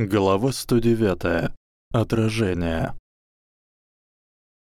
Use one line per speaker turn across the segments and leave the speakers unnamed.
Глава 109. Отражение.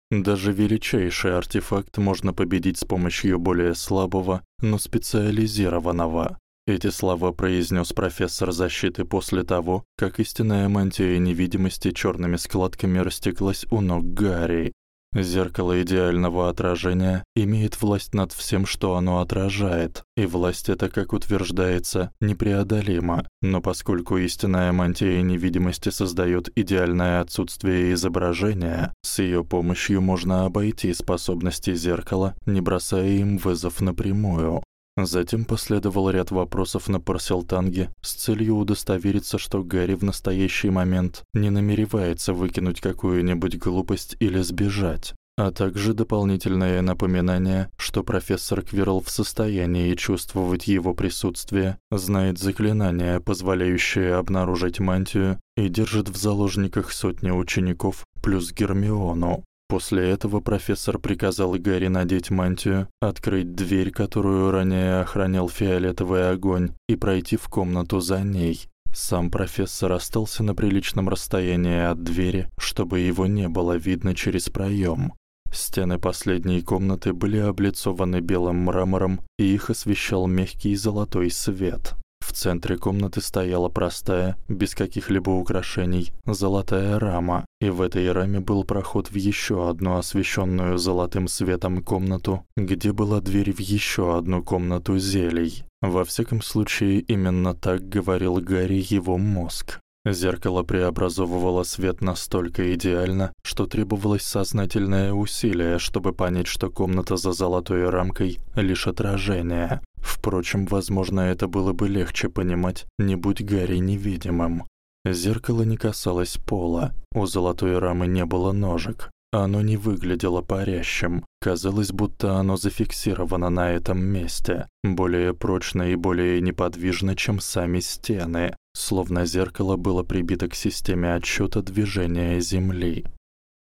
Даже величайший артефакт можно победить с помощью более слабого, но специализированного. Эти слова произнёс профессор защиты после того, как истинная мантия невидимости чёрными складками растеклась у ног Гарри. Зеркало идеального отражения имеет власть над всем, что оно отражает, и власть эта, как утверждается, непреодолима. Но поскольку истинная мантия невидимости создаёт идеальное отсутствие изображения, с её помощью можно обойти способности зеркала, не бросая им вызов напрямую. Затем последовал ряд вопросов на Парселтанге с целью удостовериться, что Гарри в настоящий момент не намеревается выкинуть какую-нибудь глупость или сбежать, а также дополнительное напоминание, что профессор Квирл в состоянии чувствовать его присутствие, знает заклинание, позволяющее обнаружить мантию, и держит в заложниках сотни учеников плюс Гермиону. После этого профессор приказал Гарри надеть мантию, открыть дверь, которую ранее охранял фиолетовый огонь, и пройти в комнату за ней. Сам профессор остался на приличном расстоянии от двери, чтобы его не было видно через проём. Стены последней комнаты были облицованы белым мрамором, и их освещал мягкий золотой свет. В центре комнаты стояла простая, без каких-либо украшений, золотая рама, и в этой раме был проход в ещё одну освещённую золотым светом комнату, где была дверь в ещё одну комнату зелий. Во всяком случае, именно так говорил Гарри его мозг. Зеркало преобразовывало свет настолько идеально, что требовалось сознательное усилие, чтобы понять, что комната за золотой рамкой лишь отражение. Впрочем, возможно, это было бы легче понимать, не будь Гарри невидимым. Зеркало не касалось пола, у золотой рамы не было ножек. Оно не выглядело парящим. Казалось, будто оно зафиксировано на этом месте, более прочно и более неподвижно, чем сами стены, словно зеркало было прибито к системе отсчёта движения Земли.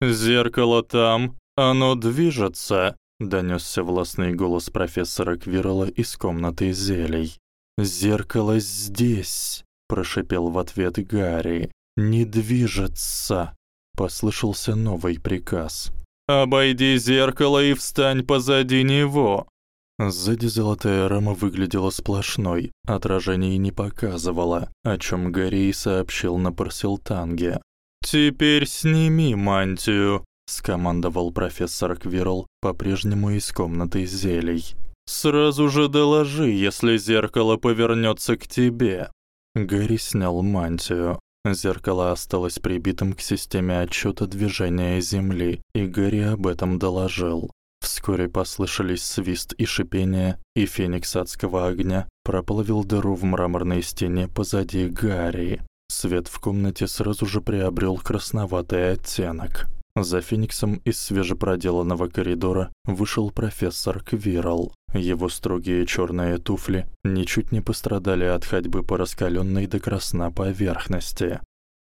«Зеркало там, оно движется», — донёсся властный голос профессора Квирла из комнаты зелий. «Зеркало здесь», — прошипел в ответ Гарри. «Не движется» послышался новый приказ. Обойди зеркало и встань позади него. Сзади золотая рама выглядела сплошной, отражений не показывала, о чём Гарри сообщил на Парселтанге. Теперь сними мантию, скомандовал профессор Квирл, по-прежнему из комнаты зелий. Сразу же доложи, если зеркало повернётся к тебе. Гарри снял мантию. Зеркало осталось прибитым к системе отчёта движения Земли, и Гэри об этом доложил. Вскоре послышались свист и шипение, и феникс адского огня проплавил дыру в мраморной стене позади Гарри. Свет в комнате сразу же приобрёл красноватый оттенок. За Фениксом из свежепроделанного коридора вышел профессор Квирл. Его строгие чёрные туфли ничуть не пострадали от ходьбы по раскалённой до красна поверхности.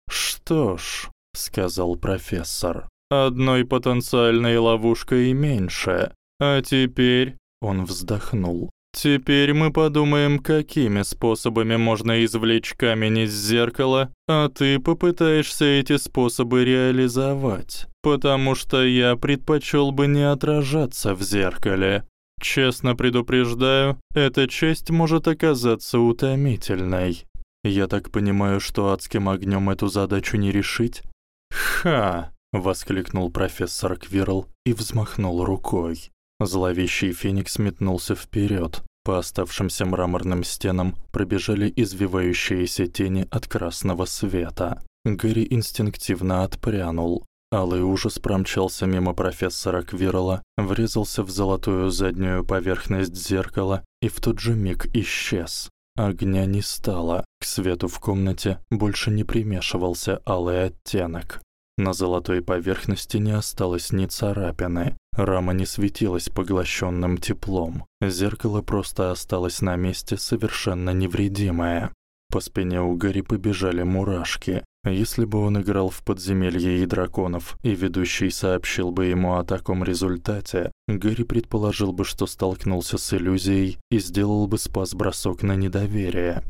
«Что ж», — сказал профессор, — «одной потенциальной ловушкой меньше. А теперь...» — он вздохнул. Теперь мы подумаем, какими способами можно извлечь камень из зеркала, а ты попытаешься эти способы реализовать, потому что я предпочёл бы не отражаться в зеркале. Честно предупреждаю, эта часть может оказаться утомительной. Я так понимаю, что адским огнём эту задачу не решить? Ха, воскликнул профессор Квирл и взмахнул рукой. Зловещий феникс метнулся вперёд. По оставшимся мраморным стенам пробежали извивающиеся тени от красного света. Гэри инстинктивно отпрянул. Алый ужас промчался мимо профессора Квирла, врезался в золотую заднюю поверхность зеркала и в тот же миг исчез. Огня не стало, к свету в комнате больше не примешивался алый оттенок. На золотой поверхности не осталось ни царапины. Рама не светилась поглощённым теплом. Зеркало просто осталось на месте совершенно невредимое. По спине у Гарри побежали мурашки. Если бы он играл в подземелье и драконов, и ведущий сообщил бы ему о таком результате, Гарри предположил бы, что столкнулся с иллюзией и сделал бы спас-бросок на недоверие.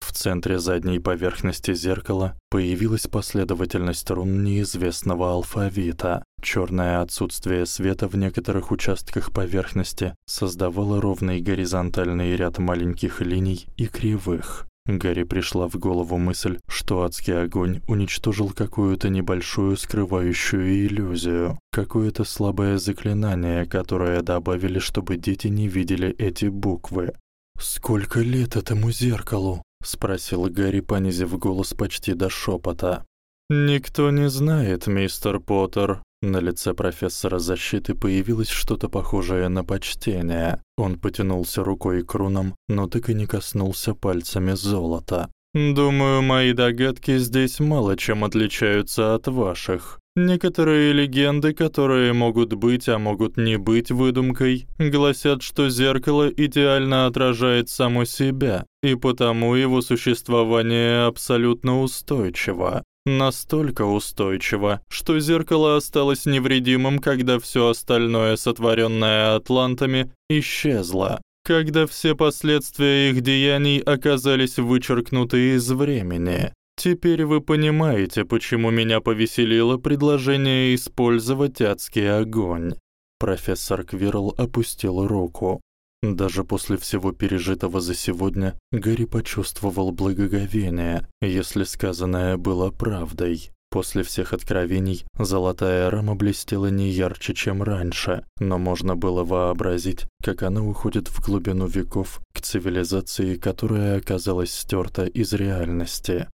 В центре задней поверхности зеркала появилась последовательность рун неизвестного алфавита. Чёрное отсутствие света в некоторых участках поверхности создавало ровный горизонтальный ряд маленьких линий и кривых. Гарри пришла в голову мысль, что адский огонь уничтожил какую-то небольшую скрывающую иллюзию, какое-то слабое заклинание, которое добавили, чтобы дети не видели эти буквы. Сколько лет этому зеркалу? спросил Гарри, понизив голос почти до шёпота. Никто не знает, мистер Поттер. На лице профессора защиты появилось что-то похожее на почтение. Он потянулся рукой к рунам, но так и не коснулся пальцами золота. Думаю, мои догадки здесь мало чем отличаются от ваших. Некоторые легенды, которые могут быть, а могут не быть выдумкой, гласят, что зеркало идеально отражает само себя, и потому его существование абсолютно устойчиво. Настолько устойчиво, что зеркало осталось невредимым, когда всё остальное, сотворённое атлантами, исчезло, когда все последствия их деяний оказались вычеркнуты из времени. Теперь вы понимаете, почему меня повеселило предложение использовать адский огонь. Профессор Квирл опустил руку. Даже после всего пережитого за сегодня Гарри почувствовал благоговение, если сказанное было правдой. После всех откровений золотая рама блестела не ярче, чем раньше, но можно было вообразить, как она уходит в глубину веков к цивилизации, которая оказалась стёрта из реальности.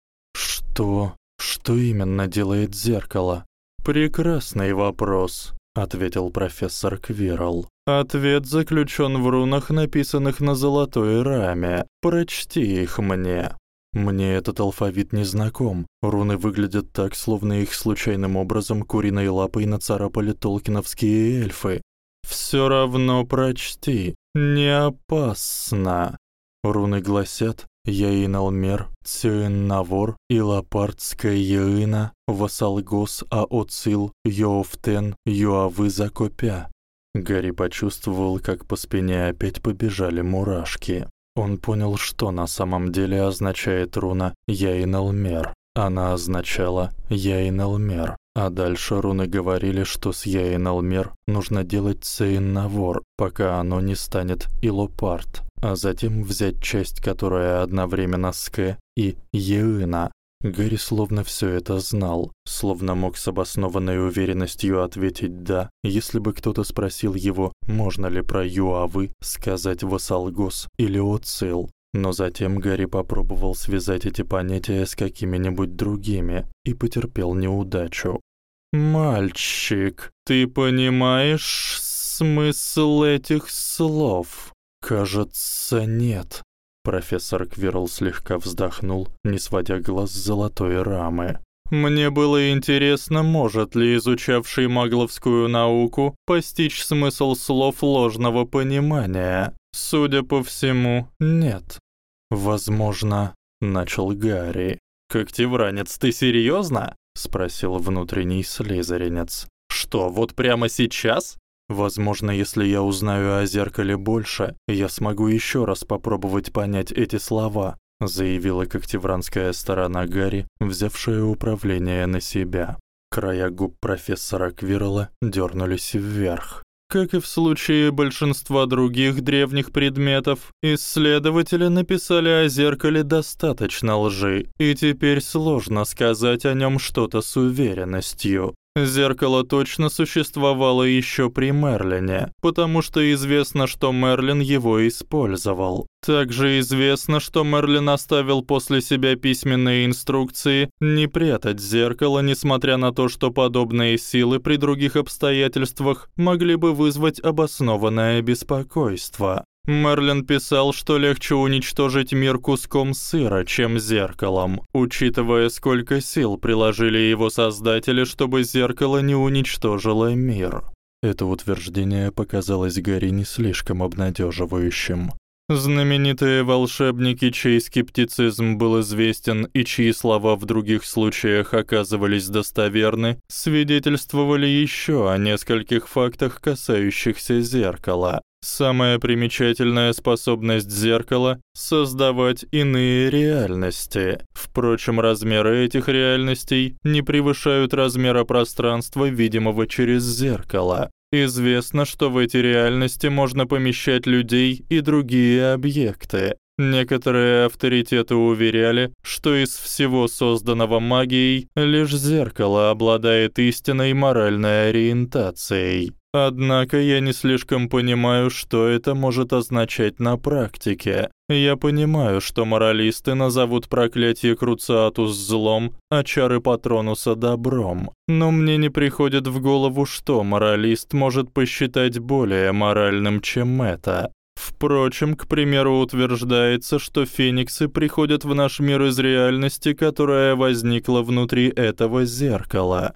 Что? Что именно делает зеркало? Прекрасный вопрос, ответил профессор Квирл. Ответ заключён в рунах, написанных на золотой раме. Прочти их мне. Мне этот алфавит не знаком. Руны выглядят так, словно их случайным образом куриной лапой нацарапали толкиновские эльфы. Всё равно прочти. Не опасно. Руны гласят: Яиналмер, Цюэннавор, Илапартская Яина, Васалгос Аоцил, Йоуфтен, Юавы Закопя. Гарри почувствовал, как по спине опять побежали мурашки. Он понял, что на самом деле означает руна Яиналмер. Она означала Яиналмер, а дальше руны говорили, что с Яиналмер нужно делать Цейннавор, пока оно не станет Илопарт а затем взять часть, которая одновременно с К и Еына. Гарри словно всё это знал, словно мог с обоснованной уверенностью ответить «да», если бы кто-то спросил его, можно ли про Юавы сказать «Васалгос» или «Оцил». Но затем Гарри попробовал связать эти понятия с какими-нибудь другими и потерпел неудачу. «Мальчик, ты понимаешь смысл этих слов?» Кажется, нет. Профессор Квирл слегка вздохнул, не сводя глаз с золотой рамы. Мне было интересно, может ли изучавший магловскую науку постичь смысл слов ложного понимания. Судя по всему, нет. Возможно, начал Гарри. Когтевранец, ты серьёзно? спросил внутренний слизеринец. Что, вот прямо сейчас? Возможно, если я узнаю о зеркале больше, я смогу ещё раз попробовать понять эти слова, заявила когтевранская сторона Гарри, взявшая управление на себя. Края губ профессора Квирла дёрнулись вверх. Как и в случае большинства других древних предметов, исследователи написали о зеркале достаточно лжи, и теперь сложно сказать о нём что-то с уверенностью. Зеркало точно существовало ещё при Мерлине, потому что известно, что Мерлин его использовал. Также известно, что Мерлин оставил после себя письменные инструкции не прятать зеркало, несмотря на то, что подобные силы при других обстоятельствах могли бы вызвать обоснованное беспокойство. Мерлин писал, что легче уничтожить мир куском сыра, чем зеркалом, учитывая, сколько сил приложили его создатели, чтобы зеркало не уничтожило мир. Это утверждение показалось Гарри не слишком обнадеживающим. Знаменитые волшебники, чей скептицизм был известен и чьи слова в других случаях оказывались достоверны, свидетельствовали ещё о нескольких фактах, касающихся зеркала. Самая примечательная способность зеркала создавать иные реальности. Впрочем, размеры этих реальностей не превышают размера пространства, видимого через зеркало. Известно, что в эти реальности можно помещать людей и другие объекты. Некоторые авторитеты уверяли, что из всего созданного магией лишь зеркало обладает истинной моральной ориентацией. Однако я не слишком понимаю, что это может означать на практике. Я понимаю, что моралисты назовут проклятие Круциатус злом, а чары Патронуса добром. Но мне не приходит в голову, что моралист может посчитать более моральным, чем это. Впрочем, к примеру, утверждается, что фениксы приходят в наш мир из реальности, которая возникла внутри этого зеркала.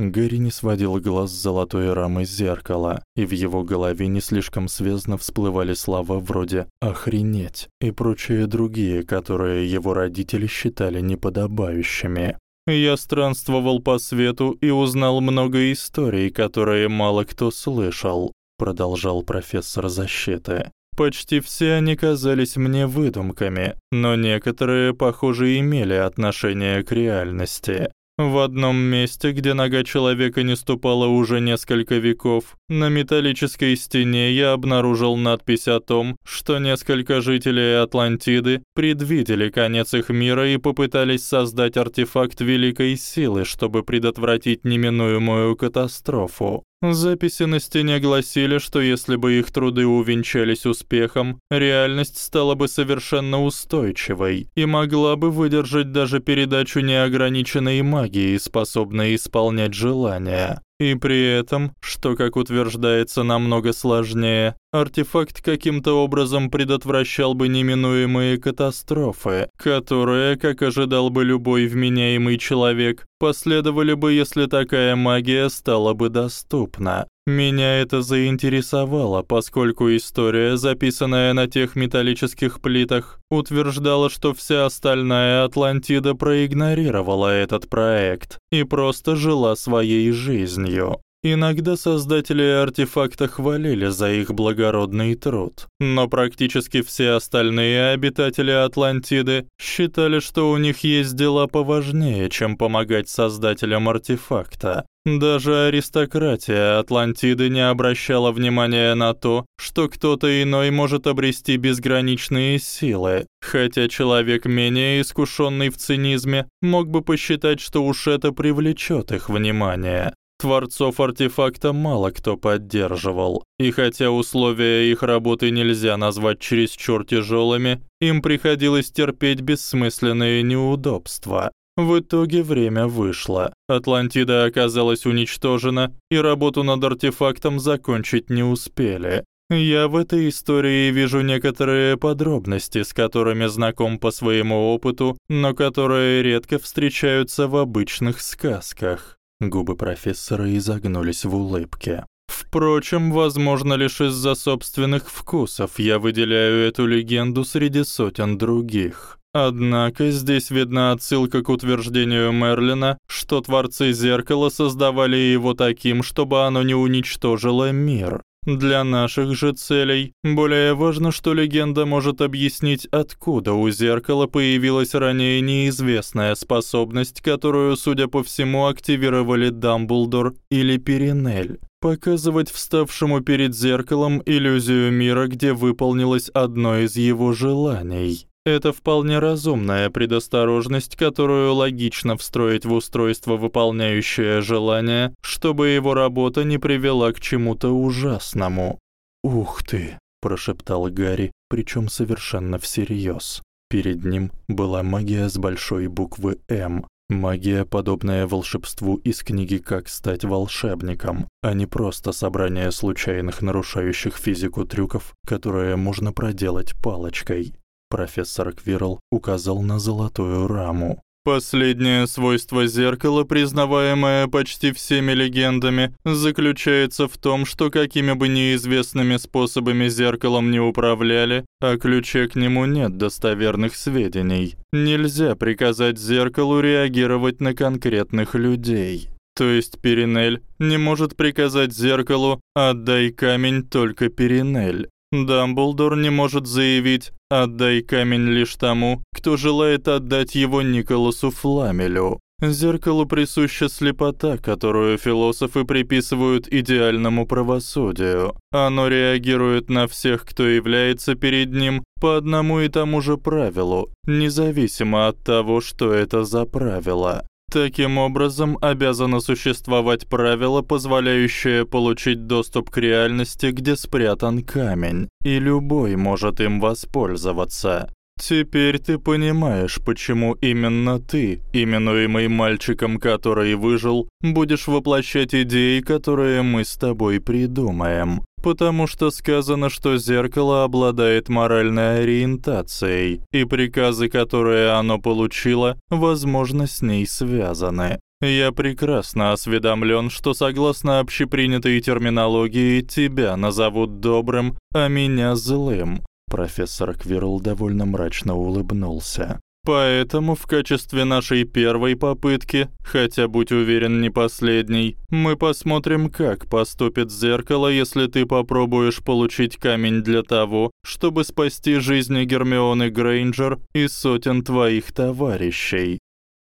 Гэри не сводил глаз с золотой рамы зеркала, и в его голове не слишком связно всплывали слова вроде «охренеть» и прочие другие, которые его родители считали неподобающими. Я странствовал по свету и узнал много историй, которые мало кто слышал, продолжал профессор защиты. Почти все они казались мне выдумками, но некоторые, похоже, имели отношение к реальности. В одном месте, где нога человека не ступала уже несколько веков, на металлической стене я обнаружил надпись о том, что несколько жителей Атлантиды предвидели конец их мира и попытались создать артефакт великой силы, чтобы предотвратить неминуемую катастрофу. Записи на стене гласили, что если бы их труды увенчались успехом, реальность стала бы совершенно устойчивой и могла бы выдержать даже передачу неограниченной магии, способной исполнять желания. И при этом, что, как утверждается, намного сложнее, артефакт каким-то образом предотвращал бы неминуемые катастрофы, которые, как ожидал бы любой вменяемый человек, последовали бы, если такая магия стала бы доступна. Меня это заинтересовало, поскольку история, записанная на тех металлических плитах, утверждала, что вся остальная Атлантида проигнорировала этот проект и просто жила своей жизнью. Иногда создатели артефакта хвалили за их благородный труд, но практически все остальные обитатели Атлантиды считали, что у них есть дела поважнее, чем помогать создателям артефакта. Даже аристократия Атлантиды не обращала внимания на то, что кто-то иной может обрести безграничные силы, хотя человек менее искушенный в цинизме мог бы посчитать, что уж это привлечет их внимание. Творцов артефакта мало кто поддерживал, и хотя условия их работы нельзя назвать чересчур тяжелыми, им приходилось терпеть бессмысленные неудобства. В итоге время вышло. Атлантида оказалась уничтожена, и работу над артефактом закончить не успели. Я в этой истории вижу некоторые подробности, с которыми знаком по своему опыту, но которые редко встречаются в обычных сказках. Губы профессора изогнулись в улыбке. Впрочем, возможно, лишь из-за собственных вкусов я выделяю эту легенду среди сотен других. Однако здесь видна отсылка к утверждению Мерлина, что творцы зеркала создавали его таким, чтобы оно не уничтожило мир. Для наших же целей более важно, что легенда может объяснить, откуда у зеркала появилась ранее неизвестная способность, которую, судя по всему, активировали Дамблдор или Перинель. Показывать вставшему перед зеркалом иллюзию мира, где выполнилось одно из его желаний. Это вполне разумная предосторожность, которую логично встроить в устройство, выполняющее желание, чтобы его работа не привела к чему-то ужасному. «Ух ты!» — прошептал Гарри, причем совершенно всерьез. Перед ним была магия с большой буквы «М», Магия, подобная волшебству из книги «Как стать волшебником», а не просто собрание случайных нарушающих физику трюков, которые можно проделать палочкой. Профессор Квирл указал на золотую раму. Последнее свойство зеркала, признаваемое почти всеми легендами, заключается в том, что какими бы неизвестными способами зеркалом не управляли, о ключе к нему нет достоверных сведений. Нельзя приказать зеркалу реагировать на конкретных людей. то есть Перинель, не может приказать зеркалу «отдай камень только Перинель». Дамблдор не может заявить «отдай камень лишь тому, кто желает отдать его Николасу Фламелю». Зеркалу присуща слепота, которую философы приписывают идеальному правосудию. Оно реагирует на всех, кто является перед ним, по одному и тому же правилу, независимо от того, что это за правило. Таким образом, обязано существовать правило, позволяющее получить доступ к реальности, где спрятан камень, и любой может им воспользоваться. Теперь ты понимаешь, почему именно ты, именуемый мальчиком, который выжил, будешь воплощать идеи, которые мы с тобой придумаем. Потому что сказано, что зеркало обладает моральной ориентацией, и приказы, которые оно получило, возможно, с ней связаны. Я прекрасно осведомлен, что согласно общепринятой терминологии тебя назовут добрым, а меня злым. Профессор Квирл довольно мрачно улыбнулся. Поэтому в качестве нашей первой попытки, хотя будь уверен, не последней, мы посмотрим, как поступит зеркало, если ты попробуешь получить камень для того, чтобы спасти жизни Гермионы Грейнджер и сотен твоих товарищей.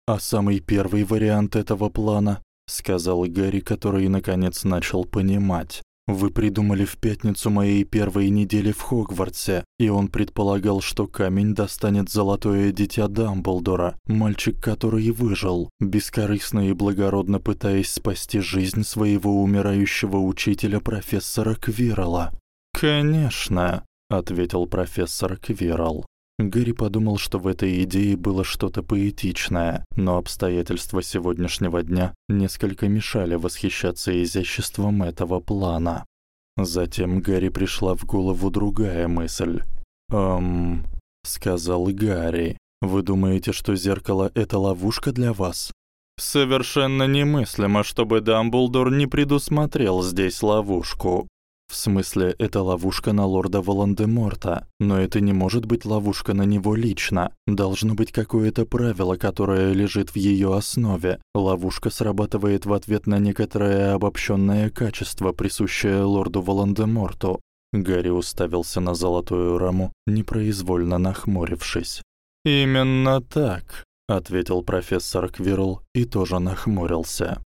А самый первый вариант этого плана, сказал Гарри, который наконец начал понимать. Вы придумали в пятницу моей первой недели в Хогвартсе, и он предполагал, что камень достанет золотое дитя Дамблдора, мальчик, который выжил, бескорыстно и благородно пытаясь спасти жизнь своего умирающего учителя профессора Квирла. Конечно, ответил профессор Квирл. Гэри подумал, что в этой идее было что-то поэтичное, но обстоятельства сегодняшнего дня несколько мешали восхищаться изяществом этого плана. Затем Гэри пришла в голову другая мысль. «Эм...» — сказал Гарри. «Вы думаете, что зеркало — это ловушка для вас?» «Совершенно немыслимо, чтобы Дамблдор не предусмотрел здесь ловушку. В смысле, это ловушка на лорда Волан-де-Морта, но это не может быть ловушка на него лично. Должно быть какое-то правило, которое лежит в её основе. Ловушка срабатывает в ответ на некоторое обобщённое качество, присущее лорду Волан-де-Морту. Гарри уставился на золотую раму, непроизвольно нахмурившись. Именно так, ответил профессор Квирл и тоже нахмурился.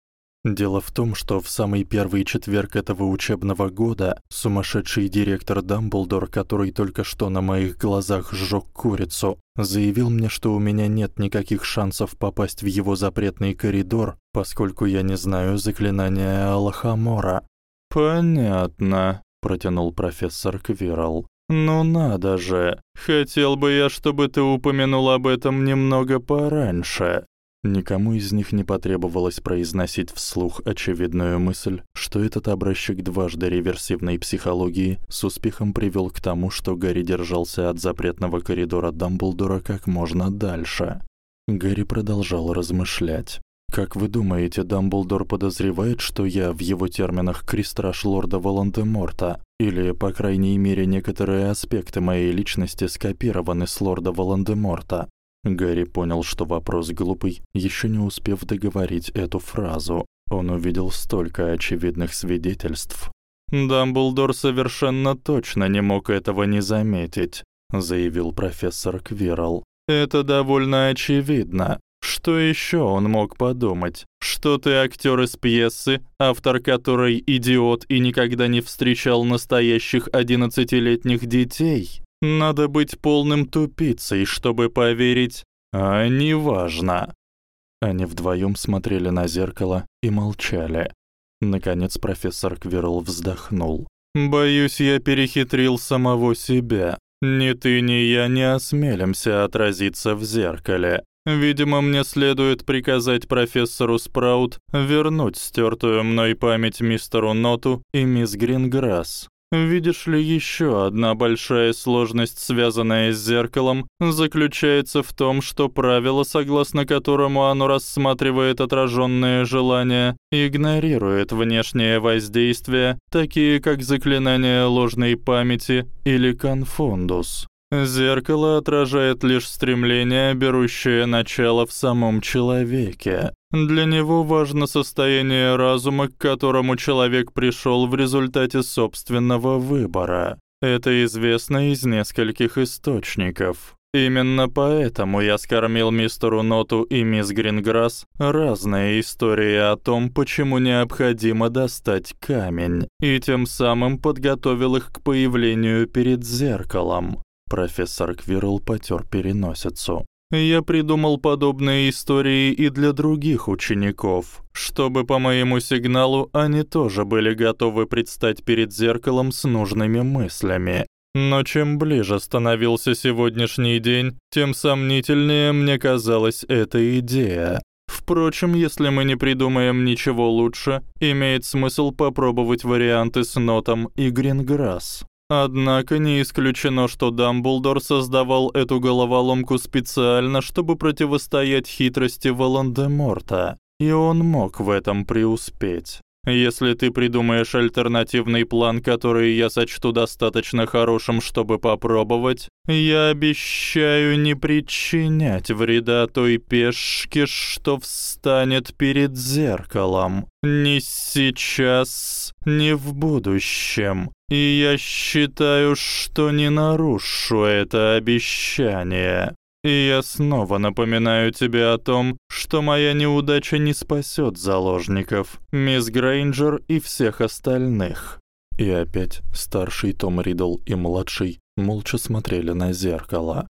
Дело в том, что в самый первый четверг этого учебного года сумасшедший директор Дамблдор, который только что на моих глазах сжёг курицу, заявил мне, что у меня нет никаких шансов попасть в его запретный коридор, поскольку я не знаю заклинания Алхамора. Понятно, протянул профессор Квирл. Ну надо же. Хотел бы я, чтобы ты упомянул об этом немного пораньше. Никому из них не потребовалось произносить вслух очевидную мысль, что этот образчик дважды реверсивной психологии с успехом привёл к тому, что Гарри держался от запретного коридора Дамблдора как можно дальше. Гарри продолжал размышлять. Как вы думаете, Дамблдор подозревает, что я в его терминах крестраж лорда Волан-де-Морта, или, по крайней мере, некоторые аспекты моей личности скопированы с лорда Волан-де-Морта? Гарри понял, что вопрос глупый, ещё не успев договорить эту фразу. Он увидел столько очевидных свидетельств. Дамблдор совершенно точно не мог этого не заметить, заявил профессор Квирл. Это довольно очевидно. Что ещё он мог подумать? Что ты актёр из пьесы, автор которой идиот и никогда не встречал настоящих одиннадцатилетних детей? Надо быть полным тупицей, чтобы поверить, а неважно. Они вдвоём смотрели на зеркало и молчали. Наконец профессор Квирл вздохнул. Боюсь, я перехитрил самого себя. Ни ты, ни я не осмелимся отразиться в зеркале. Видимо, мне следует приказать профессору Спраут вернуть стертую мной память мистеру Ноту и мисс Гринграсс. Видишь ли, ещё одна большая сложность, связанная с зеркалом, заключается в том, что правило, согласно которому оно рассматривает отражённые желания, игнорирует внешнее воздействие, такие как заклинание ложной памяти или конфундус. Зеркало отражает лишь стремление, берущее начало в самом человеке. Для него важно состояние разума, к которому человек пришёл в результате собственного выбора. Это известно из нескольких источников. Именно поэтому я скормил мистеру Ноту и мисс Гринграсс разные истории о том, почему необходимо достать камень, и тем самым подготовил их к появлению перед зеркалом. Профессор Квирл потёр переносицу. Я придумал подобные истории и для других учеников, чтобы по моему сигналу они тоже были готовы предстать перед зеркалом с нужными мыслями. Но чем ближе становился сегодняшний день, тем сомнительнее мне казалась эта идея. Впрочем, если мы не придумаем ничего лучше, имеет смысл попробовать варианты с Нотом и Гринграсс. Однако не исключено, что Дамблдор создавал эту головоломку специально, чтобы противостоять хитрости Волан-де-Морта, и он мог в этом преуспеть. Если ты придумаешь альтернативный план, который я сочту достаточно хорошим, чтобы попробовать, я обещаю не причинять вреда той пешке, что встанет перед зеркалом. Ни сейчас, ни в будущем. И я считаю, что не нарушу это обещание. И я снова напоминаю тебе о том, что моя неудача не спасёт заложников, мисс Грейнджер и всех остальных. И опять старший Том Ридл и младший молча смотрели на зеркало.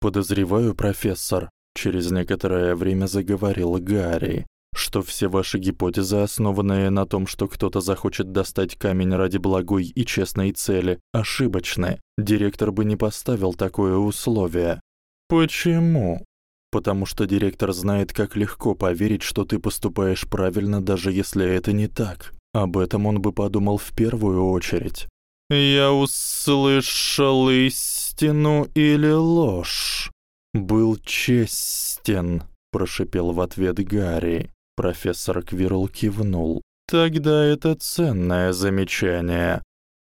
Подозреваю, профессор, через некоторое время заговорил Гарри, что все ваши гипотезы, основанные на том, что кто-то захочет достать камень ради благой и честной цели, ошибочны. Директор бы не поставил такое условие. Почему? Потому что директор знает, как легко поверить, что ты поступаешь правильно, даже если это не так. Об этом он бы подумал в первую очередь. Я услышал истину или ложь. Был честен, прошипел в ответ Гарри. Профессор Квирл кивнул. Тогда это ценное замечание.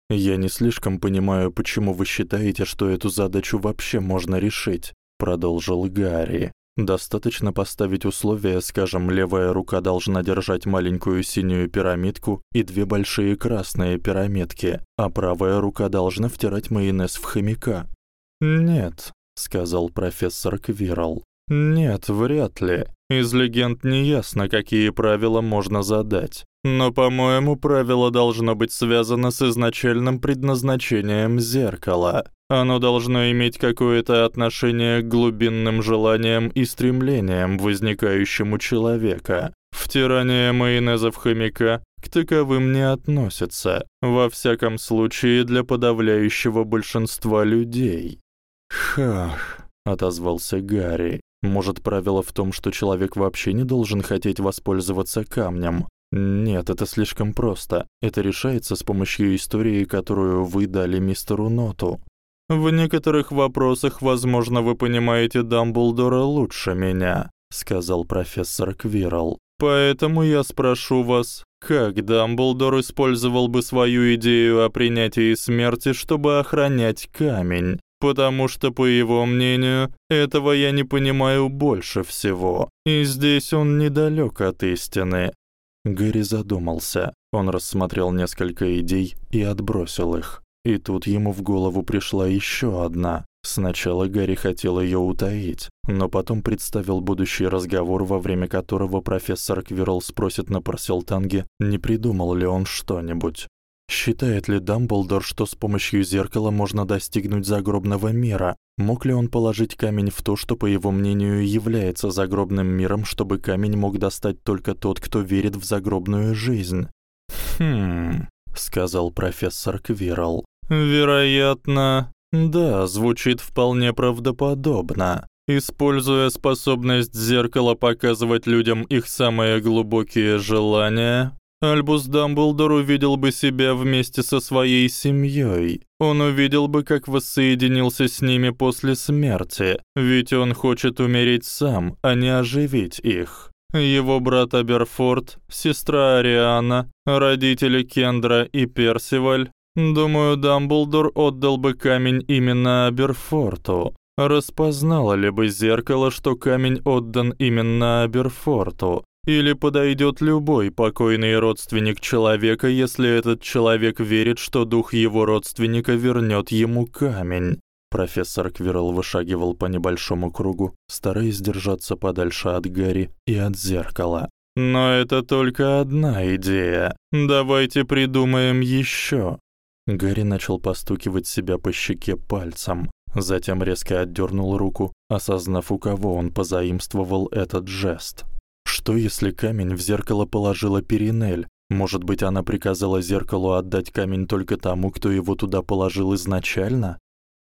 Я не слишком понимаю, почему вы считаете, что эту задачу вообще можно решить продолжил Гарри. Достаточно поставить условие, скажем, левая рука должна держать маленькую синюю пирамидку и две большие красные пирамидки, а правая рука должна втирать майонез в хомяка. Нет, сказал профессор Квирл. Нет, вряд ли. Из легенд не ясно, какие правила можно задать. Но, по-моему, правило должно быть связано с изначальным предназначением зеркала. Оно должно иметь какое-то отношение к глубинным желаниям и стремлениям, возникающим у человека. Втирание майонеза в хомяка к таковым не относится, во всяком случае для подавляющего большинства людей. «Хах», — отозвался Гарри. «Может, правило в том, что человек вообще не должен хотеть воспользоваться камнем, нет, это слишком просто. Это решается с помощью истории, которую вы дали мистеру Ноту. В некоторых вопросах, возможно, вы понимаете Дамблдора лучше меня, сказал профессор Квирл. Поэтому я спрошу вас, как Дамблдор использовал бы свою идею о принятии смерти, чтобы охранять камень? Потому что, по его мнению, этого я не понимаю больше всего. И здесь он недалёк от истины. Гэри задумался. Он рассмотрел несколько идей и отбросил их. И тут ему в голову пришла ещё одна. Сначала Гарри хотел её утаить, но потом представил будущий разговор, во время которого профессор Квирл спросит на Парселтанге, не придумал ли он что-нибудь. Считает ли Дамблдор, что с помощью зеркала можно достигнуть загробного мира? Мог ли он положить камень в то, что по его мнению является загробным миром, чтобы камень мог достать только тот, кто верит в загробную жизнь? Хм, сказал профессор Квирл. Вероятно, да, звучит вполне правдоподобно. Используя способность зеркала показывать людям их самые глубокие желания, Альбус Дамблдор увидел бы себя вместе со своей семьёй. Он увидел бы, как воссоединился с ними после смерти, ведь он хочет умереть сам, а не оживить их. Его брат Аберфорд, сестра Ариана, родители Кендра и Персиваль. Думаю, Дамблдор отдал бы камень именно Аберфорту. Распознало ли бы зеркало, что камень отдан именно Аберфорту? Или подойдёт любой покойный родственник человека, если этот человек верит, что дух его родственника вернёт ему камень. Профессор Квирл вышагивал по небольшому кругу, стараясь держаться подальше от Гарри и от зеркала. Но это только одна идея. Давайте придумаем ещё. Гарри начал постукивать себя по щеке пальцем, затем резко отдёрнул руку, осознав, у кого он позаимствовал этот жест. Что если камень в зеркало положила Перинель? Может быть, она приказала зеркалу отдать камень только тому, кто его туда положил изначально?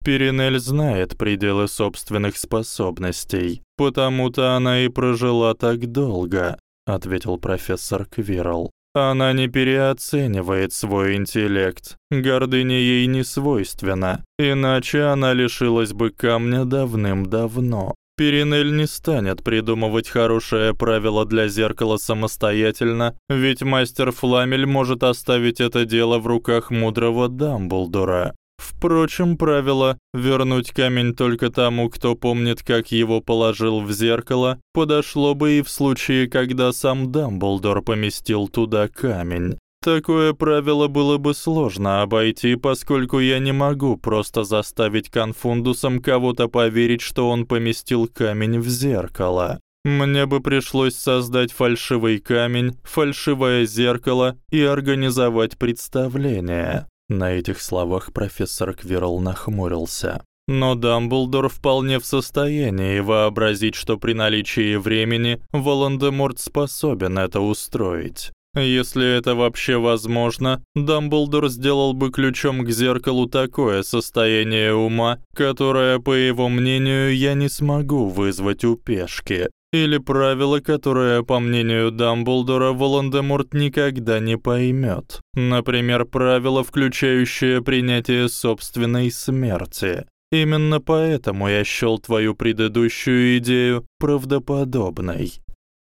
Перинель знает пределы собственных способностей, потому-то она и прожила так долго, ответил профессор Квирл. Она не переоценивает свой интеллект. Гордыня ей не свойственна, иначе она лишилась бы камня давным-давно. Перинель не станет придумывать хорошее правило для зеркала самостоятельно, ведь мастер Фламель может оставить это дело в руках мудрого Дамблдора. Впрочем, правило вернуть камень только тому, кто помнит, как его положил в зеркало, подошло бы и в случае, когда сам Дамблдор поместил туда камень. Такое правило было бы сложно обойти, поскольку я не могу просто заставить конфундусом кого-то поверить, что он поместил камень в зеркало. Мне бы пришлось создать фальшивый камень, фальшивое зеркало и организовать представление. На этих словах профессор Квирл нахмурился. Но Дамблдор вполне в состоянии вообразить, что при наличии времени Волан-де-Морт способен это устроить. Если это вообще возможно, Дамблдор сделал бы ключом к зеркалу такое состояние ума, которое, по его мнению, я не смогу вызвать у пешки, или правило, которое, по мнению Дамблдора, Волан-де-Морт никогда не поймёт. Например, правило, включающее принятие собственной смерти. Именно поэтому я счёл твою предыдущую идею правдоподобной.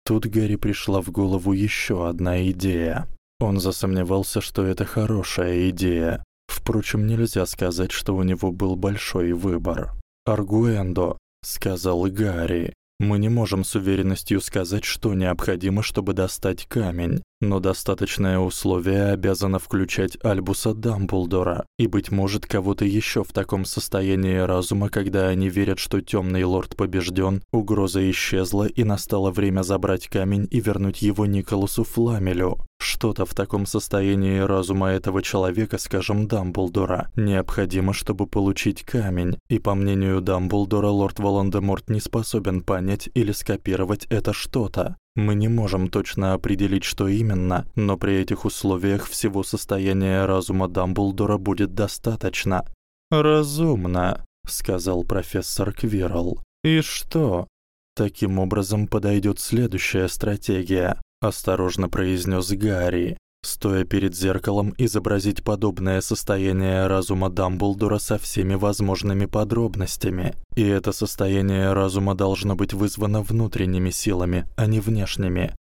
Тут Гарри пришла в голову ещё одна идея. Он засомневался, что это хорошая идея. Впрочем, нельзя сказать, что у него был большой выбор. «Аргуэндо», — сказал Гарри, мы не можем с уверенностью сказать, что необходимо, чтобы достать камень, но достаточное условие обязано включать Альбуса Дамблдора и быть может кого-то ещё в таком состоянии разума, когда они верят, что тёмный лорд побеждён, угроза исчезла и настало время забрать камень и вернуть его Николасу Фламелю. Что-то в таком состоянии разума этого человека, скажем, Дамблдора, необходимо, чтобы получить камень. И по мнению Дамблдора, лорд Волан-де-Морт не способен понять или скопировать это что-то. Мы не можем точно определить, что именно, но при этих условиях всего состояния разума Дамблдора будет достаточно. Разумно, сказал профессор Квирл. И что? Таким образом подойдёт следующая стратегия осторожно произнёс Гарри, стоя перед зеркалом, изобразить подобное состояние разума Дамблдора со всеми возможными подробностями. И это состояние разума должно быть вызвано внутренними силами, а не внешними.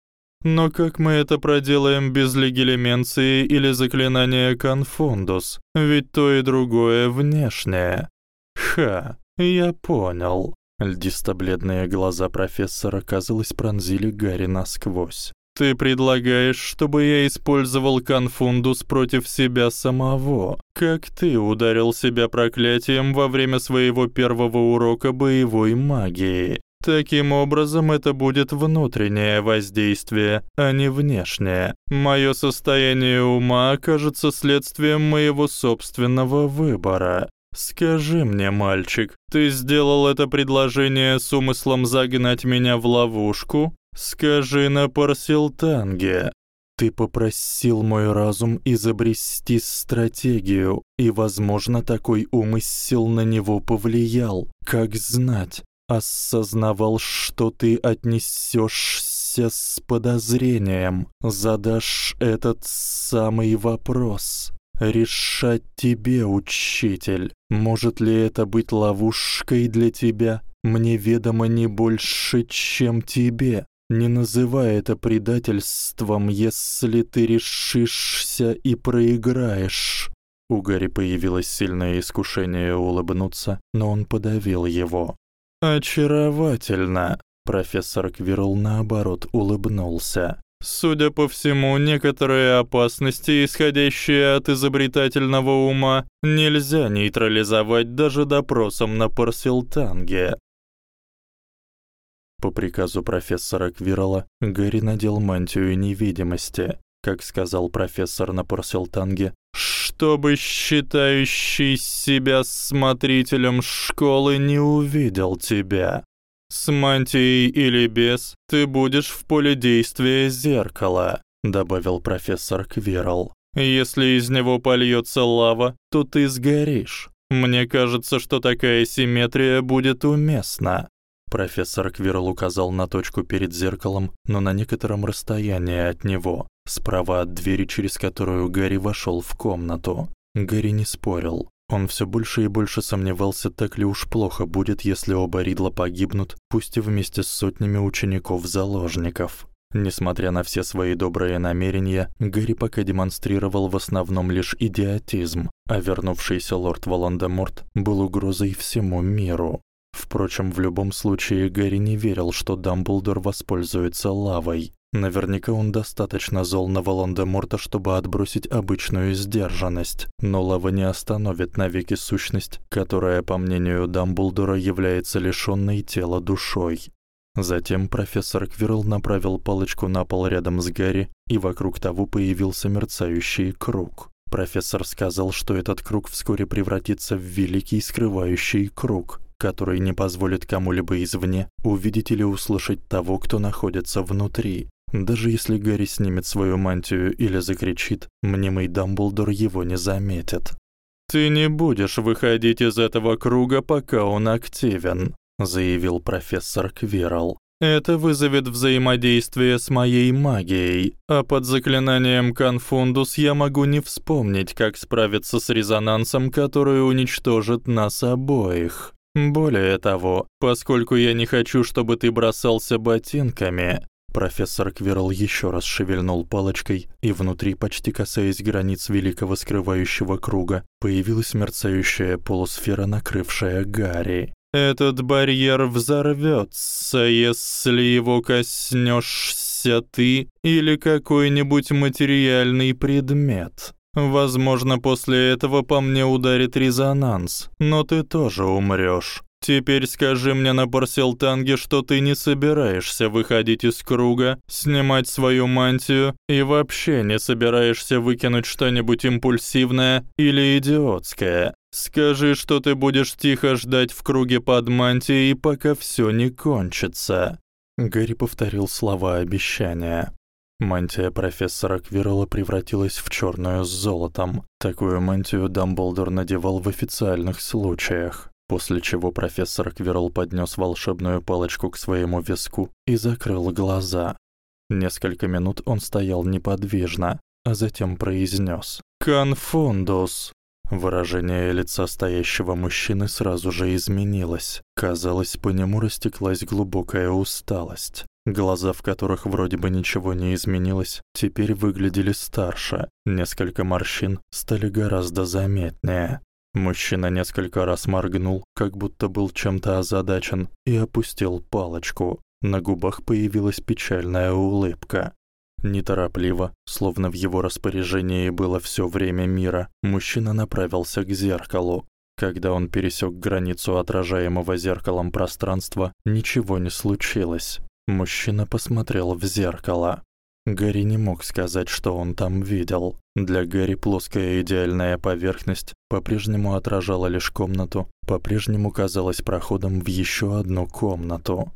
Но как мы это проделаем без легилименции или заклинания конфундус? Ведь то и другое внешнее. Ха, я понял. Льдисто-бледные глаза профессора, казалось, пронзили Гарри насквозь. Ты предлагаешь, чтобы я использовал конфундус против себя самого, как ты ударил себя проклятием во время своего первого урока боевой магии. Таким образом, это будет внутреннее воздействие, а не внешнее. Моё состояние ума окажется следствием моего собственного выбора. Скажи мне, мальчик, ты сделал это предложение с умыслом загнать меня в ловушку? Скажи на Парсилтанге. Ты попросил мой разум изобрести стратегию, и, возможно, такой умысел на него повлиял. Как знать, осознавал, что ты отнесёшься с подозрением, задашь этот самый вопрос. Решать тебе, учитель. Может ли это быть ловушкой для тебя? Мне ведомо не больше, чем тебе. Не называй это предательством, если ты решишься и проиграешь. У Гарри появилось сильное искушение улыбнуться, но он подавил его. Очаровательно, Профессор Квирл наоборот улыбнулся.
Судя по всему, некоторые опасности, исходящие от изобретательного ума, нельзя нейтрализовать даже допросом на Парсилтанге.
По приказу профессора Квирла Гэри надел мантию невидимости, как сказал профессор на Парсилтанге,
чтобы считающий себя смотрителем школы не увидел тебя. С мантией или без, ты будешь в поле действия зеркала, добавил профессор Квирл. Если из него польётся лава, то ты сгоришь. Мне кажется, что такая симметрия будет уместна.
Профессор Квирл указал на точку перед зеркалом, но на некотором расстоянии от него, справа от двери, через которую Гарри вошёл в комнату. Гарри не спорил. Он всё больше и больше сомневался, так ли уж плохо будет, если оба Ридла погибнут, пусть и вместе с сотнями учеников-заложников. Несмотря на все свои добрые намерения, Гарри пока демонстрировал в основном лишь идиотизм, а вернувшийся лорд Волан-де-Морт был угрозой всему миру. Впрочем, в любом случае Гарри не верил, что Дамблдор воспользуется лавой. Наверняка он достаточно зол на Волан-де-Морта, чтобы отбросить обычную сдержанность, но лава не остановит навеки сущность, которая, по мнению Дамблдора, является лишённой тела душой. Затем профессор Квирл направил палочку на пол рядом с Гарри, и вокруг того появился мерцающий круг. Профессор сказал, что этот круг вскоре превратится в великий скрывающий круг, который не позволит кому-либо извне увидеть или услышать того, кто находится внутри. Даже если Гарри снимет свою мантию или закричит, мнимый Дамблдор его не заметит.
Ты не будешь выходить из этого круга, пока он активен, заявил профессор Квирл. Это вызовет взаимодействие с моей магией, а под заклинанием Конфундус я могу не вспомнить, как справиться с резонансом, который уничтожит нас обоих. Более того, поскольку я не хочу, чтобы ты бросался ботинками, Профессор Квирл ещё раз шевельнул палочкой, и внутри, почти касаясь границ великого скрывающего круга, появилась мерцающая полусфера, накрывшая Гарри. Этот барьер взорвётся, если его коснёшься ты или какой-нибудь материальный предмет. Возможно, после этого по мне ударит резонанс, но ты тоже умрёшь. Теперь скажи мне на Барселтанге, что ты не собираешься выходить из круга, снимать свою мантию и вообще не собираешься выкинуть что-нибудь импульсивное или идиотское. Скажи, что ты будешь тихо ждать в круге под мантией, пока всё не кончится.
Гарри повторил слова обещания. Мантия профессора Квирла превратилась в чёрную с золотом. Такую мантию Дамблдор надевал в официальных случаях после чего профессор Квирл поднёс волшебную палочку к своему виску и закрыл глаза. Несколько минут он стоял неподвижно, а затем произнёс: "Конфундус". Выражение лица стоящего мужчины сразу же изменилось. Казалось, по нему растеклась глубокая усталость. Глаза, в которых вроде бы ничего не изменилось, теперь выглядели старше. Несколько морщин стали гораздо заметнее. Мужчина несколько раз моргнул, как будто был чем-то озадачен, и опустил палочку. На губах появилась печальная улыбка. Неторопливо, словно в его распоряжении было всё время мира, мужчина направился к зеркалу. Когда он пересёк границу отражаемого зеркалом пространства, ничего не случилось. Мужчина посмотрел в зеркало. Гарри не мог сказать, что он там видел. Для Гарри плоская идеальная поверхность по-прежнему отражала лишь комнату, по-прежнему казалась проходом в ещё одну комнату.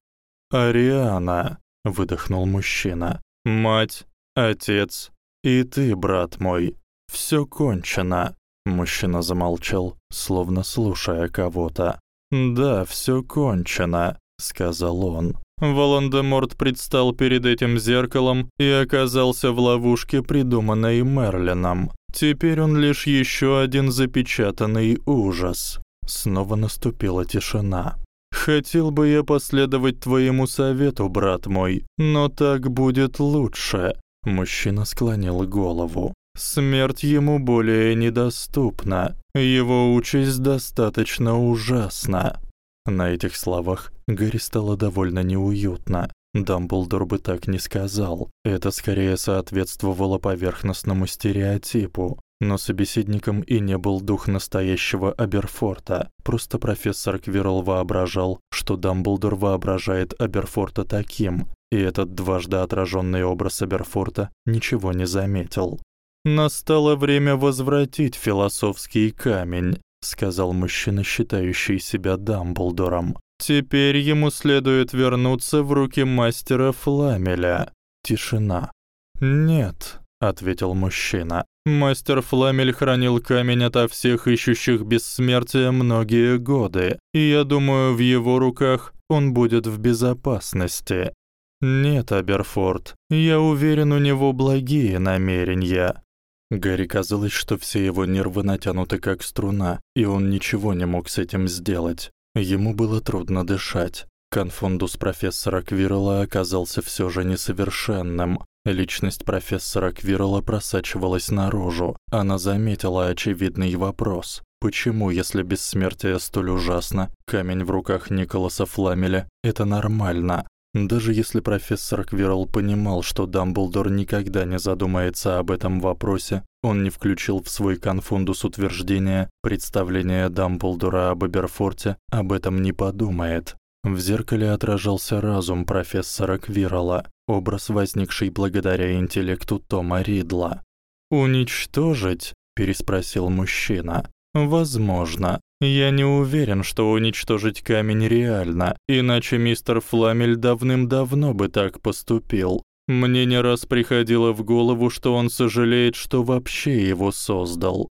«Ариана!» — выдохнул мужчина. «Мать, отец и ты, брат мой. Всё кончено». Мужчина замолчал, словно слушая кого-то. «Да, всё кончено», — сказал он. Волан-де-Морт предстал перед этим зеркалом и оказался в ловушке, придуманной Мерлином. Теперь он лишь ещё один запечатанный ужас. Снова наступила тишина. Хотел бы я последовать твоему совету, брат мой, но так будет лучше. Мужчина склонил голову. Смерть ему более недоступна. Его участь достаточно ужасна. На этих словах Гарри стало довольно неуютно. Дамблдор бы так не сказал. Это скорее соответствовало поверхностному стереотипу. Но собеседником и не был дух настоящего Аберфорта. Просто профессор Квирл воображал, что Дамблдор воображает Аберфорта таким, и этот дважды отражённый образ Аберфорта ничего не заметил. Настало время возвратить философский камень, сказал мужчина, считающий себя Дамблдором. Теперь ему следует вернуться в руки мастера Фламеля. Тишина. Нет, ответил мужчина. Мастер Фламель хранил камень ото всех ищущих бессмертия многие годы, и я думаю, в его руках он будет в безопасности. Нет, Аберфорд, я уверен, у него благие намерения. Гарри казалось, что все его нервы натянуты как струна, и он ничего не мог с этим сделать. Ему было трудно дышать. Конфундус профессора Квирла оказался всё же несовершенным. Личность профессора Квирла просачивалась наружу. Она заметила очевидный вопрос: почему, если бессмертие столь ужасно, камень в руках Николаса Фламеля это нормально? Даже если профессор Квирл понимал, что Дамблдор никогда не задумается об этом вопросе, он не включил в свой конфундус утверждение, представление Дамблдора об Эберфорте об этом не подумает. В зеркале отражался разум профессора Квирла, образ, возникший благодаря интеллекту Тома Ридла. «Уничтожить?» – переспросил мужчина. «Возможно. Я не уверен, что уничтожить камень реально, иначе мистер Фламель давным-давно бы так поступил. Мне не раз приходило в голову, что он сожалеет, что вообще его создал.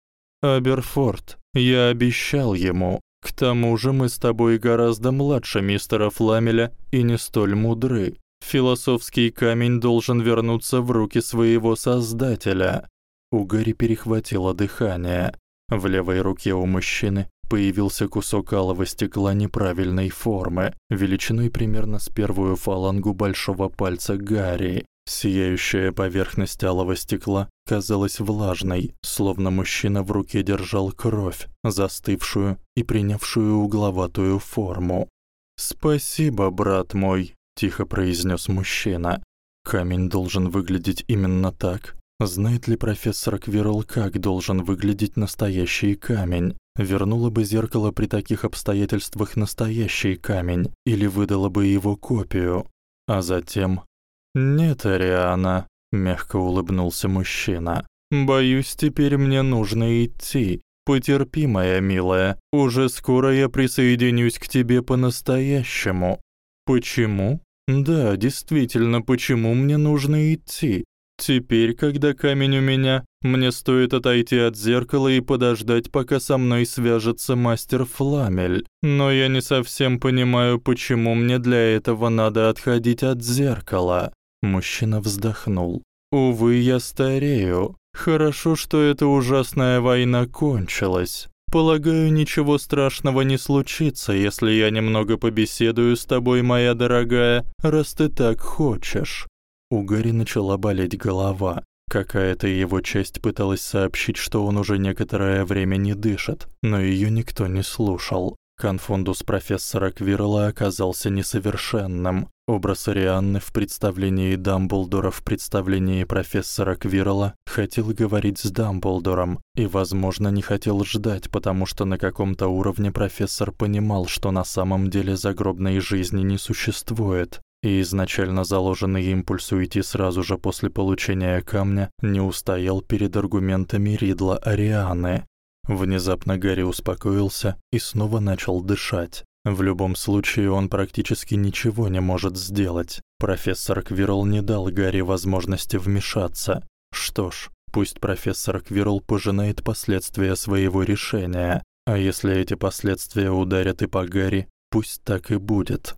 Аберфорд, я обещал ему. К тому же мы с тобой гораздо младше мистера Фламеля и не столь мудры. Философский камень должен вернуться в руки своего создателя. У Гарри перехватило дыхание. В левой руке у мужчины появился кусок алого стекла неправильной формы, величиной примерно с первую фалангу большого пальца Гарри. Сияющая поверхность алого стекла казалась влажной, словно мужчина в руке держал кровь, застывшую и принявшую угловатую форму. "Спасибо, брат мой", тихо произнёс мужчина. Камень должен выглядеть именно так. Знает ли профессор Квирл, как должен выглядеть настоящий камень? Вернуло бы зеркало при таких обстоятельствах настоящий камень или выдало бы его копию. А затем Нет, Ариана, мягко улыбнулся мужчина. Боюсь, теперь мне нужно идти. Потерпи, моя милая. Уже скоро я присоединюсь к тебе по-настоящему. Почему? Да, действительно, почему мне нужно идти? Теперь, когда камень у меня, мне стоит отойти от зеркала и подождать, пока со мной свяжется мастер Фламель. Но я не совсем понимаю, почему мне для этого надо отходить от зеркала. Мужчина вздохнул. Увы, я старею. Хорошо, что эта ужасная война кончилась. Полагаю, ничего страшного не случится, если я немного побеседую с тобой, моя дорогая, раз ты так хочешь. У Гарри начала болеть голова. Какая-то его часть пыталась сообщить, что он уже некоторое время не дышит, но её никто не слушал. Конфундус профессора Квирла оказался несовершенным. Образ Арианны в представлении Дамблдора в представлении профессора Квирла хотел говорить с Дамблдором и, возможно, не хотел ждать, потому что на каком-то уровне профессор понимал, что на самом деле загробной жизни не существует, и изначально заложенный импульс уйти сразу же после получения камня не устоял перед аргументами Ридла Арианы. Внезапно Гарри успокоился и снова начал дышать. В любом случае он практически ничего не может сделать. Профессор Квирл не дал Гарри возможности вмешаться. Что ж, пусть профессор Квирл пожинает последствия своего решения, а если эти последствия ударят и по Гарри, пусть так и будет.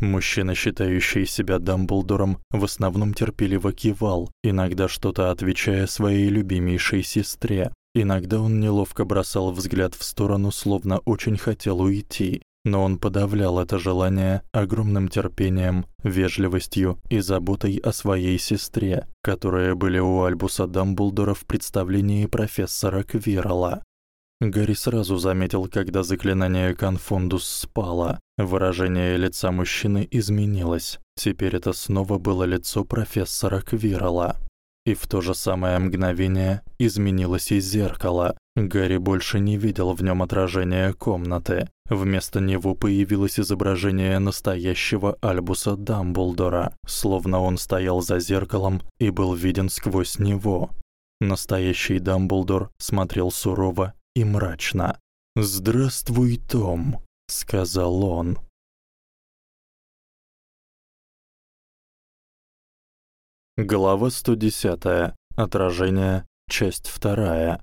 Мужчина, считающий себя Дамблдором, в основном терпеливо кивал, иногда что-то отвечая своей любимейшей сестре. Иногда он неловко бросал взгляд в сторону, словно очень хотел уйти, но он подавлял это желание огромным терпением, вежливостью и заботой о своей сестре, которые были у Альбуса Дамблдора в представлении профессора Квирла. Гарри сразу заметил, когда заклинание Конфундус спало. Выражение лица мужчины изменилось. Теперь это снова было лицо профессора Квирла. И в то же самое мгновение изменилось и зеркало. Гарри больше не видел в нём отражения комнаты. Вместо него появилось изображение настоящего Альбуса Дамблдора, словно он стоял за зеркалом и был виден сквозь него. Настоящий Дамблдор смотрел сурово и мрачно. "Здравствуй, Том", сказал он. Глава 110. Отражение. Часть 2.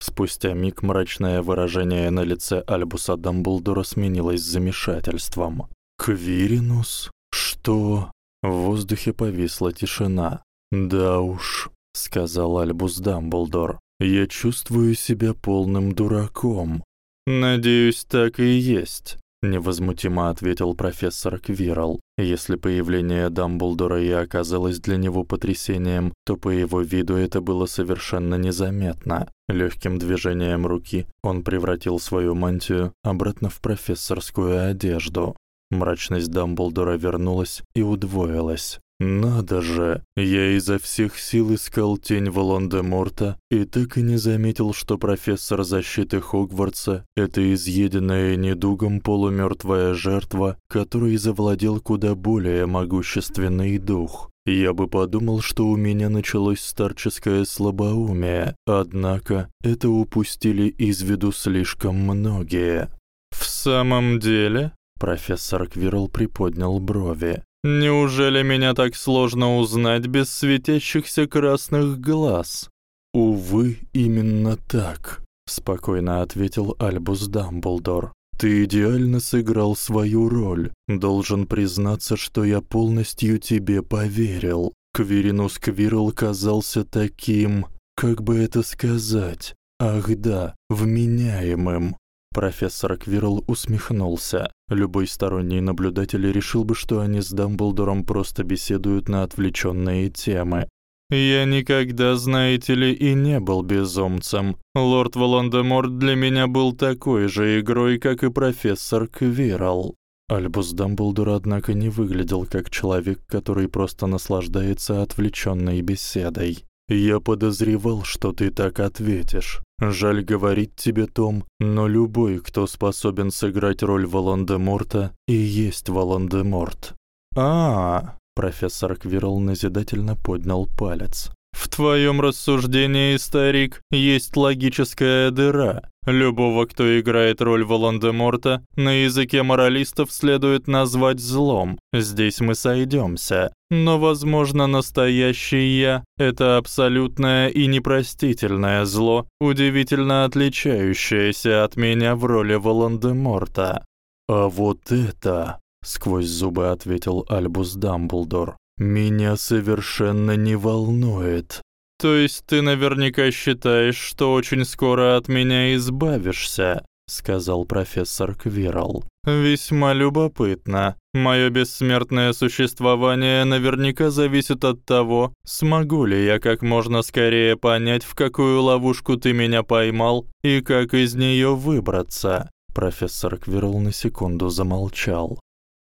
Спустя миг мрачное выражение на лице Альбуса Дамблдора сменилось замешательством. Квиринус? Что? В воздухе повисла тишина. Да уж, сказал Альбус Дамблдор. Я чувствую себя полным дураком. Надеюсь, так и есть невозмутимо ответил профессор Квирл. Если появление Дамблдора и оказалось для него потрясением, то по его виду это было совершенно незаметно. Лёгким движением руки он превратил свою мантию обратно в профессорскую одежду. Мрачность Дамблдора вернулась и удвоилась. Надо же, я изо всех сил искал тень Волан-де-Морта и так и не заметил, что профессор защиты Хогвартса это изъеденная недугом полумёртвая жертва, которой завладел куда более могущественный дух. Я бы подумал, что у меня началось старческое слабоумие, однако это упустили из виду слишком многие. В самом деле, профессор Квирл приподнял брови. Неужели меня так сложно узнать без светящихся красных глаз? Увы, именно так, спокойно ответил Альбус Дамблдор. Ты идеально сыграл свою роль. Должен признаться, что я полностью тебе поверил. Квиринус Квирл казался таким, как бы это сказать? Ах да, вменяемым. Профессор Квирл усмехнулся. Любой сторонний наблюдатель решил бы, что они с Дамблдором просто беседуют на отвлечённые темы. Я никогда, знаете ли, и не был безумцем. Лорд Волан-де-Морт для меня был такой же игрой, как и профессор Квирл. Альбус Дамблдор, однако, не выглядел как человек, который просто наслаждается отвлечённой беседой. Я подозревал, что ты так ответишь. Жаль говорить тебе, Том, но любой, кто способен сыграть роль Волан-де-Морта, и есть Волан-де-Морт. А, -а, а, профессор Квирл назидательно поднял палец. В твоём рассуждении, старик, есть логическая дыра. Любого, кто играет роль Волан-де-Морта, на языке моралистов следует назвать злом. Здесь мы сойдёмся. Но, возможно, настоящий я это абсолютное и непростительное зло, удивительно отличающееся от меня в роли Волан-де-Морта. А вот это, сквозь зубы ответил Альбус Дамблдор. Меня совершенно не волнует. То есть ты наверняка считаешь, что очень скоро от меня избавишься, сказал профессор Квирл. Весьма любопытно. Моё бессмертное существование наверняка зависит от того, смогу ли я как можно скорее понять, в какую ловушку ты меня поймал и как из неё выбраться. Профессор Квирл на секунду замолчал.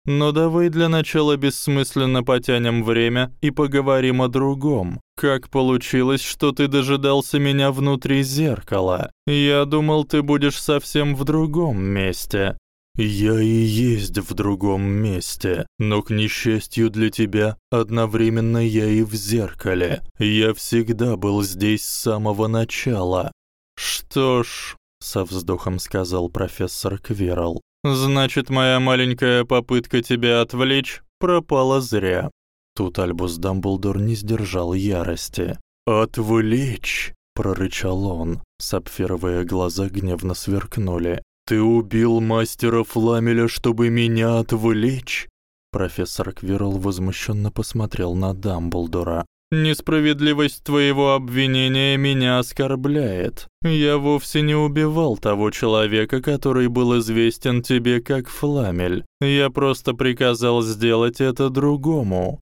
Но давай для начала бессмысленно потянем время и поговорим о другом. Как получилось, что ты дожидался меня внутри зеркала? Я думал, ты будешь совсем в другом месте. Я и есть в другом месте, но к несчастью для тебя, одновременно я и в зеркале. Я всегда был здесь с самого начала. Что ж, со вздохом сказал профессор Квирл. Значит, моя маленькая попытка тебя отвлечь пропала зря. Тут Альбус Дамблдор не сдержал ярости. Отвлечь, прорычал он. Сапфировые глаза гневно сверкнули. Ты убил мастера Фламеля, чтобы меня отвлечь? Профессор Квирл возмущенно посмотрел на Дамблдора. Несправедливость твоего обвинения меня оскорбляет. Я вовсе не убивал того человека, который был известен тебе как Фламель. Я просто приказал сделать это другому.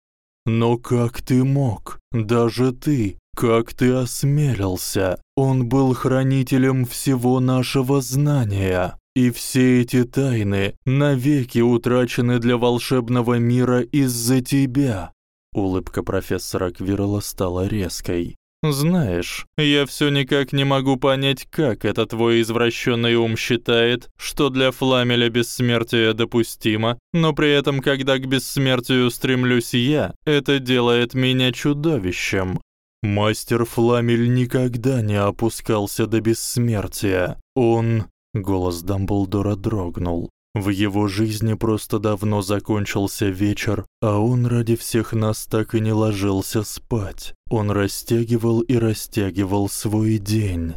Но как ты мог? Даже ты, как ты осмелился? Он был хранителем всего нашего знания. И все эти тайны навеки утрачены для волшебного мира из-за тебя. Улыбка профессора Квирла стала резкой.
Знаешь, я всё никак не могу понять, как этот твой извращенный ум считает, что для Фламеля бессмертие допустимо, но при этом, когда к бессмертию стремлюсь я, это делает меня чудовищем.
Мастер Фламель никогда не опускался до бессмертия. Он, голос Дамблдора дрогнул. В его жизни просто давно закончился вечер, а он ради всех нас так и не ложился спать. Он растягивал и растягивал свой день.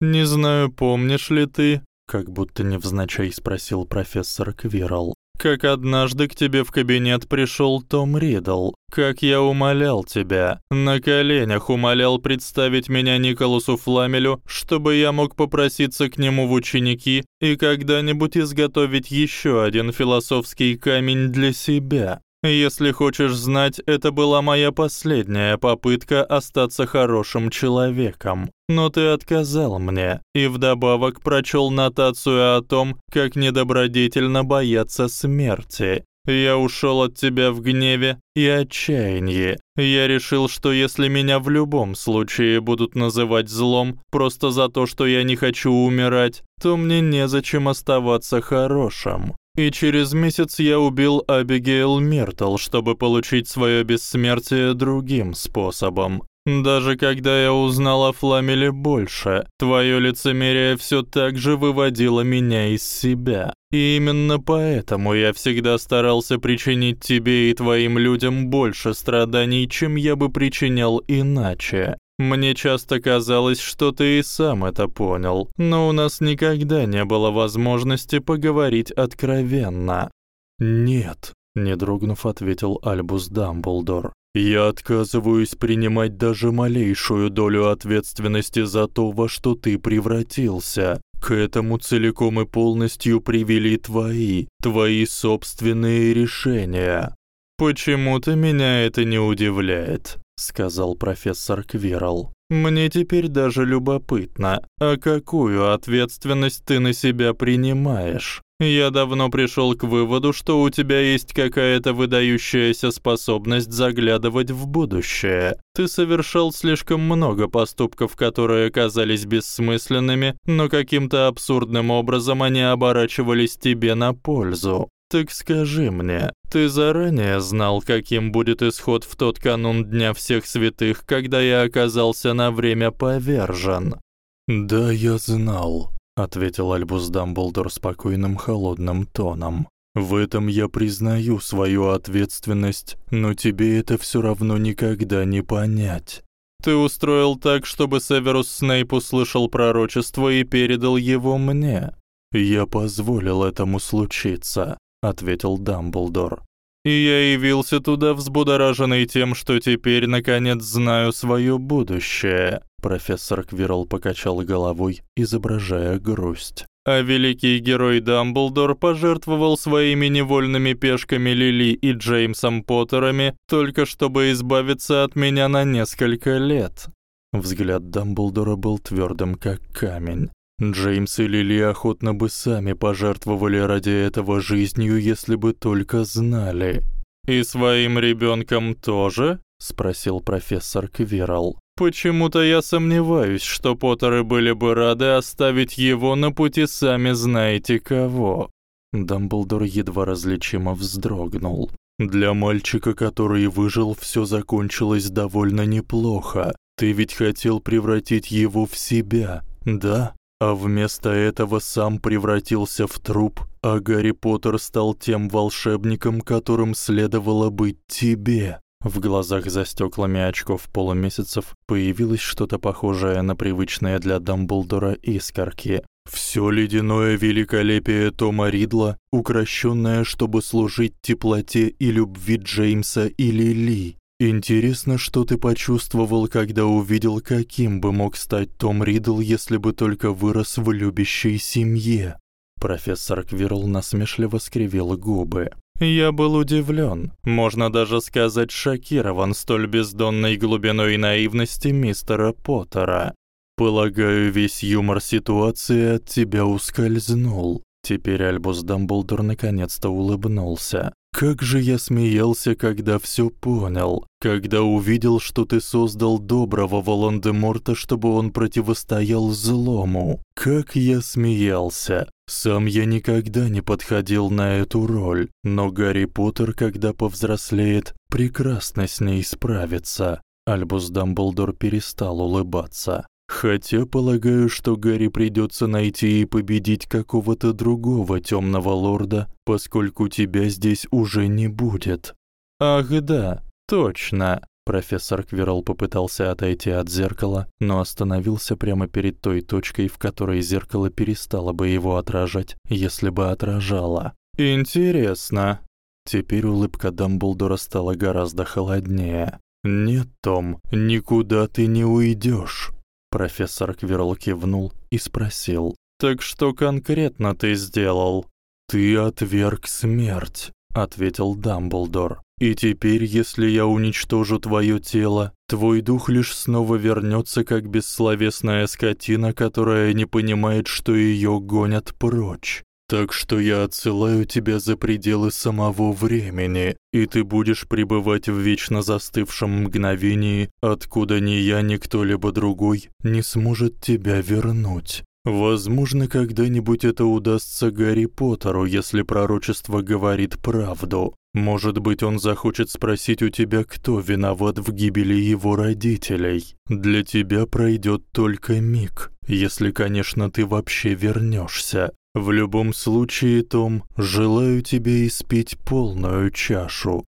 Не знаю, помнишь ли ты,
как будто невзначай спросил профессор Квирл
как однажды к тебе в кабинет пришёл Том Ридл. Как я умолял тебя, на коленях умолял представить меня Николасу Фламелю, чтобы я мог попроситься к нему в ученики и когда-нибудь изготовить ещё один философский камень для себя. Если хочешь знать, это была моя последняя попытка остаться хорошим человеком. Но ты отказал мне и вдобавок прочёл нотацию о том, как недобродетельно бояться смерти. Я ушёл от тебя в гневе и отчаянии. Я решил, что если меня в любом случае будут называть злом просто за то, что я не хочу умирать, то мне незачем оставаться хорошим. И через месяц я убил Абигейл Миртл, чтобы получить своё бессмертие другим способом. Даже когда я узнал о Фламеле больше, твоё лицемерие всё так же выводило меня из себя. И именно поэтому я всегда старался причинить тебе и твоим людям больше страданий, чем я бы причинял иначе. Мне часто казалось, что ты и сам это понял, но у нас никогда не было возможности поговорить откровенно.
Нет, не дрогнув, ответил Альбус Дамблдор. Я отказываюсь принимать даже малейшую долю ответственности за то, во что ты превратился. К этому целиком и полностью привели твои, твои собственные решения.
Почему-то меня это не удивляет сказал профессор Квирл. Мне теперь даже любопытно, а какую ответственность ты на себя принимаешь? Я давно пришёл к выводу, что у тебя есть какая-то выдающаяся способность заглядывать в будущее. Ты совершал слишком много поступков, которые казались бессмысленными, но каким-то абсурдным образом они оборачивались тебе на пользу. Так скажи мне, ты заранее знал, каким будет исход в тот канун Дня всех святых, когда я оказался на время повержен?
Да, я знал, ответил Альбус Дамблдор спокойным, холодным тоном. В этом я признаю свою ответственность, но тебе это всё равно никогда не понять.
Ты устроил так, чтобы Северус Снейп услышал пророчество и передал его мне.
Я позволил этому случиться ответил Дамблдор.
И я явился туда взбудораженный тем, что теперь наконец знаю своё будущее.
Профессор Квирл покачал головой, изображая грусть.
А великий герой Дамблдор пожертвовал своими невольными пешками Лили и Джеймсом Поттерами только чтобы избавиться от меня на несколько лет.
Взгляд Дамблдора был твёрдым как камень. Джеймс и Лили охотно бы сами пожертвовали ради этого жизнью, если бы только знали.
И своим ребёнком тоже?
спросил профессор Квирл.
Почему-то я сомневаюсь, что Поттеры были бы рады оставить его на пути сами знаете кого.
Дамблдор едва различимо вздрогнул. Для мальчика, который выжил, всё закончилось довольно неплохо. Ты ведь хотел превратить его в себя, да? А вместо этого сам превратился в труп, а Гарри Поттер стал тем волшебником, которым следовало быть тебе. В глазах за стёклами очков полумесяцев появилось что-то похожее на привычное для Дамблдора искорки. Всё ледяное великолепие Тома Ридла, укращённое, чтобы служить теплоте и любви Джеймса и Лили. Интересно, что ты почувствовал, когда увидел, каким бы мог стать Том Ридл, если бы только вырос в любящей семье. Профессор Квирл насмешливо скривил губы.
Я был удивлён, можно даже сказать, шокирован столь бездонной глубиной наивности мистера Поттера.
Полагаю, весь юмор ситуации от тебя ускользнул. Теперь Альбус Дамблдор наконец-то улыбнулся. Как же я смеялся, когда всё понял, когда увидел, что ты создал доброго Волан-де-Морта, чтобы он противостоял злому. Как я смеялся. Сам я никогда не подходил на эту роль, но Гарри Поттер, когда повзрослеет, прекрасно с ней справится. Альбус Дамблдор перестал улыбаться. Хотя полагаю, что Гарри придётся найти и победить какого-то другого тёмного лорда, поскольку тебя здесь уже не будет.
Ах, да, точно. Профессор Квирл попытался отойти от зеркала, но остановился прямо перед той точкой, в которой зеркало перестало бы его отражать, если бы отражало. Интересно.
Теперь улыбка Дамблдора стала гораздо холоднее. Нет, Том, никуда ты не уйдёшь. Профессор Квирл кивнул и спросил:
"Так что конкретно ты сделал?"
"Ты отверг смерть", ответил Дамблдор. "И теперь, если я уничтожу твоё тело, твой дух лишь снова вернётся как бессловесная скотина, которая не понимает, что её гонят прочь. Так что я отсылаю тебя за пределы самого времени, и ты будешь пребывать в вечно застывшем мгновении, откуда ни я, ни кто-либо другой не сможет тебя вернуть. Возможно, когда-нибудь это удастся Гарри Поттеру, если пророчество говорит правду. Может быть, он захочет спросить у тебя, кто виноват в гибели его родителей. Для тебя пройдёт только миг, если, конечно, ты вообще вернёшься. В любом случае, Том, желаю тебе испить полную чашу.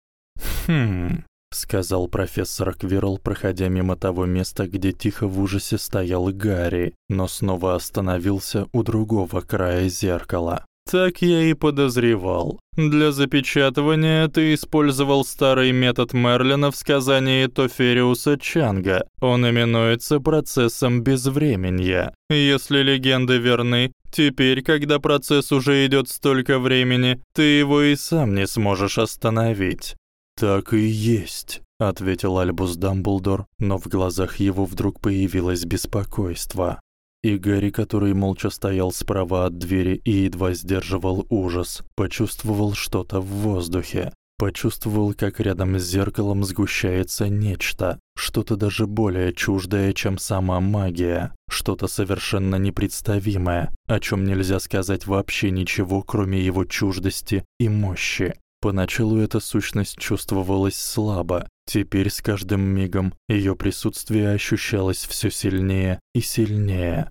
Хм, сказал профессор Квирл, проходя мимо того места, где тихо в ужасе стоял Гарри, но снова остановился у другого края зеркала. Так я и подозревал. Для запечатывания ты использовал старый метод Мерлина в сказании Тофериуса Чанга. Он именуется процессом безвременья. Если легенды верны, теперь, когда процесс уже идёт столько времени, ты его и сам не сможешь остановить.
Так и есть, ответил Альбус Дамблдор, но в глазах его вдруг появилось беспокойство. И Гарри, который молча стоял справа от двери и едва сдерживал ужас, почувствовал что-то в воздухе. Почувствовал, как рядом с зеркалом сгущается нечто, что-то даже более чуждое, чем сама магия, что-то совершенно непредставимое, о чём нельзя сказать вообще ничего, кроме его чуждости и мощи. Поначалу эта сущность чувствовалась слабо, теперь с каждым мигом её присутствие ощущалось всё сильнее и сильнее.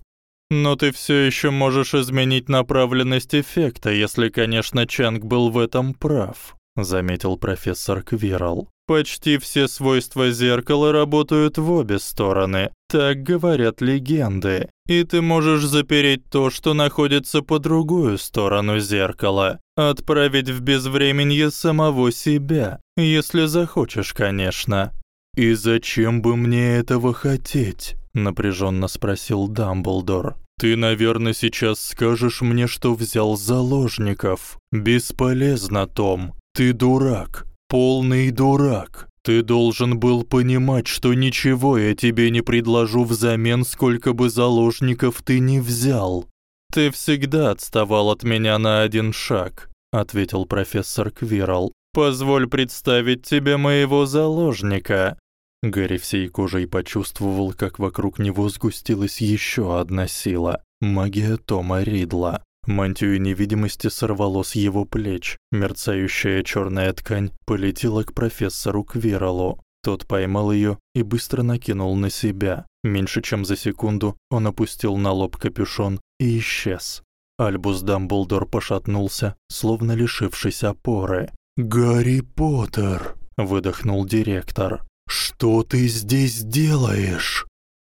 Но ты всё ещё можешь изменить направленность эффекта, если, конечно, Чанг был в этом прав, заметил профессор Квирл. Почти все свойства зеркала работают в обе стороны, так говорят легенды. И ты можешь запереть то, что находится по другую сторону зеркала, отправить в безвременье самого себя, если захочешь, конечно.
И зачем бы мне этого хотеть? напряжённо спросил Дамблдор. Ты, наверное, сейчас скажешь мне, что взял заложников. Бесполезно, Том. Ты дурак, полный дурак. Ты должен был понимать, что ничего я тебе не предложу взамен, сколько бы заложников ты ни взял.
Ты всегда отставал от меня на один шаг, ответил профессор Квирл. Позволь представить тебе моего заложника.
Гарри всей кожей почувствовал, как вокруг него сгустилась ещё одна сила магия Тома Ридла. Мантию невидимости сорвало с его плеч. Мерцающая чёрная ткань полетела к профессору Квиралу. Тот поймал её и быстро накинул на себя. Меньше чем за секунду он опустил на лоб капюшон и исчез. Альбус Дамблдор пошатнулся, словно лишившись опоры. "Гарри Поттер", выдохнул директор. Что ты здесь делаешь?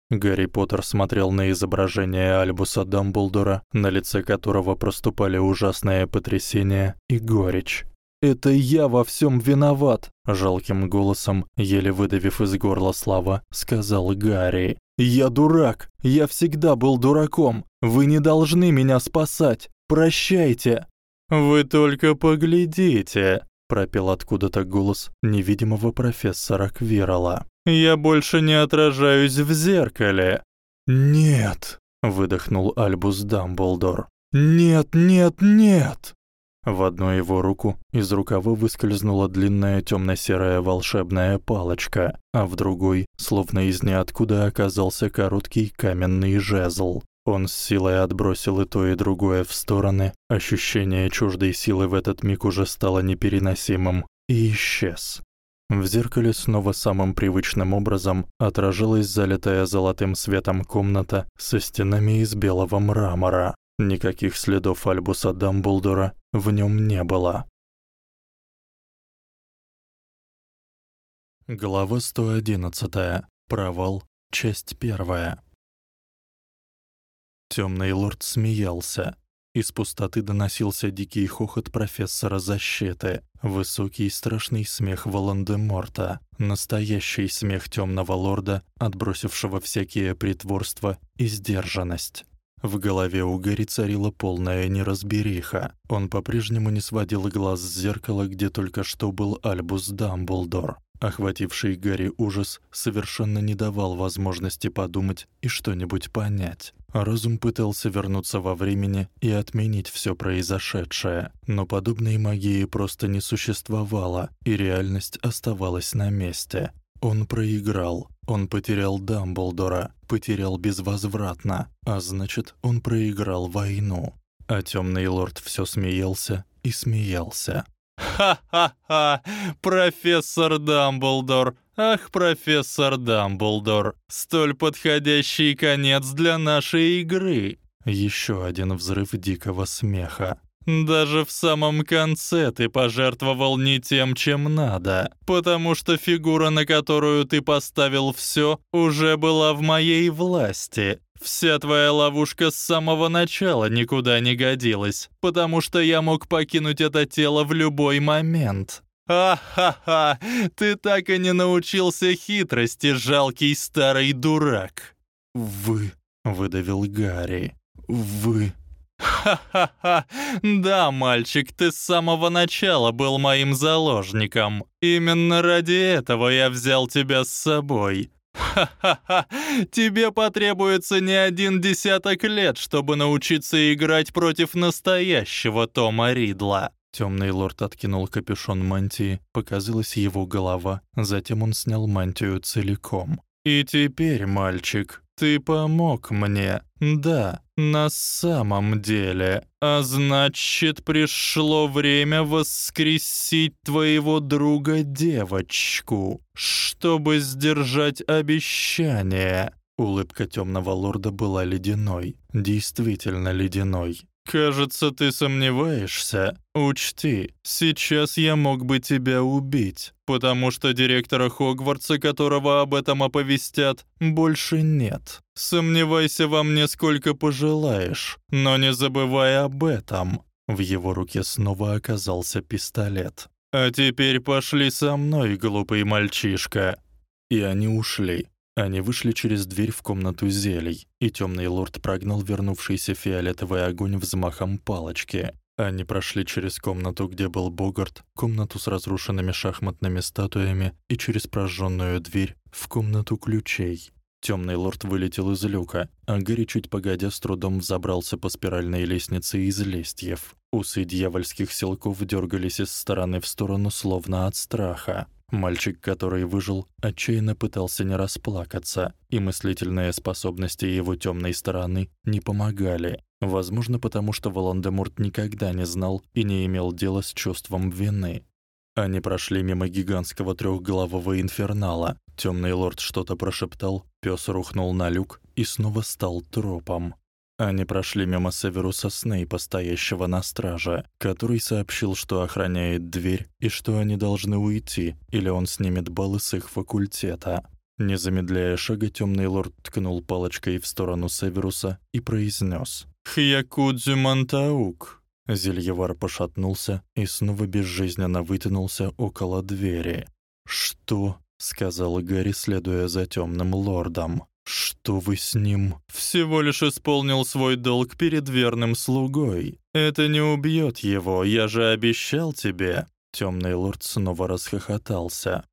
Гарри Поттер смотрел на изображение Альбуса Дамблдора, на лице которого проступали ужасное потрясение и горечь.
Это я во всём виноват,
жалким голосом, еле выдавив из горла слова, сказал Гарри.
Я дурак. Я всегда был дураком. Вы не должны меня спасать. Прощайте.
Вы только поглядите, пропел откуда-то голос невидимого профессора Квирла.
Я больше не отражаюсь в зеркале.
Нет, выдохнул Альбус Дамблдор.
Нет, нет, нет!» В одну его руку из рукава выскользнула длинная тёмно-серая волшебная палочка, а в другой, словно из ниоткуда, оказался короткий каменный жезл. Он с силой отбросил и то, и другое в стороны. Ощущение чуждой силы в этот миг уже стало непереносимым и исчез. В зеркале снова самым привычным образом отражалась залитая золотым светом комната со стенами из белого мрамора. Никаких следов Альбуса Дамблдора в нём не было. Глава 111. Провал. Часть первая. Тёмный лорд смеялся. Из пустоты доносился дикий хохот профессора защиты, высокий и страшный смех Волан-де-Морта, настоящий смех тёмного лорда, отбросившего всякие притворства и сдержанность. В голове у Гэри царила полная неразбериха. Он по-прежнему не сводил глаз с зеркала, где только что был Альбус Дамблдор. Охвативший Гарри ужас совершенно не давал возможности подумать и что-нибудь понять. Разум пытался вернуться во времени и отменить всё произошедшее, но подобной магии просто не существовало, и реальность оставалась на месте. Он проиграл. Он потерял Дамблдора, потерял безвозвратно, а значит, он проиграл войну. А тёмный лорд всё смеялся и смеялся. «Ха-ха-ха! Профессор Дамблдор! Ах, профессор Дамблдор! Столь подходящий конец для нашей игры!» Ещё один взрыв дикого смеха. Даже в самом конце ты пожертвовал не тем, чем надо, потому что фигура, на которую ты поставил всё, уже была в моей власти. Вся твоя ловушка с самого начала никуда не годилась, потому что я мог покинуть это тело в любой момент. «Ха-ха-ха! Ты так и не научился хитрости, жалкий старый дурак!» «Вы...» — выдавил Гарри. «Вы...» «Ха-ха-ха! Да, мальчик, ты с самого начала был моим заложником. Именно ради этого я взял тебя с собой. Ха-ха-ха! Тебе потребуется не один десяток лет, чтобы научиться играть против настоящего Тома Ридла. Темный лорд откинул капюшон мантии, показалась его голова, затем он снял мантию целиком. И теперь, мальчик, ты помог мне. Да, на самом деле. А значит, пришло время воскресить твоего друга-девочку, чтобы сдержать обещание. Улыбка темного лорда была ледяной, действительно ледяной. «Кажется, ты сомневаешься. Учти, сейчас я мог бы тебя убить, потому что директора Хогвартса, которого об этом оповестят, больше нет. Сомневайся во мне сколько пожелаешь, но не забывай об этом». В его руке снова оказался пистолет. «А теперь пошли со мной, глупый мальчишка». И они ушли. Они вышли через дверь в комнату зелий, и тёмный лорд прогнал вернувшийся фиолетовый огонь взмахом палочки. Они прошли через комнату, где был Богарт, комнату с разрушенными шахматными статуями и через прожжённую дверь в комнату ключей. Тёмный лорд вылетел из люка, а Гэри чуть погодя с трудом взобрался по спиральной лестнице из листьев. Усы дьявольских силков дёргались из стороны в сторону, словно от страха. Мальчик, который выжил, отчаянно пытался не расплакаться, и мыслительные способности его тёмной стороны не помогали. Возможно, потому что Волан-де-Морт никогда не знал и не имел дела с чувством вины. Они прошли мимо гигантского трёхглавого инфернала. Тёмный лорд что-то прошептал, пёс рухнул на люк и снова стал тропом. Они прошли мимо Северуса Снейпа, стоящего на страже, который сообщил, что охраняет дверь и что они должны уйти, или он снимет баллы с их факультета. Не замедляя шага, тёмный лорд ткнул палочкой в сторону Северуса и произнёс: "Хьякудзю Мантаук". Зельевар пошатнулся и снова безжизненно вытянулся около двери. "Что?" сказал Гарри, следуя за тёмным лордом. Что вы с ним? Всего лишь исполнил свой долг перед верным слугой. Это не убьёт его, я же обещал тебе. Тёмный лорд снова расхохотался.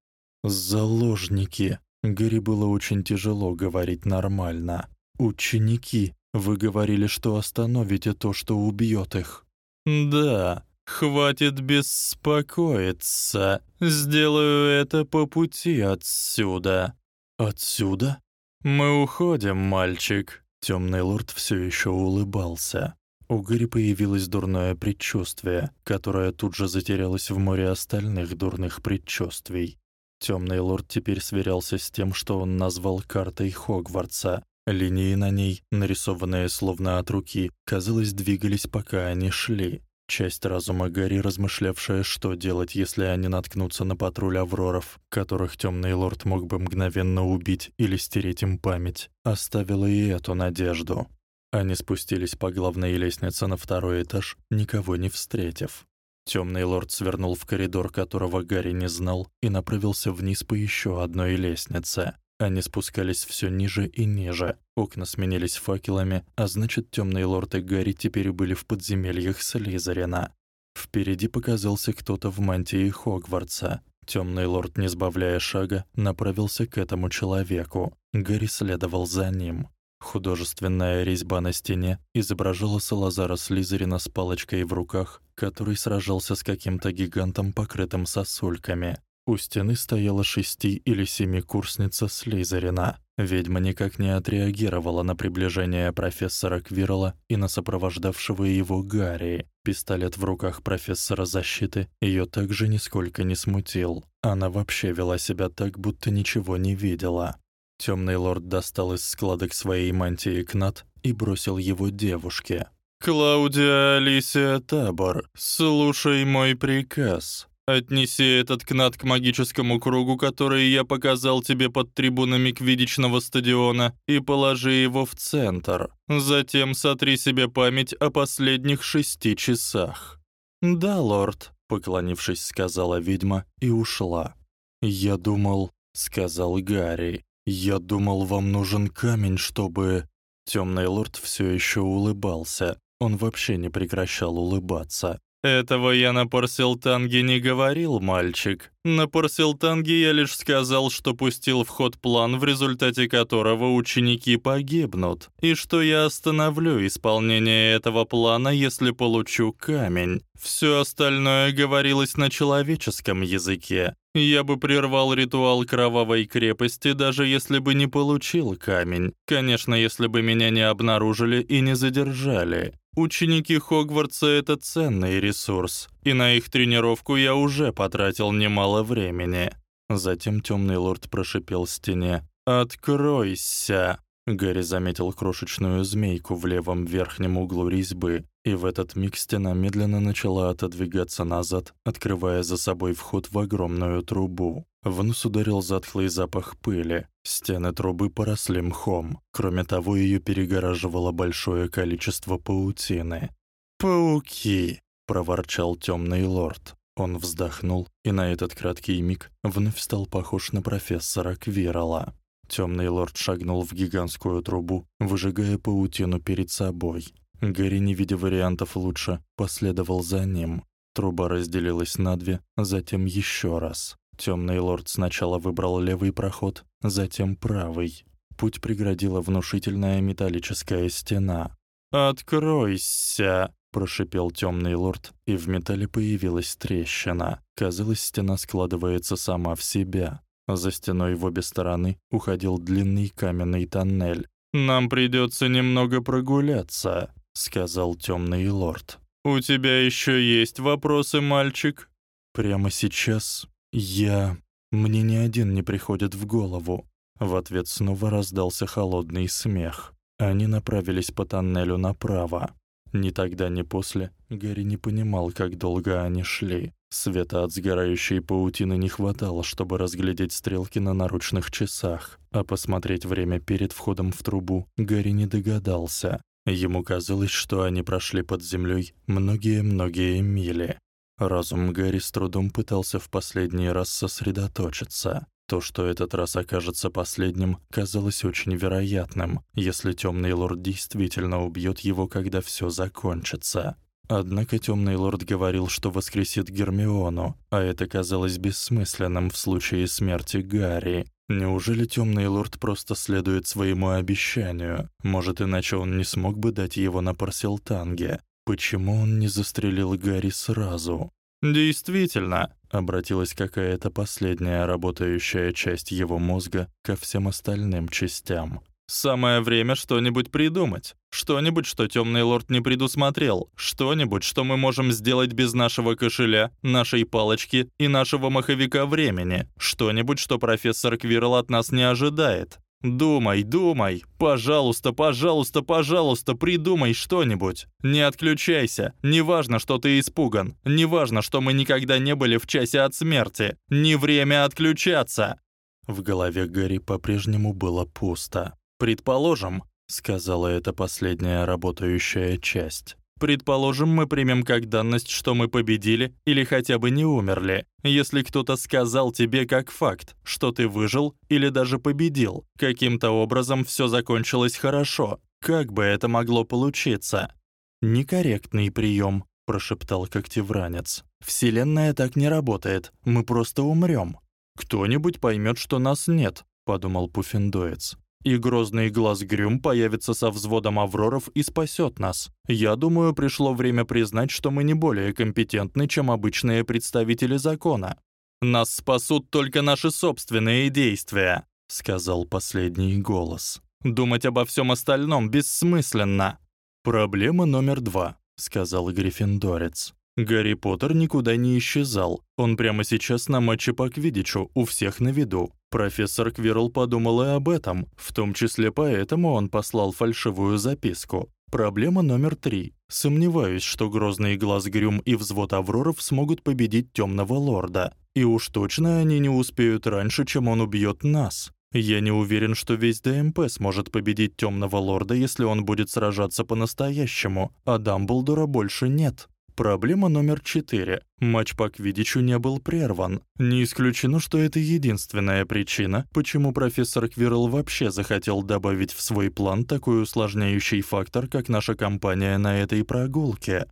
Заложники. Гэри было очень тяжело говорить нормально. Ученики,
Вы говорили, что остановите то, что убьёт их.
Да, хватит беспокоиться. Сделаю это по пути отсюда.
Отсюда?
Мы уходим, мальчик.
Тёмный лорд всё ещё улыбался. У Гэри появилось дурное предчувствие, которое тут же затерялось в море остальных дурных предчувствий. Тёмный лорд теперь сверялся с тем, что он назвал картой Хогвартса. Линии на ней, нарисованные словно от руки, казалось, двигались, пока они шли. Часть разума Гарри, размышлявшая, что делать, если они наткнутся на патруль авроров, которых Тёмный лорд мог бы мгновенно убить или стереть им память, оставила и эту надежду. Они спустились по главной лестнице на второй этаж, никого не встретив. Тёмный лорд свернул в коридор, которого Гарри не знал, и направился вниз по ещё одной лестнице. Они спускались всё ниже и ниже. Окна сменились факелами, а значит, Тёмный лорд и Гарри теперь были в подземельях Слизерина. Впереди показался кто-то в мантии Хогвартса. Тёмный лорд, не сбавляя шага, направился к этому человеку. Гарри следовал за ним. Художественная резьба на стене изображала Салазара Слизерина с палочкой в руках, который сражался с каким-то гигантом, покрытым сосульками. У стены стояла шести- или семикурсница Слизерина. Ведьма никак не отреагировала на приближение профессора Квирла и на сопровождавшего его Гарри. Пистолет в руках профессора защиты её также нисколько не смутил. Она вообще вела себя так, будто ничего не видела. Тёмный лорд достал из складок своей мантии кнат и бросил его девушке.
«Клаудия Алисия Табор, слушай мой приказ. Отнеси этот кнат к магическому кругу, который я показал тебе под трибунами квиддичного стадиона, и положи его в центр. Затем сотри себе память о последних шести часах».
«Да, лорд», — поклонившись, сказала ведьма и ушла. «Я думал», — сказал Гарри, — «я думал, вам нужен камень, чтобы...» Тёмный лорд всё ещё улыбался. Он вообще не прекращал улыбаться.
Этого я на Парселтанге не говорил, мальчик. На Парселтанге я лишь сказал, что пустил в ход план, в результате которого ученики погибнут, и что я остановлю исполнение этого плана, если получу камень. Всё остальное говорилось на человеческом языке. Я бы прервал ритуал кровавой крепости, даже если бы не получил камень. Конечно, если бы меня не обнаружили и не задержали. Ученики Хогвартса — это ценный ресурс, и на их тренировку я уже потратил немало времени.
Затем Тёмный лорд прошипел стене: "Откройся!" Гарри заметил крошечную змейку в левом верхнем углу резьбы, и в этот миг стена медленно начала отодвигаться назад, открывая за собой вход в огромную трубу. В нос ударил затхлый запах пыли. Стены трубы поросли мхом. Кроме того, её перегораживало большое количество паутины. «Пауки!» — проворчал тёмный лорд. Он вздохнул, и на этот краткий миг вновь стал похож на профессора Квирла. Тёмный лорд шагнул в гигантскую трубу, выжигая паутину перед собой. Гарри, не видя вариантов лучше, последовал за ним. Труба разделилась на две, затем ещё раз. Тёмный лорд сначала выбрал левый проход, затем правый. Путь преградила внушительная металлическая стена. «Откройся!» — прошипел тёмный лорд, и в металле появилась трещина. Казалось, стена складывается сама в себя. За стеной в обе стороны уходил длинный каменный тоннель.
«Нам придётся немного прогуляться», —
сказал тёмный лорд.
«У тебя ещё есть вопросы, мальчик?»
«Прямо сейчас «Я... мне ни один не приходит в голову». В ответ снова раздался холодный смех. Они направились по тоннелю направо. Ни тогда, ни после Гарри не понимал, как долго они шли. Света от сгорающей паутины не хватало, чтобы разглядеть стрелки на наручных часах, а посмотреть время перед входом в трубу Гарри не догадался. Ему казалось, что они прошли под землёй многие-многие мили. Разум Гарри с трудом пытался в последний раз сосредоточиться. То, что этот раз окажется последним, казалось очень вероятным, если Тёмный лорд действительно убьёт его, когда всё закончится. Однако Тёмный лорд говорил, что воскресит Гермиону, а это казалось бессмысленным в случае смерти Гарри. Неужели Тёмный лорд просто следует своему обещанию? Может, иначе он не смог бы дать его на Парселтанге? Почему он не застрелил Гарри сразу?
Действительно,
обратилась какая-то последняя работающая часть его мозга ко всем остальным частям.
Самое время что-нибудь придумать. Что-нибудь, что Тёмный лорд не предусмотрел. Что-нибудь, что мы можем сделать без нашего кошеля, нашей палочки и нашего маховика времени. Что-нибудь, что профессор Квирл от нас не ожидает. Думай, думай. Пожалуйста, пожалуйста, пожалуйста, придумай что-нибудь. Не отключайся. Неважно, что ты испуган. Неважно, что мы никогда не были в часе от смерти. Не время отключаться.
В голове Гарри по-прежнему было пусто.
Предположим,
сказала эта последняя работающая часть.
Предположим, мы примем как данность, что мы победили или хотя бы не умерли. Если кто-то сказал тебе как факт, что ты выжил или даже победил, каким-то образом всё закончилось хорошо. Как бы это могло получиться?
Некорректный приём, прошептал когтевранец. Вселенная так не работает. Мы просто умрём.
Кто-нибудь поймёт, что нас нет, подумал Пуффендуец и грозный глаз Грюм появится со взводом авроров и спасёт нас. Я думаю, пришло время признать, что мы не более компетентны, чем обычные представители закона. Нас спасут только наши собственные действия, сказал последний голос. Думать обо всём остальном бессмысленно.
Проблема номер два, сказал Гриффиндорец. Гарри Поттер никуда не исчезал. Он прямо сейчас на матче по квиддичу, у всех на виду. Профессор Квирл подумал и об этом, в том числе поэтому он послал фальшивую записку. Проблема номер три. Сомневаюсь, что Грозный Глаз Грюм и взвод Авроров смогут победить Тёмного Лорда. И уж точно они не успеют раньше, чем он убьёт нас. Я не уверен, что весь ДМП сможет победить Тёмного Лорда, если он будет сражаться по-настоящему, а Дамблдора больше нет. Проблема номер 4. Матч по квиддичу не был прерван. Не исключено, что это единственная причина, почему профессор Квирл вообще захотел добавить в свой план такой усложняющий фактор, как наша компания на этой прогулке.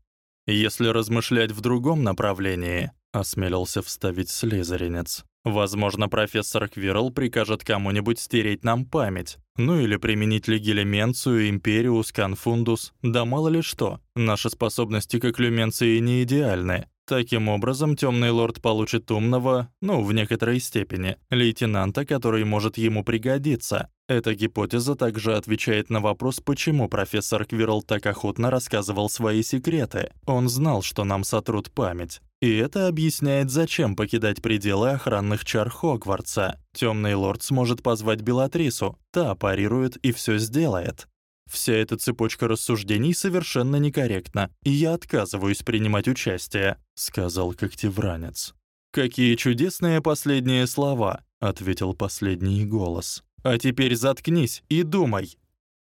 Если размышлять в другом направлении,
осмелился вставить слизеринец.
Возможно, профессор Квирл прикажет кому-нибудь стереть нам память. Ну или применить легилеменцию, империус, конфундус, да мало ли что. Наши способности к оклюменции не идеальны. Таким образом, Тёмный лорд получит умного, ну, в некоторой степени, лейтенанта, который может ему пригодиться. Эта гипотеза также отвечает на вопрос, почему профессор Квирл так охотно рассказывал свои секреты. Он знал, что нам сотрут память. И это объясняет, зачем покидать пределы охранных чар Хогвартса. Тёмный лорд сможет позвать Белатрису, та парирует и всё сделает. Вся эта цепочка рассуждений совершенно некорректна, и я отказываюсь принимать участие, сказал когтевранец. Какие чудесные последние слова, ответил последний голос. А теперь заткнись и думай.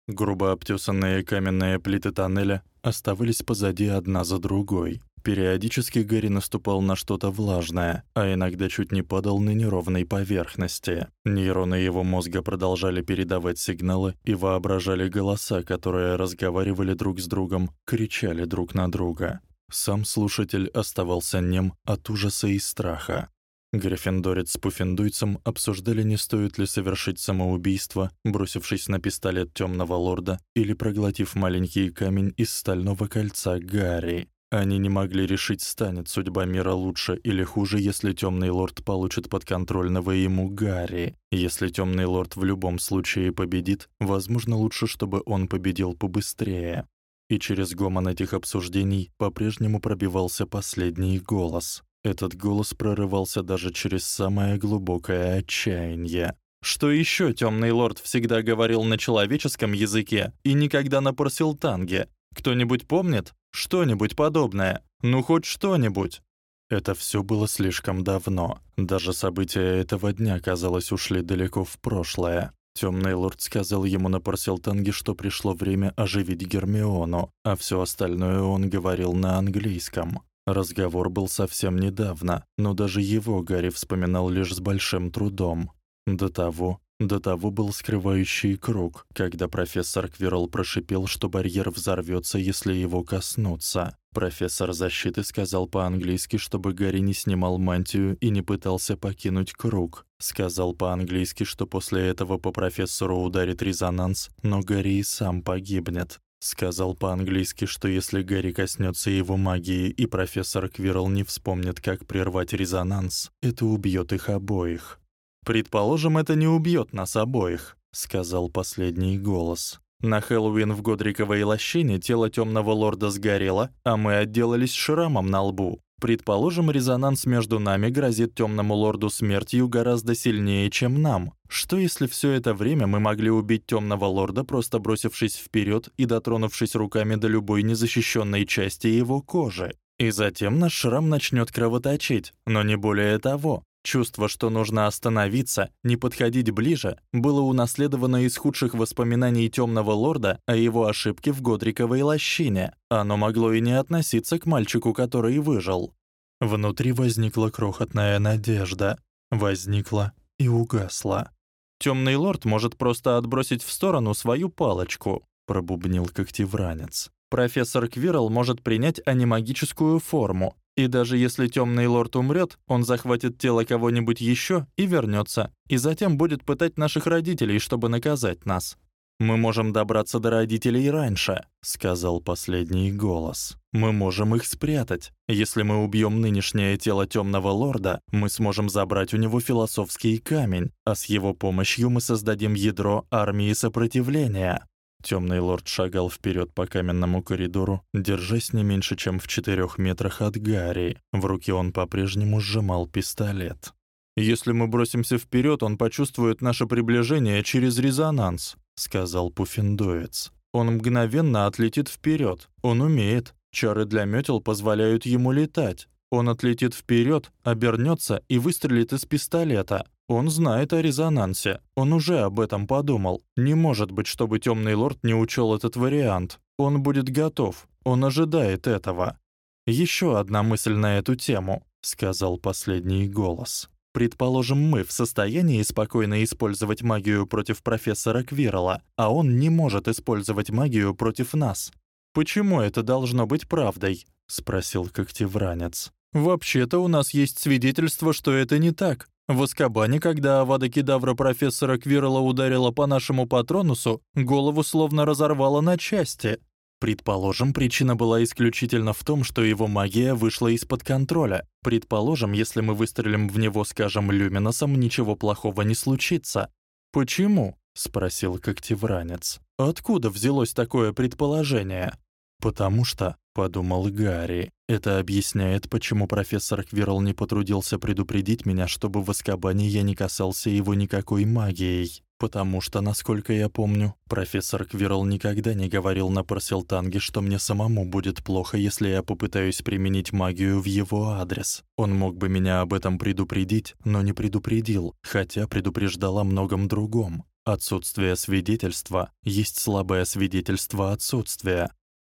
Грубо обтесанные каменные плиты тоннеля оставались позади одна за другой. Периодически Гэри наступал на что-то влажное, а иногда чуть не падал на неровной поверхности. Нейроны его мозга продолжали передавать сигналы и воображали голоса, которые разговаривали друг с другом, кричали друг на друга. Сам слушатель оставался нем от ужаса и страха. Гриффиндорец с Пуффендуйцем обсуждали, не стоит ли совершить самоубийство, бросившись на пистолет Тёмного лорда или проглотив маленький камень из стального кольца Гарри. Они не могли решить, станет судьба мира лучше или хуже, если Тёмный лорд получит подконтрольного ему Гарри. Если Тёмный лорд в любом случае победит, возможно, лучше, чтобы он победил побыстрее. И через гомон этих обсуждений по-прежнему пробивался последний голос. Этот голос прорывался даже через самое глубокое отчаяние.
Что ещё Тёмный лорд всегда говорил на человеческом языке и никогда на парсилтанге? Кто-нибудь помнит? Что-нибудь подобное. Ну хоть что-нибудь.
Это всё было слишком давно. Даже события этого дня, казалось, ушли далеко в прошлое. Тёмный лорд сказал ему на Парселтанге, что пришло время оживить Гермиону, а всё остальное он говорил на английском. Разговор был совсем недавно, но даже его Гарри вспоминал лишь с большим трудом. До того До того был скрывающий круг, когда профессор Квирл прошипел, что барьер взорвётся, если его коснуться. Профессор защиты сказал по-английски, чтобы Гарри не снимал мантию и не пытался покинуть круг. Сказал по-английски, что после этого по профессору ударит резонанс, но Гарри и сам погибнет. Сказал по-английски, что если Гарри коснётся его магии и профессор Квирл не вспомнит, как прервать резонанс, это убьёт их обоих.
Предположим, это не убьёт нас обоих, сказал последний голос. На Хэллоуин в Годриковой лощине тело тёмного лорда сгорело, а мы отделались шрамом на лбу. Предположим, резонанс между нами грозит тёмному лорду смертью гораздо сильнее, чем нам. Что если всё это время мы могли убить тёмного лорда, просто бросившись вперёд и дотронувшись руками до любой незащищённой части его кожи? И затем наш шрам начнёт кровоточить, но не более того. Чувство, что нужно остановиться, не подходить ближе, было унаследовано из худших воспоминаний Тёмного лорда о его ошибке в Годриковой лощине. Оно могло и не относиться к мальчику, который выжил.
Внутри возникла крохотная надежда, возникла и угасла.
Тёмный лорд может просто отбросить в сторону свою палочку,
пробубнил когтевранец.
Профессор Квирл может принять анимагическую форму, и даже если Тёмный лорд умрёт, он захватит тело кого-нибудь ещё и вернётся, и затем будет пытать наших родителей, чтобы наказать нас. Мы можем добраться до родителей раньше, сказал последний голос. Мы можем их спрятать. Если мы убьём нынешнее тело Тёмного лорда, мы сможем забрать у него философский камень, а с его помощью мы создадим ядро армии сопротивления.
Тёмный лорд шагал вперёд по каменному коридору, держась не меньше, чем в четырёх метрах от Гарри. В руке он по-прежнему сжимал пистолет.
Если мы бросимся вперёд, он почувствует наше приближение через резонанс, сказал Пуффендуец. Он мгновенно отлетит вперёд. Он умеет. Чары для мётел позволяют ему летать. Он отлетит вперёд, обернётся и выстрелит из пистолета. Он знает о резонансе. Он уже об этом подумал. Не может быть, чтобы Тёмный лорд не учёл этот вариант. Он будет готов. Он ожидает этого. Ещё одна мысль на эту тему, сказал последний голос. Предположим, мы в состоянии спокойно использовать магию против профессора Квирла, а он не может использовать магию против нас. Почему это должно быть правдой? спросил когтевранец. Вообще-то у нас есть свидетельство, что это не так. В Аскабане, когда Авада Кедавра профессора Квирла ударила по нашему патронусу, голову словно разорвало на части. Предположим, причина была исключительно в том, что его магия вышла из-под контроля. Предположим, если мы выстрелим в него, скажем, люминосом, ничего плохого не случится. Почему? спросил когтевранец. Откуда взялось такое предположение?
Потому что, подумал Гарри, это объясняет, почему профессор Квирл не потрудился предупредить меня, чтобы в Аскабане я не касался его никакой магией. Потому что, насколько я помню, профессор Квирл никогда не говорил на Парселтанге, что мне самому будет плохо, если я попытаюсь применить магию в его адрес. Он мог бы меня об этом предупредить, но не предупредил, хотя предупреждал о многом другом. Отсутствие свидетельства есть слабое свидетельство отсутствия.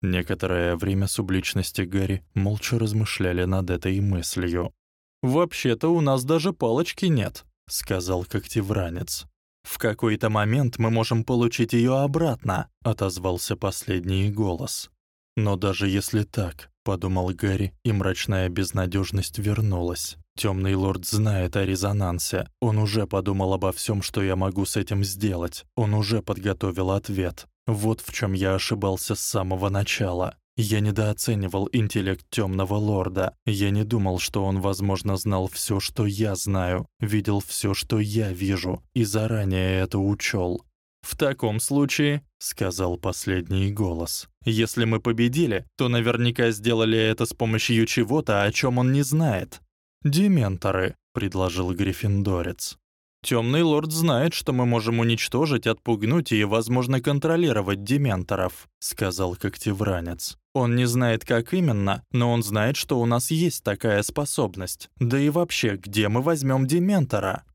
Некоторое время субличности Гарри молча размышляли над этой мыслью.
«Вообще-то у нас даже палочки нет», — сказал когтевранец. «В какой-то момент мы можем получить её обратно», — отозвался последний голос.
«Но даже если так», — подумал Гарри, и мрачная безнадёжность вернулась. Тёмный лорд знает о резонансе. Он уже подумал обо всём, что я могу с этим сделать. Он уже подготовил ответ. Вот в чём я ошибался с самого начала. Я недооценивал интеллект Тёмного лорда. Я не думал, что он, возможно, знал всё, что я знаю, видел всё, что я вижу, и заранее это учёл.
В таком случае, сказал последний голос. Если мы победили, то наверняка сделали это с помощью чего-то, о чём он не знает. Дементоры, предложил Гриффиндорец. Тёмный лорд знает, что мы можем уничтожить, отпугнуть и, возможно, контролировать дементоров, сказал когтевранец. Он не знает, как именно, но он знает, что у нас есть такая способность. Да и вообще, где мы возьмём дементора?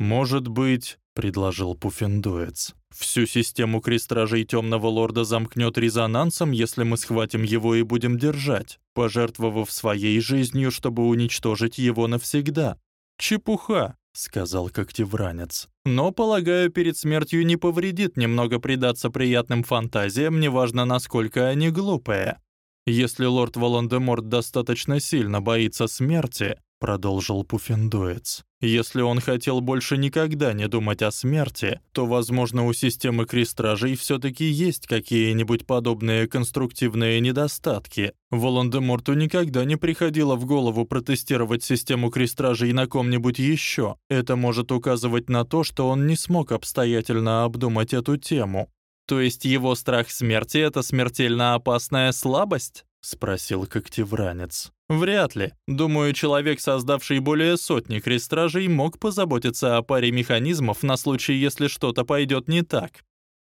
Может быть, предложил Пуффендуец. Всю систему крестражей Тёмного лорда замкнёт резонансом, если мы схватим его и будем держать, пожертвовав своей жизнью, чтобы уничтожить его навсегда. Чепуха,
сказал когтевранец.
Но, полагаю, перед смертью не повредит немного предаться приятным фантазиям, неважно, насколько они глупые. Если лорд Волан-де-Морт достаточно сильно боится смерти, продолжил Пуффендуец. Если он хотел больше никогда не думать о смерти, то, возможно, у системы крестражей всё-таки есть какие-нибудь подобные конструктивные недостатки. Волан-де-Морту никогда не приходило в голову протестировать систему крестражей на ком-нибудь ещё. Это может указывать на то, что он не смог обстоятельно обдумать эту тему. То есть его страх смерти это смертельно опасная слабость? спросил когтевранец. Вряд ли. Думаю, человек, создавший более сотни крестражей, мог позаботиться о паре механизмов на случай, если что-то пойдёт не так.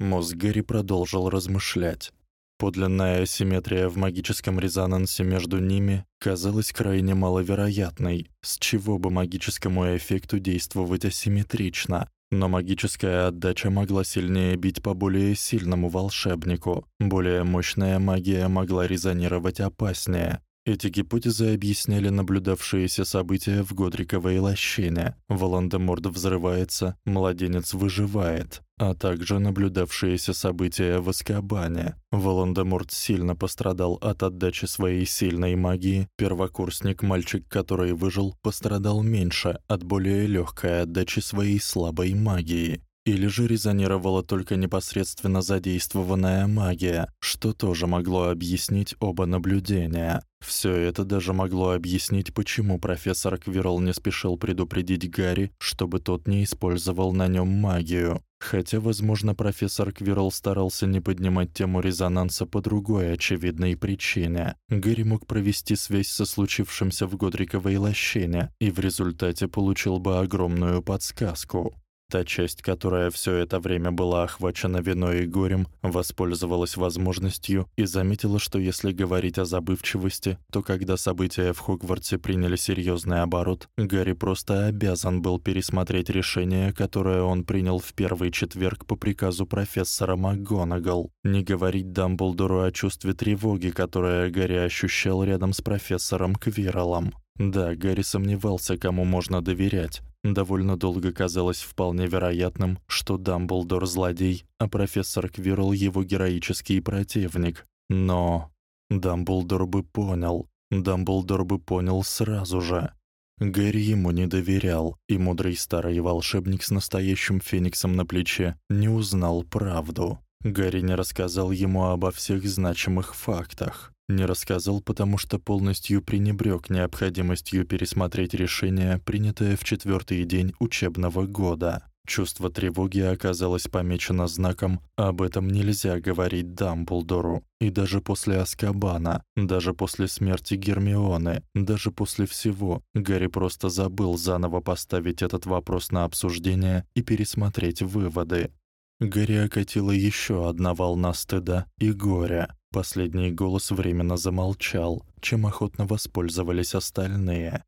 Мозг продолжил размышлять. Подлинная асимметрия в магическом резонансе между ними казалась крайне маловероятной, с чего бы магическому эффекту действовать асимметрично. Но магическая отдача могла сильнее бить по более сильному волшебнику. Более мощная магия могла резонировать опаснее. Эти гипотезы объясняли наблюдавшиеся события в Годриковой лощине. Волан-де-Морт взрывается, младенец выживает, а также наблюдавшиеся события в Азкабане. Волан-де-Морт сильно пострадал от отдачи своей сильной магии. Первокурсник, мальчик, который выжил, пострадал меньше от более лёгкой отдачи своей слабой магии. Или же резонировала только непосредственно задействованная магия, что тоже могло объяснить оба наблюдения. Всё это даже могло объяснить, почему профессор Квирл не спешил предупредить Гарри, чтобы тот не использовал на нём магию. Хотя, возможно, профессор Квирл старался не поднимать тему резонанса по другой очевидной причине. Гарри мог провести связь со случившимся в Годриковой лощине и в результате получил бы огромную подсказку. Та часть, которая всё это время была охвачена виной и горем, воспользовалась возможностью и заметила, что если говорить о забывчивости, то когда события в Хогвартсе приняли серьёзный оборот, Гарри просто обязан был пересмотреть решение, которое он принял в первый четверг по приказу профессора МакГонагал, не говорить Дамблдору о чувстве тревоги, которое Гарри ощущал рядом с профессором Квирлом. Да, Гарри сомневался, кому можно доверять. Довольно долго казалось вполне вероятным, что Дамблдор злодей, а профессор Квирл его героический противник. Но Дамблдор бы понял, Дамблдор бы понял сразу же. Гарри ему не доверял, и мудрый старый волшебник с настоящим фениксом на плече не узнал правду. Гарри не рассказал ему обо всех значимых фактах. Не рассказал, потому что полностью пренебрёг необходимостью пересмотреть решение, принятое в четвёртый день учебного года. Чувство тревоги оказалось помечено знаком «Об этом нельзя говорить Дамблдору». И даже после Азкабана, даже после смерти Гермионы, даже после всего, Гарри просто забыл заново поставить этот вопрос на обсуждение и пересмотреть выводы. Гарри окатила ещё одна волна стыда и горя. Последний голос временно замолчал, чем охотно воспользовались остальные.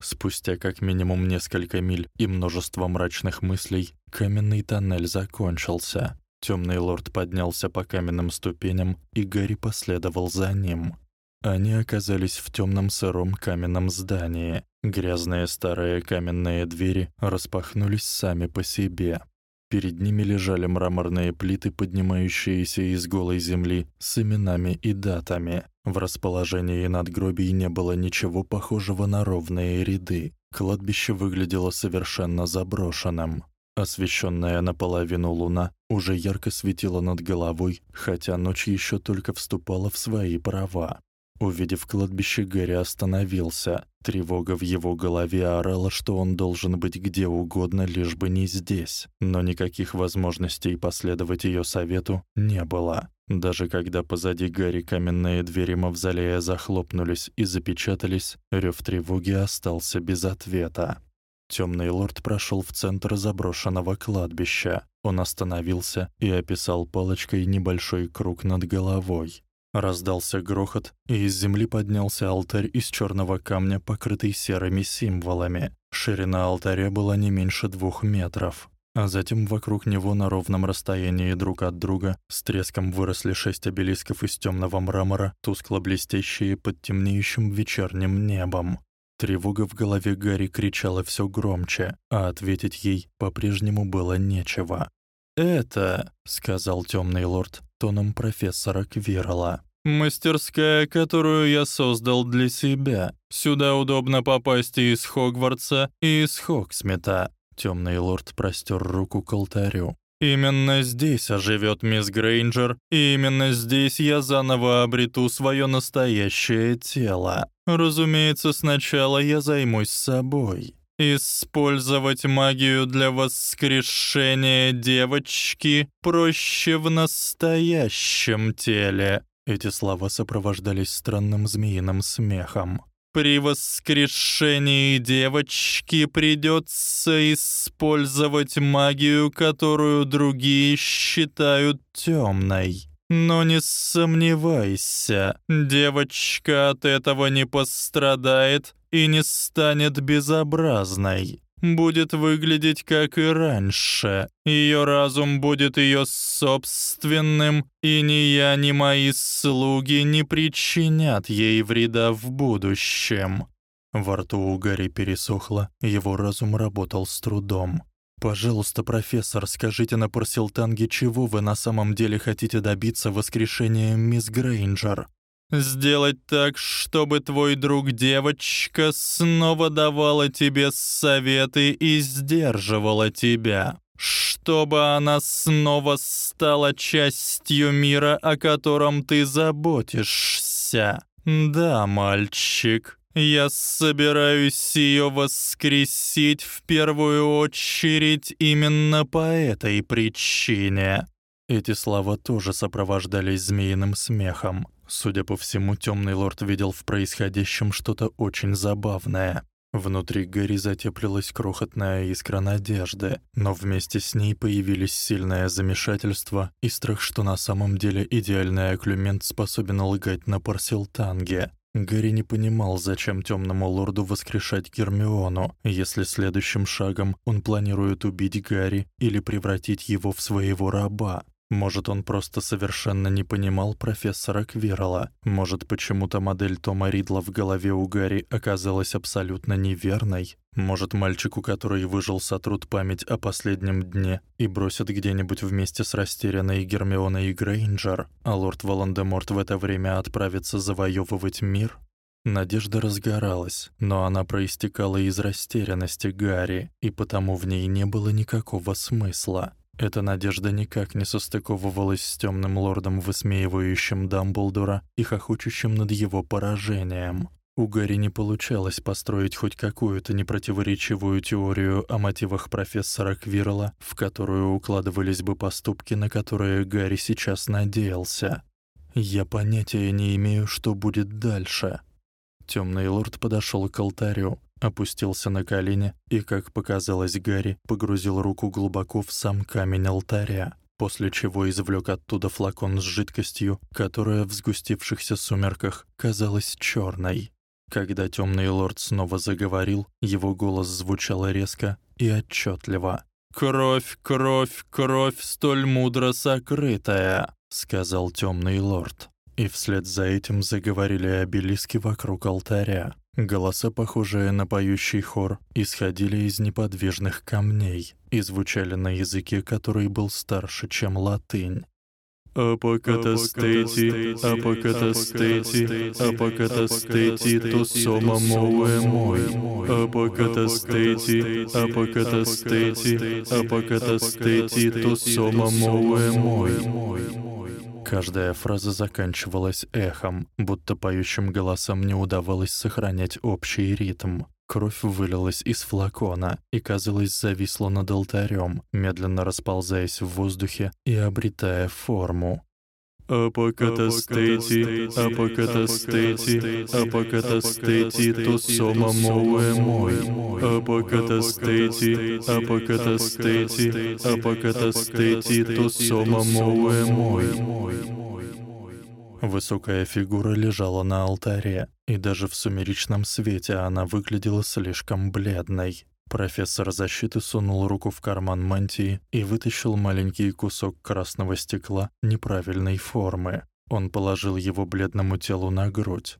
Спустя как минимум несколько миль и множество мрачных мыслей, каменный тоннель закончился. Тёмный лорд поднялся по каменным ступеням, и Гарри последовал за ним. Они оказались в тёмном сыром каменном здании. Грязные старые каменные двери распахнулись сами по себе. Перед ними лежали мраморные плиты, поднимающиеся из голой земли, с именами и датами. В расположении надгробий не было ничего похожего на ровные ряды. Кладбище выглядело совершенно заброшенным. Освещенная наполовину луна уже ярко светила над головой, хотя ночь еще только вступала в свои права. Увидев кладбище, Гэри остановился. Тревога в его голове орала, что он должен быть где угодно, лишь бы не здесь. Но никаких возможностей последовать её совету не было. Даже когда позади Гарри каменные двери мавзолея захлопнулись и запечатались, рёв тревоги остался без ответа. Тёмный лорд прошёл в центр заброшенного кладбища. Он остановился и описал палочкой небольшой круг над головой. Раздался грохот, и из земли поднялся алтарь из чёрного камня, покрытый серыми символами. Ширина алтаря была не меньше двух метров. А затем вокруг него на ровном расстоянии друг от друга с треском выросли шесть обелисков из тёмного мрамора, тускло блестящие под темнеющим вечерним небом. Тревога в голове Гарри кричала всё громче, а ответить ей по-прежнему было нечего.
«Это», — сказал тёмный лорд тоном профессора Квирла, «мастерская, которую я создал для себя. Сюда удобно попасть и из Хогвартса, и из Хоксмита». Тёмный лорд простёр руку к алтарю. Именно здесь оживёт мисс Грейнджер, и именно здесь я заново обрету своё настоящее тело. Разумеется, сначала я займусь собой. Использовать магию для воскрешения девочки проще в настоящем теле. Эти слова сопровождались странным змеиным смехом. При воскрешении девочки придётся использовать магию, которую другие считают тёмной. Но не сомневайся, девочка от этого не пострадает и не станет безобразной. Будет выглядеть как и раньше. Её разум будет её собственным, и ни я, ни мои слуги не причинят ей вреда в будущем.
Во рту у Гарри пересохло, его разум работал с трудом. Пожалуйста, профессор, скажите на Парсилтанге, чего вы на самом деле хотите добиться воскрешением мисс Грейнджер?
Сделать так, чтобы твой друг девочка снова давала тебе советы и сдерживала тебя. Чтобы она снова стала частью мира, о котором ты заботишься. Да, мальчик, я собираюсь её воскресить в первую очередь именно по этой причине.
Эти слова тоже сопровождались змеиным смехом. Судя по всему, тёмный лорд видел в происходящем что-то очень забавное. Внутри Гэри затеплилась крохотная искра надежды, но вместе с ней появились сильное замешательство и страх, что на самом деле идеальный оклюмент способен лгать на Парсилтанге. Гарри не понимал, зачем Тёмному лорду воскрешать Гермиону, если следующим шагом он планирует убить Гарри или превратить его в своего раба. Может, он просто совершенно не понимал профессора Квирла. Может, почему-то модель Тома Ридла в голове у Гарри оказалась абсолютно неверной. Может, мальчику, который выжил, сотрут память о последнем дне и бросят где-нибудь вместе с растерянной Гермионой и Грейнджер, а лорд Волан-де-Морт в это время отправится завоёвывать мир? Надежда разгоралась, но она проистекала из растерянности Гарри, и потому в ней не было никакого смысла. Эта надежда никак не состыковывалась с тёмным лордом, высмеивающим Дамблдора и хохочущим над его поражением. У Гарри не получалось построить хоть какую-то непротиворечивую теорию о мотивах профессора Квирла, в которую укладывались бы поступки, на которые Гарри сейчас надеялся. Я понятия не имею, что будет дальше. Тёмный лорд подошёл к алтарю, опустился на колени и, как показалось Гарри, погрузил руку глубоко в сам камень алтаря, после чего извлёк оттуда флакон с жидкостью, которая в сгустившихся сумерках казалась чёрной. Когда тёмный лорд снова заговорил, его голос звучал резко и отчётливо.
«Кровь, кровь, кровь столь мудро сокрытая», — сказал тёмный лорд.
И вслед за этим заговорили обелиски вокруг алтаря. Голоса, похожие на поющий хор, исходили из неподвижных камней и звучали на языке, который был старше, чем латынь.
Апокатастети, апокатастети, апокатастети, тусома моуэ мой. Апокатастети, апокатастети, апокатастети, тусома моуэ мой.
Каждая фраза заканчивалась эхом, будто поющим голосам не удавалось сохранять общий ритм. Кровь вылилась из флакона и, казалось, зависла над алтарем, медленно расползаясь в воздухе и обретая форму.
Апокатастети, апокатастети, апокатастети, тусома моуэ мой. Апокатастети, апокатастети, апокатастети, тусома моуэ мой.
Высокая фигура лежала на алтаре, и даже в сумеречном свете она выглядела слишком бледной. Профессор защиты сунул руку в карман мантии и вытащил маленький кусок красного стекла неправильной формы. Он положил его бледному телу на грудь.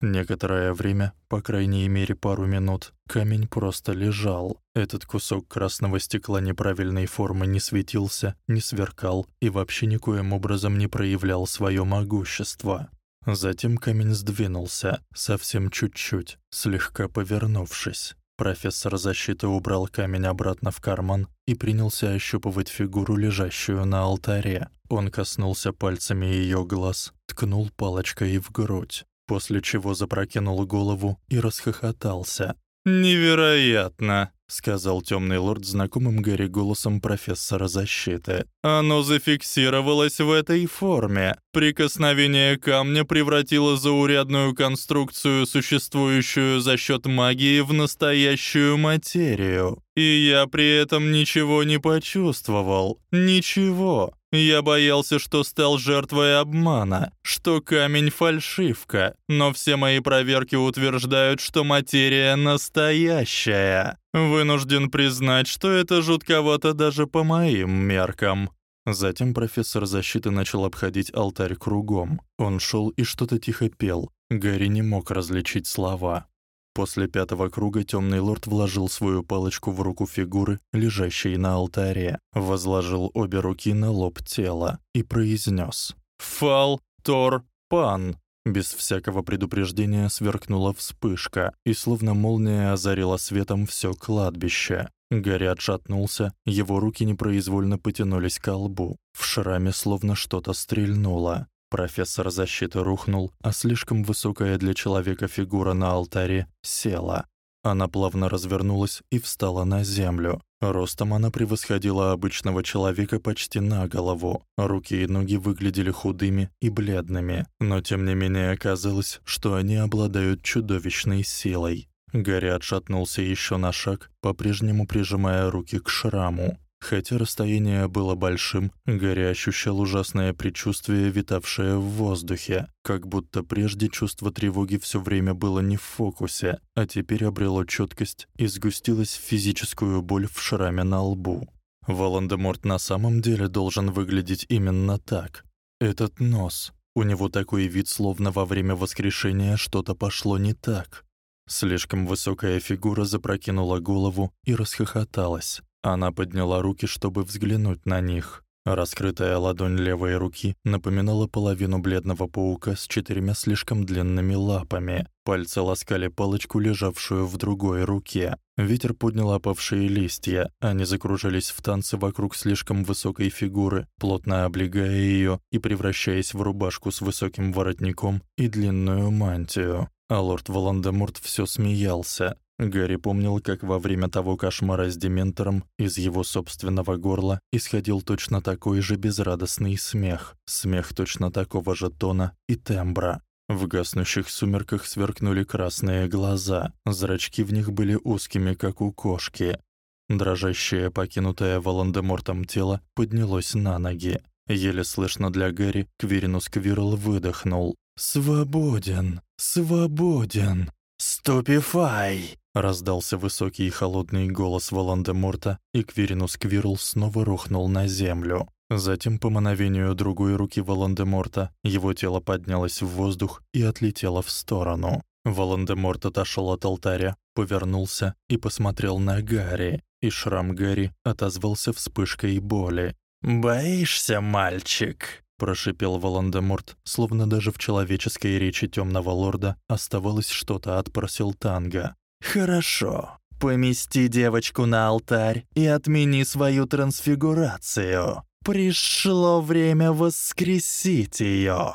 Некоторое время, по крайней мере пару минут, камень просто лежал. Этот кусок красного стекла неправильной формы не светился, не сверкал и вообще никоим образом не проявлял своё могущество. Затем камень сдвинулся, совсем чуть-чуть, слегка повернувшись. Профессор защиты убрал камень обратно в карман и принялся ощупывать фигуру, лежащую на алтаре. Он коснулся пальцами её глаз, ткнул палочкой в грудь после чего запрокинул голову и расхохотался.
«Невероятно!»
— сказал тёмный лорд знакомым Гарри голосом профессора защиты.
«Оно зафиксировалось в этой форме. Прикосновение камня превратило заурядную конструкцию, существующую за счёт магии, в настоящую материю. И я при этом ничего не почувствовал. Ничего. Я боялся, что стал жертвой обмана, что камень фальшивка, но все мои проверки утверждают, что материя настоящая. Вынужден признать, что это жутковато даже по моим меркам.
Затем профессор защиты начал обходить алтарь кругом. Он шёл и что-то тихо пел. Гарри не мог различить слова. После пятого круга Тёмный лорд вложил свою палочку в руку фигуры, лежащей на алтаре, возложил обе руки на лоб тела и произнёс:
"Фал Тор Пан".
Без всякого предупреждения сверкнула вспышка, и словно молния озарила светом всё кладбище. Гарри отшатнулся, его руки непроизвольно потянулись к лбу. В шраме словно что-то стрельнуло. Профессор защиты рухнул, а слишком высокая для человека фигура на алтаре села. Она плавно развернулась и встала на землю. Ростом она превосходила обычного человека почти на голову. Руки и ноги выглядели худыми и бледными, но тем не менее оказалось, что они обладают чудовищной силой. Гарри отшатнулся ещё на шаг, по-прежнему прижимая руки к шраму. Хотя расстояние было большим, Гарри ощущал ужасное предчувствие, витавшее в воздухе, как будто прежде чувство тревоги всё время было не в фокусе, а теперь обрело чёткость и сгустилось в физическую боль в шраме на лбу. Волан-де-Морт на самом деле должен выглядеть именно так. Этот нос, у него такой вид, словно во время воскрешения что-то пошло не так. Слишком высокая фигура запрокинула голову и расхохоталась. Она подняла руки, чтобы взглянуть на них. Раскрытая ладонь левой руки напоминала половину бледного паука с четырьмя слишком длинными лапами. Пальцы ласкали палочку, лежавшую в другой руке. Ветер поднял опавшие листья, они закружились в танце вокруг слишком высокой фигуры, плотно облегая её и превращаясь в рубашку с высоким воротником и длинную мантию. А лорд Волан-де-Морт всё смеялся. Гарри помнил, как во время того кошмара с дементором из его собственного горла исходил точно такой же безрадостный смех, смех точно такого же тона и тембра. В гаснущих сумерках сверкнули красные глаза, зрачки в них были узкими, как у кошки. Дрожащее, покинутое Волан-де-Мортом тело поднялось на ноги. Еле слышно для Гарри, Квиринус Квирл выдохнул: "Свободен, свободен, ступифай!" Раздался высокий и холодный голос Волан-де-Морта, и Квиринус Квирл снова рухнул на землю. Затем по мановению другой руки Волан-де-Морта его тело поднялось в воздух и отлетело в сторону. Волан-де-Морт отошёл от алтаря, повернулся и посмотрел на Гарри, и шрам Гарри отозвался вспышкой боли. «Боишься, мальчик?» прошипел Волан-де-Морт, словно даже в человеческой речи Тёмного лорда оставалось что-то от Парсилтанга. Хорошо. Помести девочку на алтарь и отмени свою трансфигурацию. Пришло время воскресить её.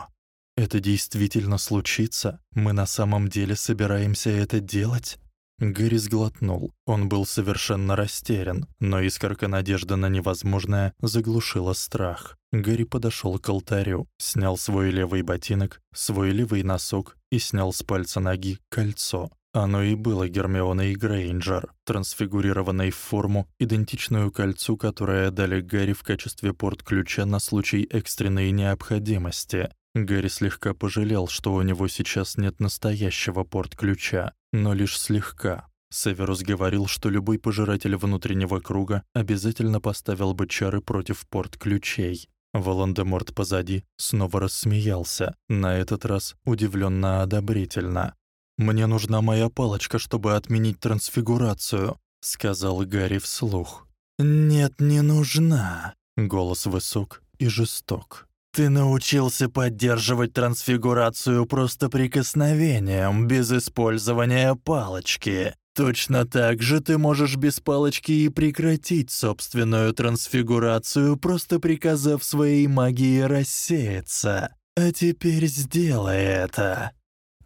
Это действительно случится? Мы на самом деле собираемся это делать? Гэри сглотнул. Он был совершенно растерян, но искорка надежды на невозможное заглушила страх. Гэри подошёл к алтарю, снял свой левый ботинок, свой левый носок и снял с пальца ноги кольцо. Оно и было Гермионой Грейнджер, трансфигурированной в форму, идентичную кольцу, которое дали Гарри в качестве порт-ключа на случай экстренной необходимости. Гарри слегка пожалел, что у него сейчас нет настоящего порт-ключа, но лишь слегка. Северус говорил, что любой пожиратель внутреннего круга обязательно поставил бы чары против порт-ключей. Волан-де-Морт позади снова рассмеялся, на этот раз удивлённо одобрительно. Мне нужна моя палочка, чтобы отменить трансфигурацию, сказал Гарри вслух. Нет, не нужна. Голос высок и жесток. Ты научился поддерживать трансфигурацию просто прикосновением, без использования палочки. Точно так же ты можешь без палочки и прекратить собственную трансфигурацию, просто приказав своей магии рассеяться. А теперь сделай это.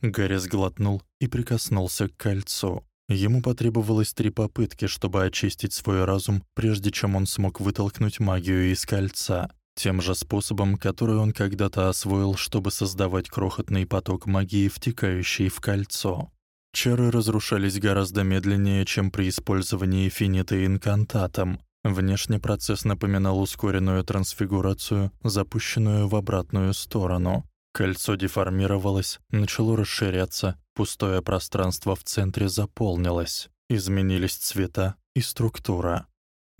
Гарри сглотнул и прикоснулся к кольцу. Ему потребовалось три попытки, чтобы очистить свой разум, прежде чем он смог вытолкнуть магию из кольца. Тем же способом, который он когда-то освоил, чтобы создавать крохотный поток магии, втекающий в кольцо. Чары разрушались гораздо медленнее, чем при использовании финита инкантатом. Внешне процесс напоминал ускоренную трансфигурацию, запущенную в обратную сторону. Кольцо деформировалось, начало расширяться, пустое пространство в центре заполнилось. Изменились цвета и структура.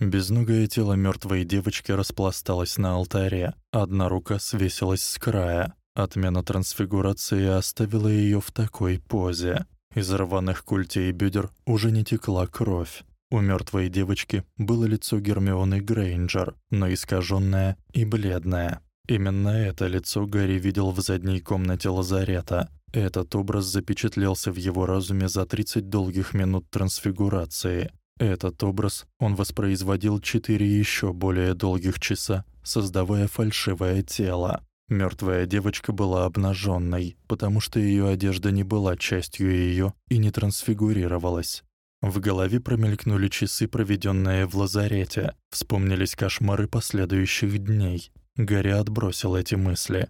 Безногое тело мёртвой девочки распласталось на алтаре. Одна рука свесилась с края. Отмена трансфигурации оставила её в такой позе. Из рваных культей бедер уже не текла кровь. У мертвой девочки было лицо Гермионы Грейнджер, но искаженное и бледное. Именно это лицо Гарри видел в задней комнате лазарета. Этот образ запечатлелся в его разуме за 30 долгих минут трансфигурации. Этот образ он воспроизводил четыре ещё более долгих часа, создавая фальшивое тело. Мёртвая девочка была обнажённой, потому что её одежда не была частью её и не трансфигурировалась. В голове промелькнули часы, проведённые в лазарете. Вспомнились кошмары последующих дней. Гарри отбросил эти мысли.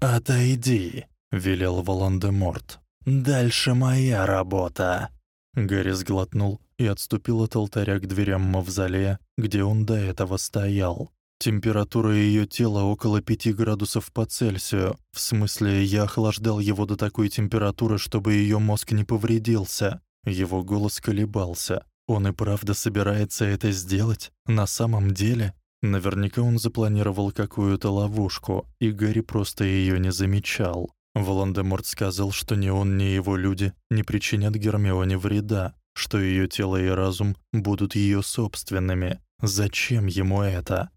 «Отойди», — велел Волан-де-Морт. «Дальше моя работа». Гарри сглотнул и отступил от алтаря к дверям мавзолея, где он до этого стоял. Температура её тела около 5 градусов по Цельсию. В смысле, я охлаждал его до такой температуры, чтобы её мозг не повредился. Его голос колебался. Он и правда собирается это сделать? На самом деле? Наверняка он запланировал какую-то ловушку, и Гарри просто её не замечал. Волан-де-Морт сказал, что ни он, ни его люди не причинят Гермионе вреда, что её тело и разум будут её собственными. Зачем ему это?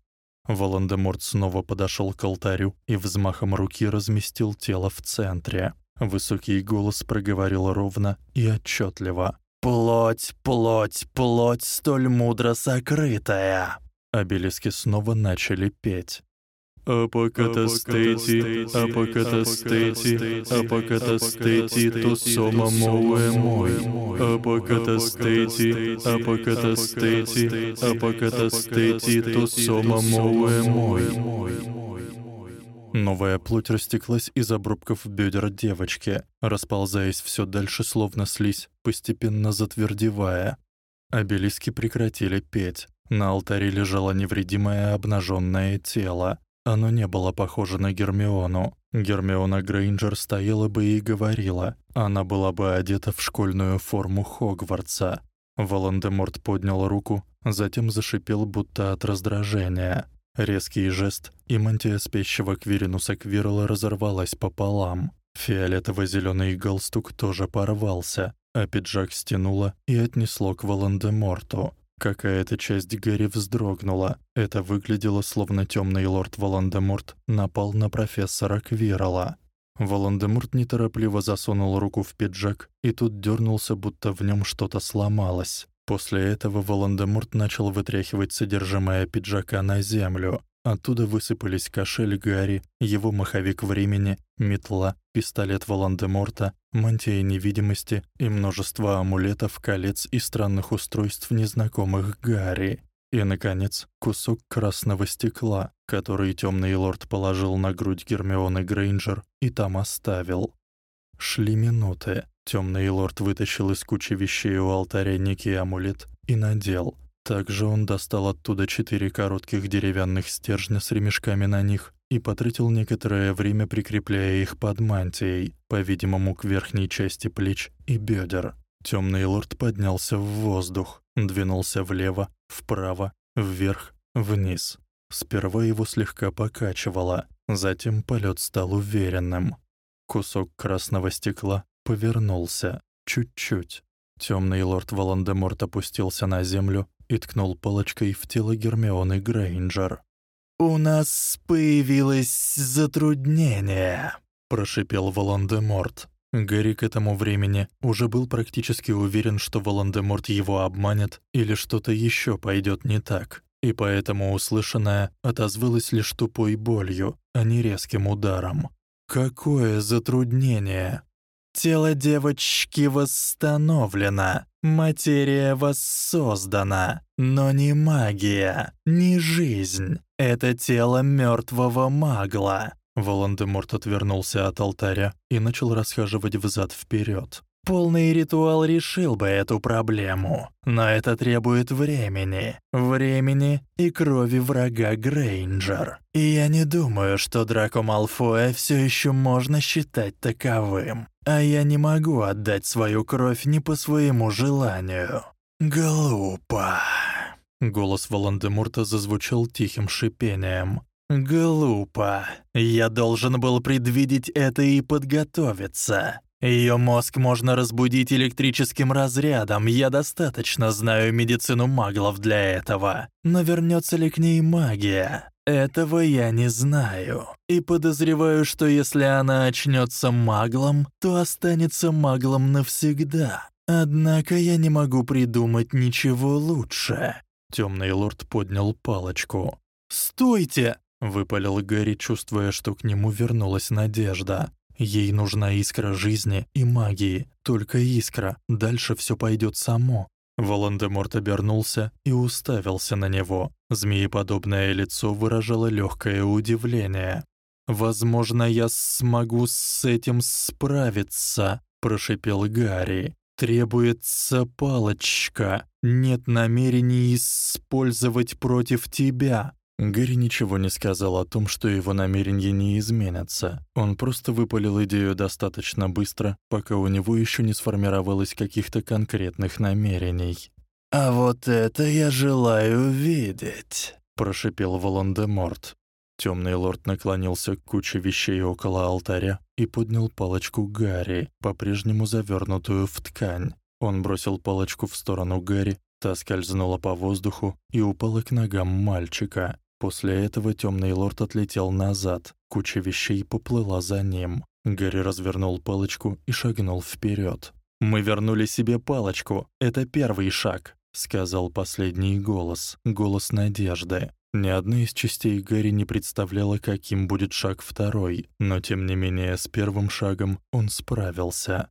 Волан-де-Морт снова подошёл к алтарю и взмахом руки разместил тело в центре. Высокий голос проговорил ровно и отчётливо: "Плоть, плоть, плоть столь мудро сокрытая". Обелиски снова начали петь.
Апокатастети, апокатастети, апокатастети, ту сома моуэ мой. Апокатастети, апокатастети, апокатастети, ту сома моуэ мой.
Новая плоть растеклась из обрубков бедер девочки, расползаясь все дальше, словно слизь, постепенно затвердевая. Обелиски прекратили петь. На алтаре лежало невредимое обнаженное тело. Оно не было похоже на Гермиону. Гермиона Грейнджер стояла бы и говорила. Она была бы одета в школьную форму Хогвартса. Волан-де-Морт поднял руку, затем зашипел будто от раздражения. Резкий жест, и мантия спящего Квиринуса Квирла разорвалась пополам. Фиолетово-зелёный галстук тоже порвался, а пиджак стянуло и отнесло к Волан-де-Морту. Какая-то часть Гэри вздрогнула. Это выглядело словно тёмный лорд Волан-де-Морт напал на профессора Квирла. Волан-де-Морт неторопливо засунул руку в пиджак, и тут дёрнулся, будто в нём что-то сломалось. После этого Волан-де-Морт начал вытряхивать содержимое пиджака на землю. Оттуда высыпались кошель Гарри, его маховик времени, метла, пистолет Волан-де-Морта, мантия невидимости и множество амулетов, колец и странных устройств незнакомых Гарри. И наконец, кусок красного стекла, который тёмный лорд положил на грудь Гермионы Грейнджер и там оставил. Шли минуты. Тёмный лорд вытащил из кучи вещей у алтаря некий амулет и надел. Также он достал оттуда четыре коротких деревянных стержня с ремешками на них и потратил некоторое время прикрепляя их под мантией, по-видимому, к верхней части плеч и бедер. Тёмный лорд поднялся в воздух, двинулся влево, вправо, вверх, вниз. Сперва его слегка покачивало, затем полет стал уверенным. Кусок красного стекла повернулся. чуть-чуть. Тёмный лорд Волан-де-Морт опустился на землю и ткнул палочкой в тело Гермионы Грейнджер. «У нас появилось затруднение», — прошипел Волан-де-Морт. Гарри к этому времени уже был практически уверен, что Волан-де-Морт его обманет или что-то ещё пойдёт не так, и поэтому услышанное отозвалось лишь тупой болью, а не резким ударом. Какое затруднение! Тело девочки восстановлено, материя воссоздана, но не магия, не жизнь. Это тело мёртвого магла. Волан-де-Морт отвернулся от алтаря и начал расхаживать взад-вперёд. Полный ритуал решил бы эту проблему, но это требует времени. Времени и крови врага Грейнджер. И я не думаю, что Драко Малфоя всё ещё можно считать таковым. А я не могу отдать свою кровь не по своему желанию. Глупо. Голос Волан-де-Морта зазвучал тихим шипением. Глупо. Я должен был предвидеть это и подготовиться. Её мозг можно разбудить электрическим разрядом. Я достаточно знаю медицину маглов для этого. Но вернётся ли к ней магия? Этого я не знаю. И подозреваю, что если она очнётся маглом, то останется маглом навсегда. Однако я не могу придумать ничего лучше. Тёмный лорд поднял палочку. "Стойте!" выпалил Гарри, чувствуя, что к нему вернулась надежда. Ей нужна искра жизни и магии, только искра, дальше всё пойдёт само. Волан-де-Морт обернулся и уставился на него. Змееподобное лицо выражало лёгкое удивление. «Возможно, я смогу с этим справиться», — прошипел Гарри. «Требуется палочка. Нет намерений использовать против тебя. Гэри ничего не сказал о том, что его намерения не изменятся. Он просто выпалил идею достаточно быстро, пока у него ещё не сформировалось каких-то конкретных намерений. «А вот это я желаю видеть», — прошипел Волан-де-Морт. Тёмный лорд наклонился к куче вещей около алтаря и поднял палочку Гарри, по-прежнему завёрнутую в ткань. Он бросил палочку в сторону Гарри, та скользнула по воздуху и упала к ногам мальчика. После этого Тёмный лорд отлетел назад, куча вещей поплыла за ним. Гарри развернул палочку и шагнул вперёд. «Мы вернули себе палочку. Это первый шаг», — сказал последний голос, голос надежды. Ни одна из частей Гарри не представляла, каким будет шаг второй, но тем не менее с первым шагом он справился.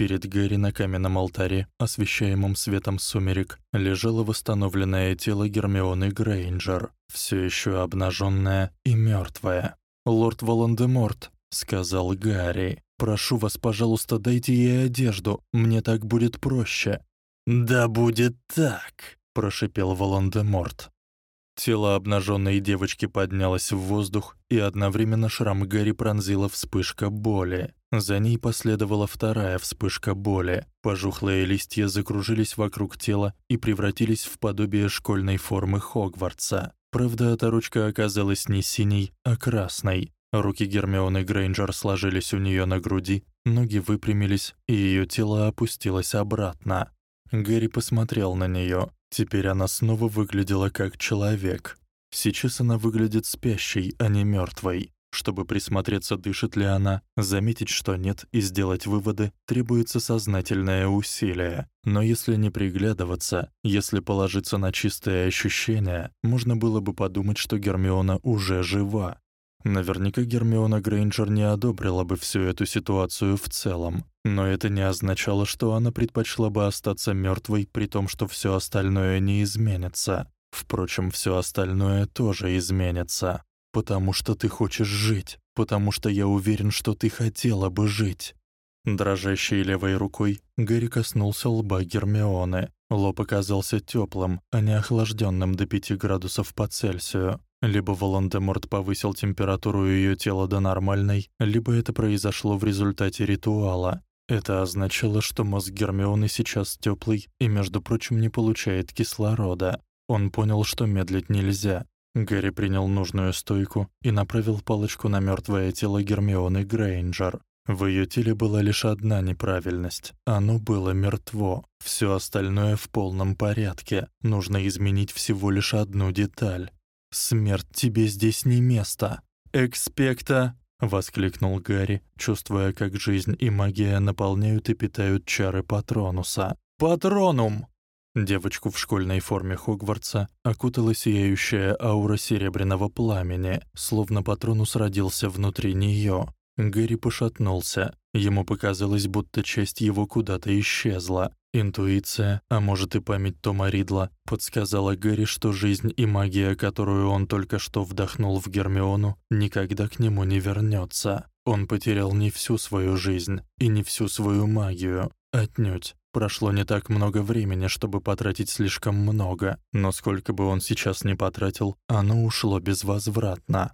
Перед Гэри на каменном алтаре, освещаемом светом сумерек, лежало восстановленное тело Гермионы Грейнджер, всё ещё обнажённое и мёртвое. «Лорд Волан-де-Морт», — сказал Гарри, — «прошу вас, пожалуйста, дайте ей одежду, мне так будет проще». «Да будет так», — прошипел Волан-де-Морт. Тело обнажённой девочки поднялось в воздух, и одновременно шрам Гарри пронзила вспышка боли. За ней последовала вторая вспышка боли. Пожухлые листья закружились вокруг тела и превратились в подобие школьной формы Хогвартса. Правда, эта ручка оказалась не синей, а красной. Руки Гермионы Грейнджер сложились у неё на груди, ноги выпрямились, и её тело опустилось обратно. Гэри посмотрел на неё. Теперь она снова выглядела как человек. Сейчас она выглядит спящей, а не мёртвой. Чтобы присмотреться, дышит ли она, заметить, что нет, и сделать выводы, требуется сознательное усилие. Но если не приглядываться, если положиться на чистые ощущения, можно было бы подумать, что Гермиона уже жива. Наверняка Гермиона Грейнджер не одобрила бы всю эту ситуацию в целом, но это не означало, что она предпочла бы остаться мёртвой, при том, что всё остальное не изменится. Впрочем, всё остальное тоже изменится, потому что ты хочешь жить, потому что я уверен, что ты хотела бы жить. Дрожащей левой рукой Гэри коснулся лба Гермионы. Лоб оказался тёплым, а не охлаждённым до 5 градусов по Цельсию. Либо Волан-де-Морт повысил температуру её тела до нормальной, либо это произошло в результате ритуала. Это означало, что мозг Гермионы сейчас тёплый и, между прочим, не получает кислорода. Он понял, что медлить нельзя. Гарри принял нужную стойку и направил палочку на мёртвое тело Гермионы Грейнджер. В её теле была лишь одна неправильность. Оно было мертво. Всё остальное в полном порядке. Нужно изменить всего лишь одну деталь. Смерть тебе здесь не место. Экспекта, воскликнул Гарри, чувствуя, как жизнь и магия наполняют и питают чары Патронуса. Патронум. Девочку в школьной форме Хогвартса окутала сияющая аура серебряного пламени, словно Патронус родился внутри неё. Гэри пошатнулся. Ему показалось, будто часть его куда-то исчезла. Интуиция, а может и память Тома Ридла, подсказала Гэри, что жизнь и магия, которую он только что вдохнул в Гермиону, никогда к нему не вернётся. Он потерял не всю свою жизнь и не всю свою магию. Отнюдь. Прошло не так много времени, чтобы потратить слишком много, но сколько бы он сейчас ни потратил, оно ушло безвозвратно.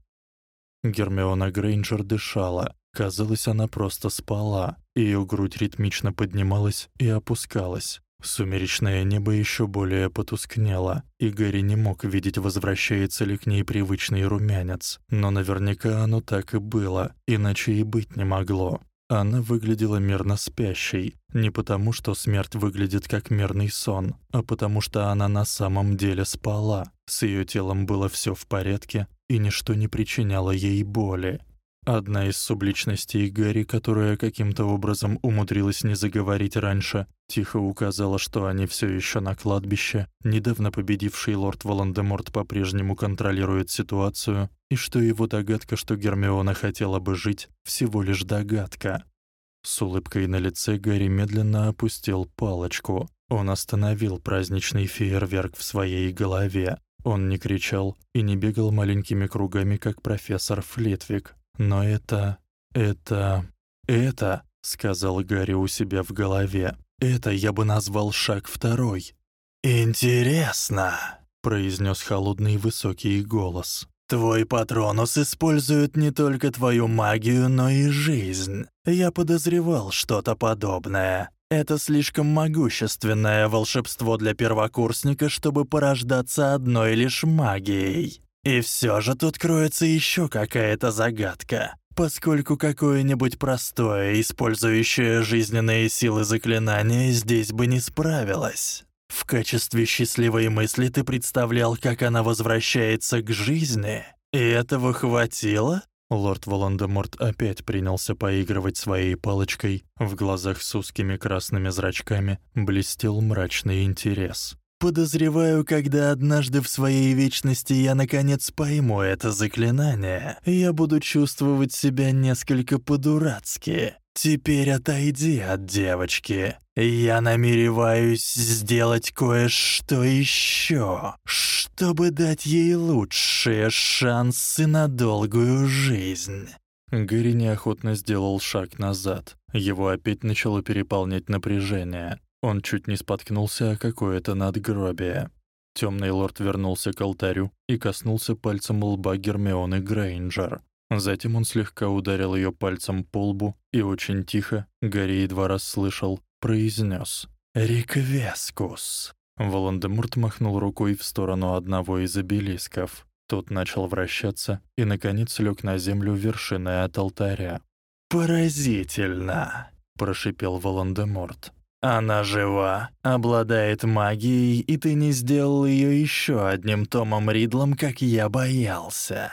Гермиона Грейнджер дышала. Казалось, она просто спала. Её грудь ритмично поднималась и опускалась. Сумеречное небо ещё более потускнело, и Гарри не мог видеть, возвращается ли к ней привычный румянец. Но наверняка оно так и было, иначе и быть не могло. Она выглядела мирно спящей, не потому, что смерть выглядит как мирный сон, а потому что она на самом деле спала. С её телом было всё в порядке, и ничто не причиняло ей боли. Одна из субличностей Гарри, которая каким-то образом умудрилась не заговорить раньше, тихо указала, что они всё ещё на кладбище. Недавно победивший лорд Волан-де-Морт по-прежнему контролирует ситуацию, и что его догадка, что Гермиона хотела бы жить, всего лишь догадка. С улыбкой на лице Гарри медленно опустил палочку. Он остановил праздничный фейерверк в своей голове. Он не кричал и не бегал маленькими кругами, как профессор Флитвик. Но это... это... это, сказал Гарри у себя в голове. Это я бы назвал шаг второй. Интересно, произнёс холодный высокий голос. Твой патронус использует не только твою магию, но и жизнь. Я подозревал что-то подобное. Это слишком могущественное волшебство для первокурсника, чтобы порождаться одной лишь магией. И всё же тут кроется ещё какая-то загадка. Поскольку какое-нибудь простое, использующее жизненные силы заклинание здесь бы не справилось. В качестве счастливой мысли ты представлял, как она возвращается к жизни, и этого хватило? Лорд Волан-де-Морт опять принялся поигрывать своей палочкой. В глазах с узкими красными зрачками блестел мрачный интерес. Подозреваю, когда однажды в своей вечности я наконец пойму это заклинание, я буду чувствовать себя несколько по-дурацки. Теперь отойди от девочки. Я намереваюсь сделать кое-что ещё, чтобы дать ей лучшие шансы на долгую жизнь. Гэри неохотно сделал шаг назад. Его опять начало переполнять напряжение. Он чуть не споткнулся о какое-то надгробие. Тёмный лорд вернулся к алтарю и коснулся пальцем лба Гермионы Грейнджер. Затем он слегка ударил её пальцем по лбу и очень тихо, Гарри едва раз слышал, произнёс: "Риквескус". Волан-де-Морт махнул рукой в сторону одного из обелисков. Тот начал вращаться и наконец лёг на землю вершиной от алтаря. "Поразительно", прошипел Волан-де-Морт. Она жива, обладает магией, и ты не сделал её ещё одним Томом Ридлом, как я боялся.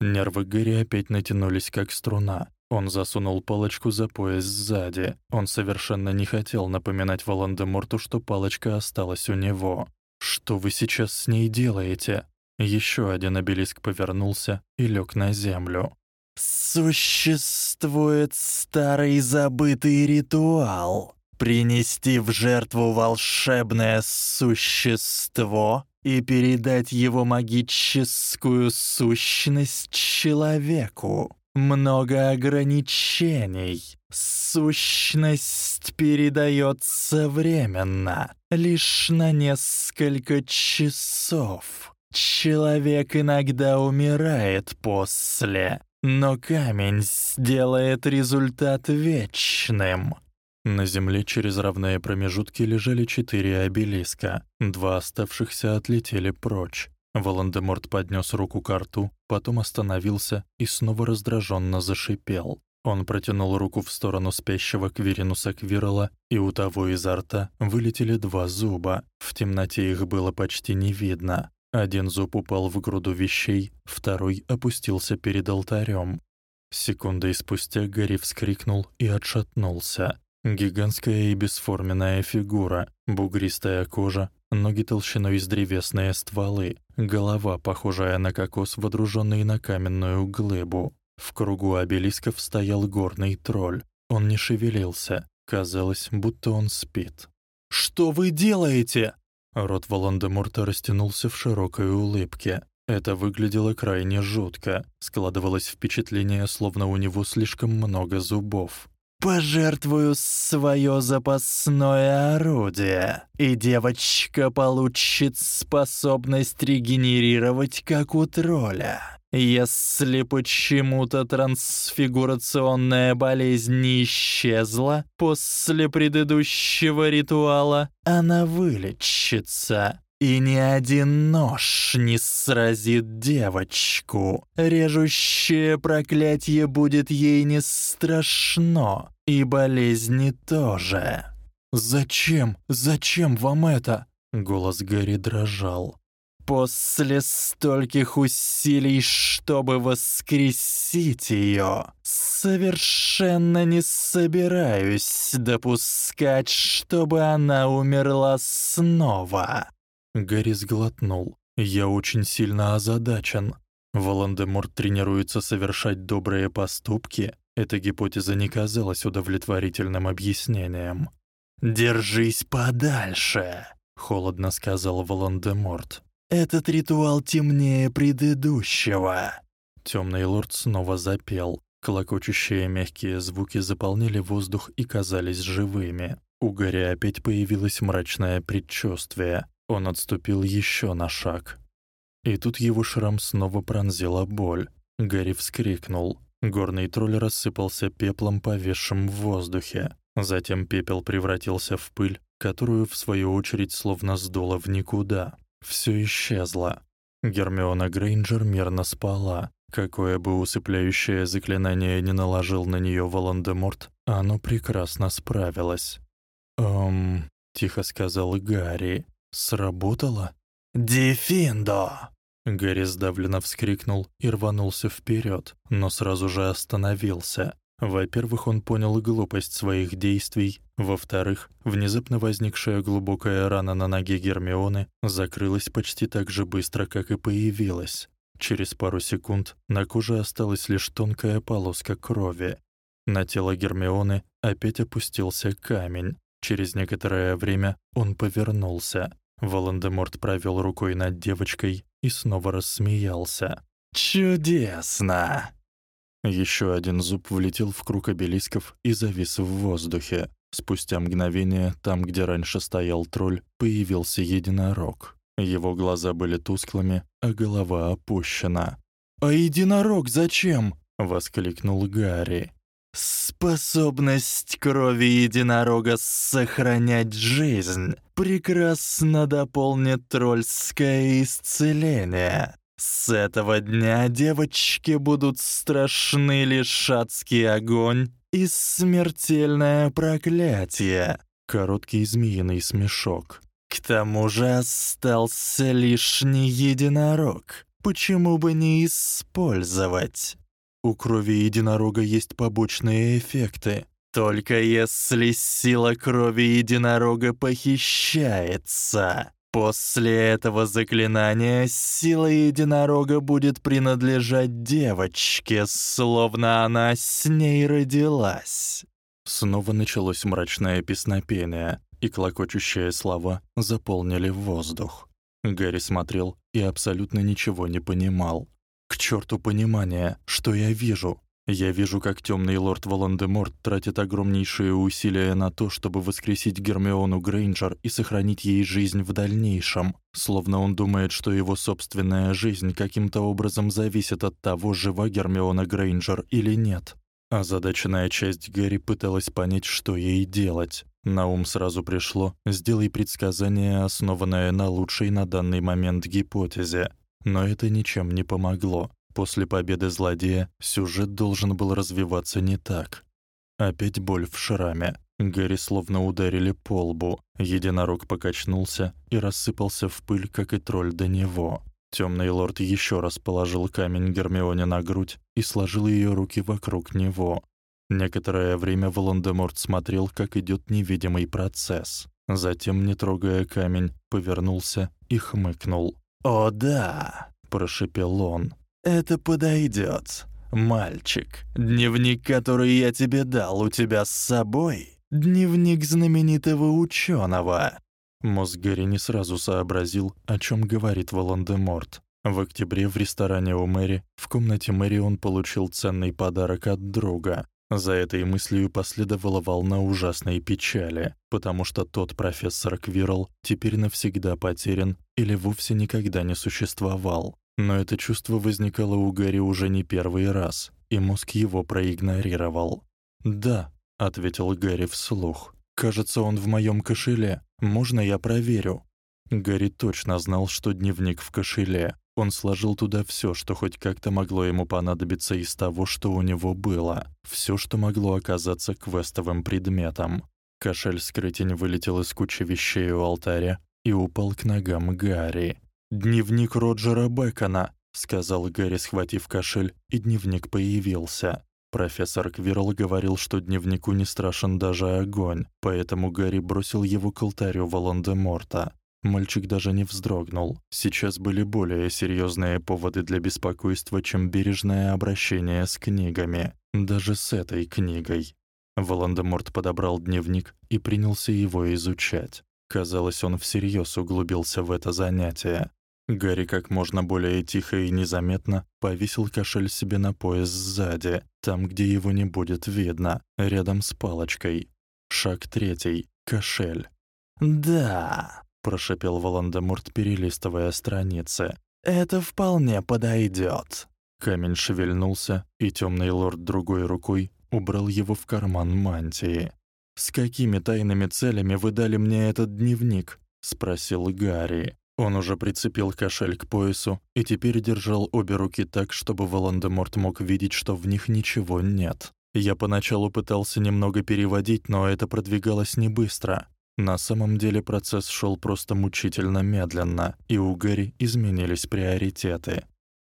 Нервы Гэри опять натянулись как струна. Он засунул палочку за пояс сзади. Он совершенно не хотел напоминать Волан-де-Морту, что палочка осталась у него. Что вы сейчас с ней делаете? Ещё один обелиск повернулся и лёг на землю. Существует старый забытый ритуал принести в жертву волшебное существо и передать его магическую сущность человеку. Много ограничений. Сущность передается временно, лишь на несколько часов. Человек иногда умирает после, но камень сделает результат вечным. На земле через равные промежутки лежали четыре обелиска. Два оставшихся отлетели прочь. Волан-де-Морт поднёс руку к рту, потом остановился и снова раздражённо зашипел. Он протянул руку в сторону спящего Квиринуса Квирла, и у того изо рта вылетели два зуба. В темноте их было почти не видно. Один зуб упал в груду вещей, второй опустился перед алтарем. Секундой спустя Гарри вскрикнул и отшатнулся. Гигантская и бесформенная фигура, бугристая кожа, ноги толщиной с древесные стволы, голова, похожая на кокос, водружённый на каменную глыбу. В кругу обелисков стоял горный тролль. Он не шевелился. Казалось, будто он спит.
«Что вы делаете?»
Рот Волан-де-Морта растянулся в широкой улыбке. Это выглядело крайне жутко. Складывалось впечатление, словно у него слишком много зубов.
«Пожертвую своё запасное орудие, и девочка получит способность регенерировать, как у тролля. Если почему-то трансфигурационная болезнь не исчезла после предыдущего ритуала, она вылечится. И ни один нож не сразит девочку. Режущее проклятие будет ей не страшно, и болезни тоже.
«Зачем? Зачем вам это?» Голос Гарри дрожал.
После стольких усилий, чтобы воскресить её, совершенно не собираюсь допускать, чтобы она умерла снова.
Гарри сглотнул. Я очень сильно озадачен. Волан-де-Морт тренируется совершать добрые поступки. Эта гипотеза не казалась удовлетворительным объяснением.
«Держись подальше», — холодно сказал Волан-де-Морт. Этот ритуал темнее предыдущего.
Темный лорд снова запел. Клокочущие мягкие звуки заполнили воздух и казались живыми. У Гарри опять появилось мрачное предчувствие. Он отступил еще на шаг. И тут его шрам снова пронзила боль. Гарри вскрикнул. Горный тролль рассыпался пеплом, повисшим в воздухе. Затем пепел превратился в пыль, которую в свою очередь словно сдуло в никуда. Всё исчезло. Гермиона Грейнджер мирно спала. Какое бы усыпляющее заклинание ни наложил на неё Волан-де-Морт, оно прекрасно справилось. «Эм...» — тихо сказал Гарри. «Сработало?»
«Дефиндо!»
Гарри сдавленно вскрикнул и рванулся вперёд, но сразу же остановился. Во-первых, он понял глупость своих действий. Во-вторых, внезапно возникшая глубокая рана на ноге Гермионы закрылась почти так же быстро, как и появилась. Через пару секунд на коже осталась лишь тонкая полоска крови. На тело Гермионы опять опустился камень. Через некоторое время он повернулся. Волан-де-Морт провёл рукой над девочкой и снова рассмеялся.
«Чудесно!»
Еще один зуб влетел в круг обелисков и завис в воздухе. Спустя мгновение, там, где раньше стоял тролль, появился единорог. Его глаза были тусклыми, а голова опущена.
«А единорог зачем?»
— воскликнул Гарри.
«Способность крови единорога сохранять жизнь прекрасно дополнит тролльское исцеление. С этого дня девочки будут страшны лишь адский огонь и смертельное проклятие.
Короткий змеиный смешок.
К тому же остался лишний единорог. Почему бы не использовать?
У крови единорога есть побочные эффекты.
Только если сила крови единорога похищается. После этого заклинания сила единорога будет принадлежать девочке, словно она с ней родилась.
Снова началось мрачное песнопение, и клокочущие слова заполнили воздух. Гарри смотрел и абсолютно ничего не понимал. К чёрту понимание, что я вижу? Я вижу, как тёмный лорд Волан-де-Морт тратит огромнейшие усилия на то, чтобы воскресить Гермиону Грейнджер и сохранить ей жизнь в дальнейшем, словно он думает, что его собственная жизнь каким-то образом зависит от того, жива Гермиона Грейнджер или нет. Озадаченная часть Гарри пыталась понять, что ей делать. На ум сразу пришло: сделай предсказание, основанное на лучшей на данный момент гипотезе. Но это ничем не помогло. после победы злодея сюжет должен был развиваться не так. Опять боль в шраме. Гарри словно ударили по лбу. Единорог покачнулся и рассыпался в пыль, как и тролль до него. Тёмный лорд ещё раз положил камень Гермионе на грудь и сложил её руки вокруг него. Некоторое время Волан-де-Морт смотрел, как идёт невидимый процесс. Затем, не трогая камень, повернулся и хмыкнул. «О да!» — прошипел он. «Это подойдёт. Мальчик, дневник, который я тебе дал, у тебя с собой? Дневник знаменитого учёного». Мозг Гарри не сразу сообразил, о чём говорит Волан-де-Морт. В октябре в ресторане у Мэри, в комнате Мэри он получил ценный подарок от друга. За этой мыслью последовала волна ужасной печали, потому что тот профессор Квирл теперь навсегда потерян или вовсе никогда не существовал. Но это чувство возникало у Гарри уже не первый раз, и мозг его проигнорировал. "Да", ответил Гарри вслух. "Кажется, он в моём кошеле. Можно я проверю?" Гарри точно знал, что дневник в кошеле. Он сложил туда всё, что хоть как-то могло ему понадобиться из того, что у него было, всё, что могло оказаться квестовым предметом. Кошель-скрытень вылетел из кучи вещей у алтаря и упал к ногам Гарри. «Дневник Роджера Бэкона», — сказал Гарри, схватив кошель, и дневник появился. Профессор Квирл говорил, что дневнику не страшен даже огонь, поэтому Гарри бросил его к алтарю Волан-де-Морта. Мальчик даже не вздрогнул. Сейчас были более серьёзные поводы для беспокойства, чем бережное обращение с книгами, даже с этой книгой. Волан-де-Морт подобрал дневник и принялся его изучать. Казалось, он всерьёз углубился в это занятие. Гарри как можно более тихо и незаметно повесил кошель себе на пояс сзади, там, где его не будет видно, рядом с палочкой. Шаг третий. Кошель. «Да», прошипел Волан-де-Морт, перелистывая страницы. Это вполне подойдёт. Камень шевельнулся, и тёмный лорд другой рукой убрал его в карман мантии. С какими тайными целями вы дали мне этот дневник? спросил Гарри. Он уже прицепил кошель к поясу и теперь держал обе руки так, чтобы Волан-де-Морт мог видеть, что в них ничего нет. Я поначалу пытался немного переводить, но это продвигалось не быстро. На самом деле процесс шёл просто мучительно медленно, и у Гэри изменились приоритеты.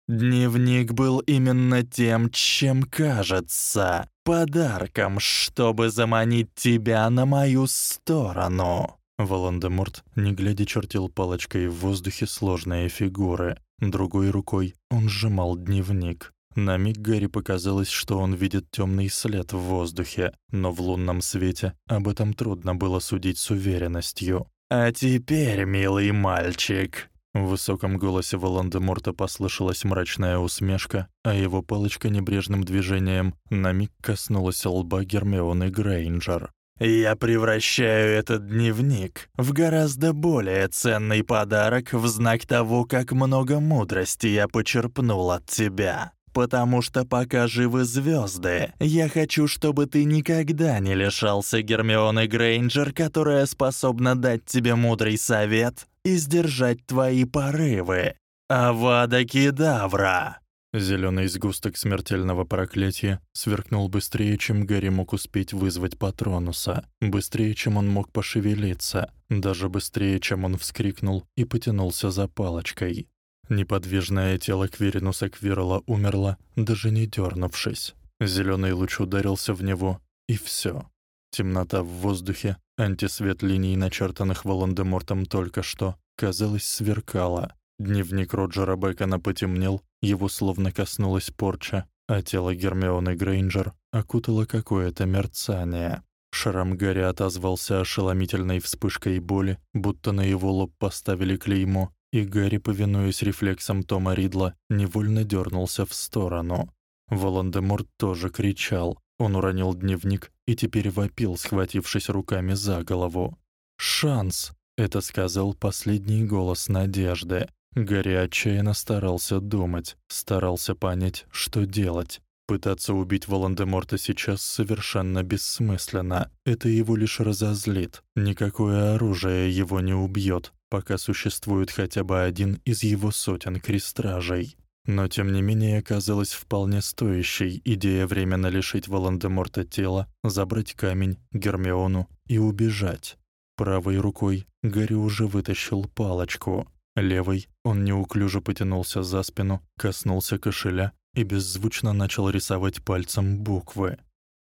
Дневник был именно тем, чем кажется, подарком, чтобы заманить тебя на мою сторону. Волан-де-Морт, не глядя, чертил палочкой в воздухе сложные фигуры. Другой рукой он сжимал дневник. На миг Гарри показалось, что он видит тёмный след в воздухе, но в лунном свете об этом трудно было судить с уверенностью. «А теперь, милый мальчик!» В высоком голосе Волан-де-Морта послышалась мрачная усмешка, а его палочка небрежным движением на миг коснулась лба Гермионы Грейнджер. «Я превращаю этот дневник в гораздо более ценный подарок в знак того, как много мудрости я почерпнул от тебя. Потому что пока живы звезды, я хочу, чтобы ты никогда не лишался Гермионы Грейнджер, которая способна дать тебе мудрый совет и сдержать твои порывы. Авада Кедавра!» Зелёный сгусток смертельного проклятия сверкнул быстрее, чем Гарри мог успеть вызвать Патронуса, быстрее, чем он мог пошевелиться, даже быстрее, чем он вскрикнул и потянулся за палочкой. Неподвижное тело Квиринуса Квирла умерло, даже не дёрнувшись. Зелёный луч ударился в него, и всё. Темнота в воздухе, антисвет линий, начертанных Волан-де-Мортом только что, казалось, сверкала. Дневник Роджера Бэкона потемнел, его словно коснулась порча, а тело Гермионы Грейнджер окутало какое-то мерцание. Шрам Гарри отозвался ошеломительной вспышкой боли, будто на его лоб поставили клеймо, и Гарри, повинуясь рефлексам Тома Ридла, невольно дёрнулся в сторону. Волан-де-Морт тоже кричал. Он уронил дневник и теперь вопил, схватившись руками за голову. «Шанс!» — это сказал последний голос надежды. Гарри отчаянно старался думать, старался понять, что делать. Пытаться убить Волан-де-Морта сейчас совершенно бессмысленно. Это его лишь разозлит. Никакое оружие его не убьёт, пока существует хотя бы один из его сотен крестражей. но тем не менее казалась вполне стоящей идея временно лишить Волан-де-Морта тела, забрать камень, Гермиону и убежать. Правой рукой Гарри уже вытащил палочку. Левой он неуклюже потянулся за спину, коснулся кошеля и беззвучно начал рисовать пальцем буквы.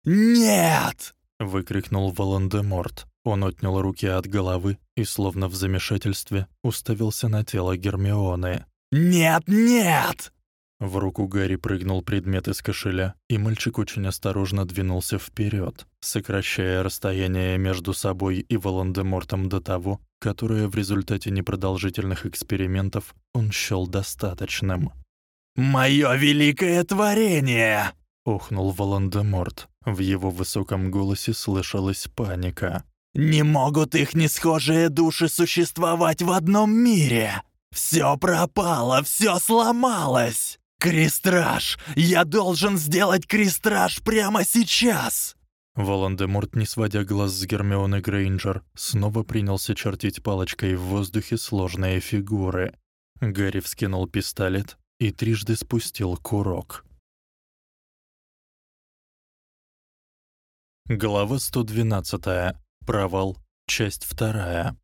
«Нет!»
— выкрикнул Волан-де-Морт. Он отнял руки от головы и, словно в замешательстве, уставился на тело Гермионы.
«Нет, нет!»
В руку Гарри прыгнул предмет из кошеля, и мальчик очень осторожно двинулся вперёд, сокращая расстояние между собой и Волан-де-Мортом до того, которое в результате непродолжительных экспериментов он счёл достаточным.
«Моё великое творение!»
— охнул Волан-де-Морт. В его высоком голосе слышалась паника.
«Не могут их несхожие души существовать в одном мире! Всё пропало, всё сломалось! Крестраж! Я должен сделать крестраж прямо сейчас!»
Волан-де-Морт, не сводя глаз с Гермионы Грейнджер, снова принялся чертить палочкой в воздухе сложные фигуры. Гарри вскинул пистолет и трижды спустил курок. Глава 112. Провал. Часть вторая.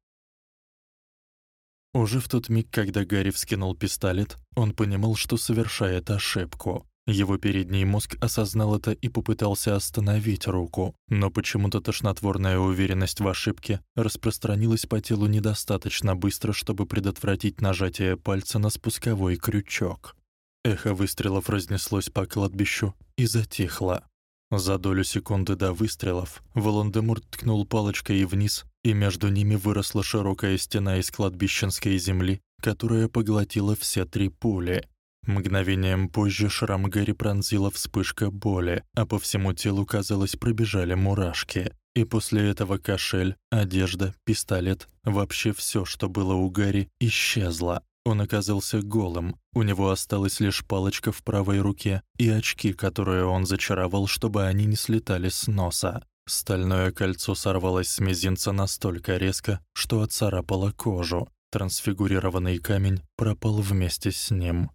Уже в тот миг, когда Гарри вскинул пистолет, он понимал, что совершает ошибку. Его передний мозг осознал это и попытался остановить руку, но почему-то тошнотворная уверенность в ошибке распространилась по телу недостаточно быстро, чтобы предотвратить нажатие пальца на спусковой крючок. Эхо выстрелов разнеслось по кладбищу и затихло. За долю секунды до выстрелов Волан-де-Морт ткнул палочкой вниз, и между ними выросла широкая стена из кладбищенской земли, которая поглотила все три пули. Мгновением позже шрам Гэри пронзила вспышка боли, а по всему телу, казалось, пробежали мурашки. И после этого кошель, одежда, пистолет, вообще всё, что было у Гэри, исчезло. Он оказался голым. У него осталась лишь палочка в правой руке и очки, которые он зачаровал, чтобы они не слетали с носа. Стальное кольцо сорвалось с мизинца настолько резко, что отцарапало кожу. Трансфигурированный камень пропал вместе с ним.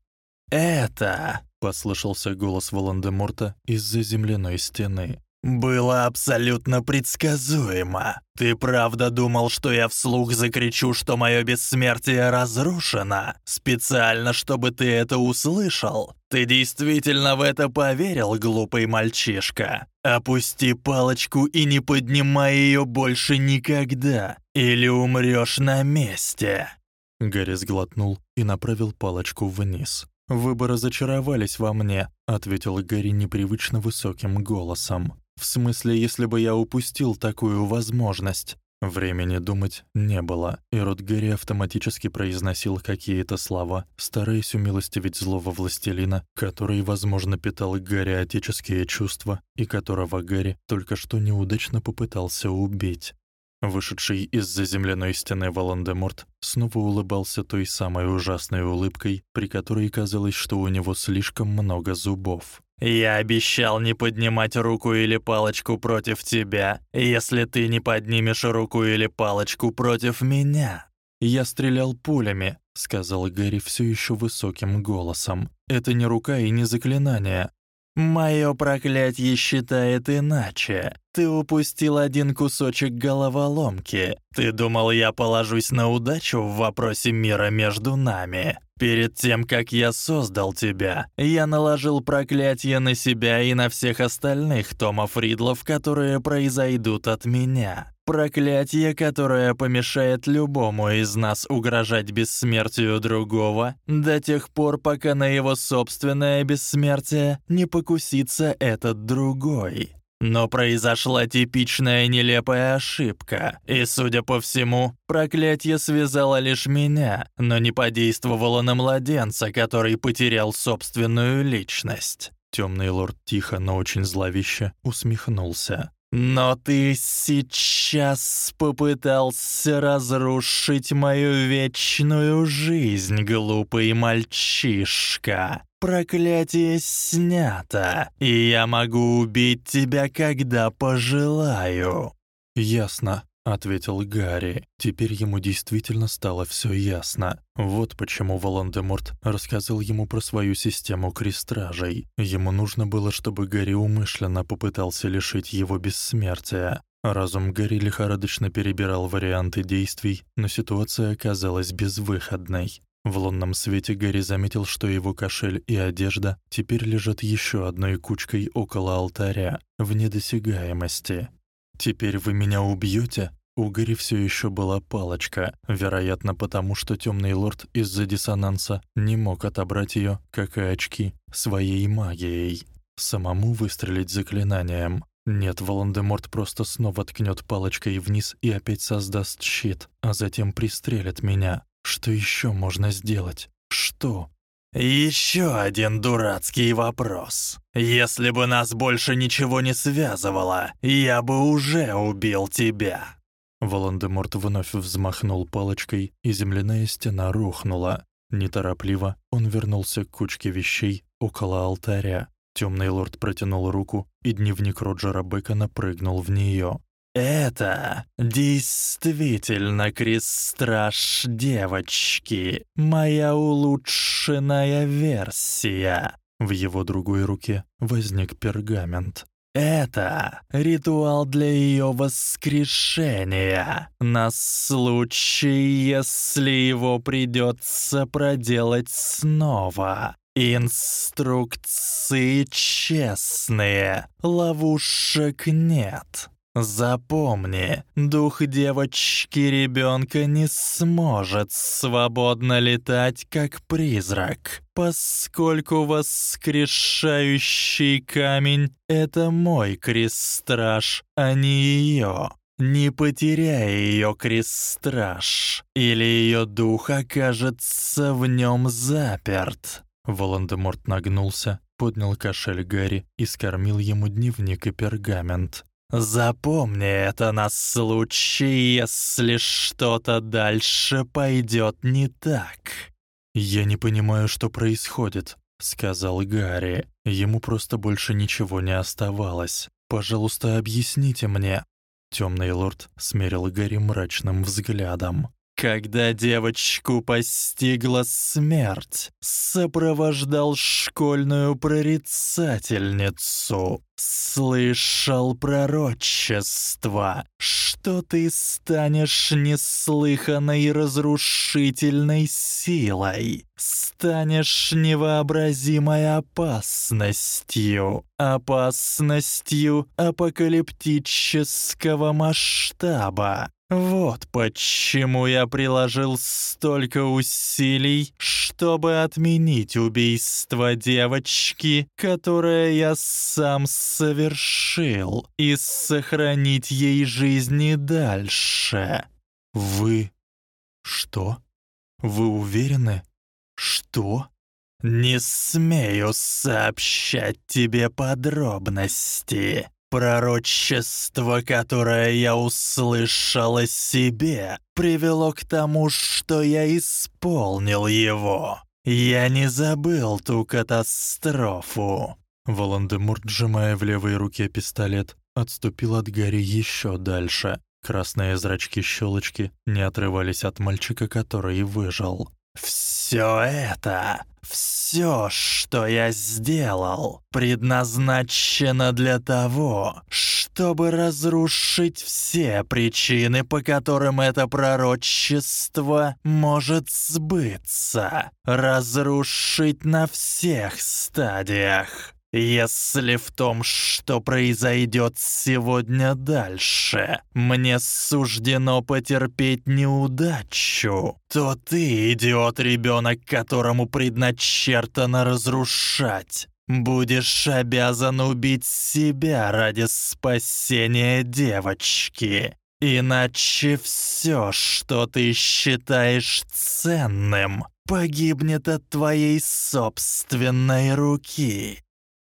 «Это...»
— послышался голос Волан-де-Морта из-за земляной стены.
«Было абсолютно предсказуемо. Ты правда думал, что я вслух закричу, что мое бессмертие разрушено? Специально, чтобы ты это услышал? Ты действительно в это поверил, глупый мальчишка? Опусти палочку и не поднимай ее больше никогда, или умрешь на месте!»
Гарри сглотнул и направил палочку вниз. «Вы бы разочаровались во мне», — ответил Гарри непривычно высоким голосом. В смысле, если бы я упустил такую возможность. Времени думать не было, и рот Гэри автоматически произносил какие-то слова, стараясь умилостивить злого властелина, который, возможно, питал Гэри отеческие чувства и которого Гэри только что неудачно попытался убить. Вышедший из-за земляной стены Волан-де-Морт снова улыбался той самой ужасной улыбкой, при которой казалось, что у него слишком много зубов.
«Я обещал не поднимать руку или палочку против тебя, если ты не поднимешь руку или палочку против меня».
«Я стрелял пулями», — сказал Гэри всё ещё высоким голосом. «Это не рука и не заклинание.
«Моё проклятье считает иначе. Ты упустил один кусочек головоломки. Ты думал, я положусь на удачу в вопросе мира между нами? Перед тем, как я создал тебя, я наложил проклятие на себя и на всех остальных Томов Ридлов, которые произойдут от меня. Проклятие, которое помешает любому из нас угрожать бессмертию другого до тех пор, пока на его собственное бессмертие не покусится этот другой. Но произошла типичная нелепая ошибка, и, судя по всему, проклятие связало лишь меня, но не подействовало на младенца, который потерял собственную личность.
Темный лорд тихо, но очень зловеще усмехнулся.
Но ты сейчас попытался разрушить мою вечную жизнь, глупый мальчишка. Проклятие снято, и я могу убить тебя, когда пожелаю.
Ясно. Ответил Гарри. Теперь ему действительно стало всё ясно. Вот почему Волан-де-Морт рассказал ему про свою систему крестражей. Ему нужно было, чтобы Гарри умышленно попытался лишить его бессмертия. Разум Гарри лихорадочно перебирал варианты действий, но ситуация оказалась безвыходной. В лунном свете Гарри заметил, что его кошель и одежда теперь лежат ещё одной кучкой около алтаря, в недосягаемости. «Теперь вы меня убьёте?» У Гарри всё ещё была палочка, вероятно, потому что Тёмный лорд из-за диссонанса не мог отобрать её, как и очки, своей магией. Самому выстрелить заклинанием нет, Волан-де-Морт просто снова ткнёт палочкой вниз и опять создаст щит, а затем пристрелит меня. Что ещё можно сделать? Что?
Ещё один дурацкий вопрос. Если бы нас больше ничего не связывало, я бы уже убил тебя.
Волан-де-Морт вновь взмахнул палочкой, и земляная стена рухнула. Неторопливо он вернулся к кучке вещей около алтаря. Тёмный лорд протянул руку, и дневник Роджера Бекона прыгнул в неё.
«Это действительно крестраж девочки, моя улучшенная версия».
В его другой руке возник пергамент.
Это ритуал для её воскрешения, на случай, если его придётся проделать снова. Инструкции честные, ловушек нет. Запомни, дух девочки-ребёнка не сможет свободно летать как призрак, поскольку воскрешающий камень — это мой крестраж, а не её. Не потеряй её крестраж, или её дух окажется в нём заперт.
Волан-де-Морт нагнулся, поднял кошель Гарри и скормил ему дневник и пергамент.
«Запомни это на случай, если что-то дальше пойдёт не так».
«Я не понимаю, что происходит», — сказал Гарри. Ему просто больше ничего не оставалось. «Пожалуйста, объясните мне». Тёмный лорд смерил Гарри мрачным взглядом
когда девочку постигла смерть, сопровождал школьную прорицательницу. Слышал пророчество, что ты станешь неслыханной разрушительной силой, станешь невообразимой опасностью, опасностью апокалиптического масштаба, вот почему я приложил столько усилий, чтобы отменить убийство девочки, которое я сам совершил, и сохранить ей жизнь и дальше.
Вы... что? Вы уверены? Что?
Не смею сообщать тебе подробности. Пророчество, которое я услышал о себе, привело к тому, что я исполнил его. Я не забыл ту катастрофу.
Волан-де-Морт, сжимая в левой руке пистолет, отступил от Гарри ещё дальше. Красные зрачки-щёлочки не отрывались от мальчика, который выжил.
Всё это, всё, что я сделал, предназначено для того, чтобы разрушить все причины, по которым это пророчество может сбыться. Разрушить на всех стадиях. Если в том, что произойдет сегодня дальше, мне суждено потерпеть неудачу, то ты, идиот ребенок, которому предначертано разрушать, будешь обязан убить себя ради спасения девочки. Иначе все, что ты считаешь ценным, погибнет от твоей собственной руки.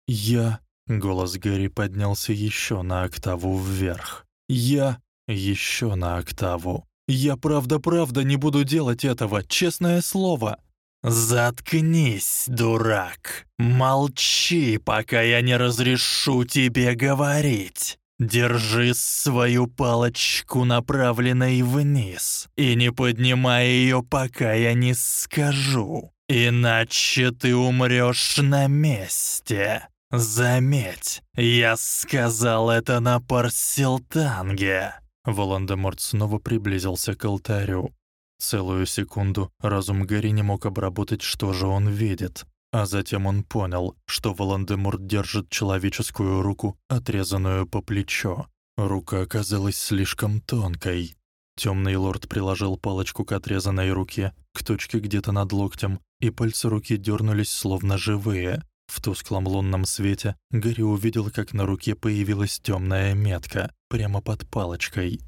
«Я...» — голос Гэри поднялся еще на октаву вверх. «Я...» — еще на октаву. «Я правда-правда не буду делать этого, честное слово!»
«Заткнись, дурак! Молчи, пока я не разрешу тебе говорить! Держи свою палочку, направленной вниз, и не поднимай её, пока я не скажу. Иначе ты умрёшь на месте. Заметь, я сказал это на Парсилтанге. Волан-де-Морт снова приблизился к алтарю. Целую секунду разум Гарри не мог обработать, что же он видит. А затем он понял, что Волан-де-Морт держит человеческую руку, отрезанную по плечо. Рука оказалась слишком тонкой. Тёмный лорд приложил палочку к отрезанной руке, к точке где-то над локтем, и пальцы руки дёрнулись словно живые. В тусклом лунном свете Гарри увидел, как на руке появилась тёмная метка прямо под палочкой.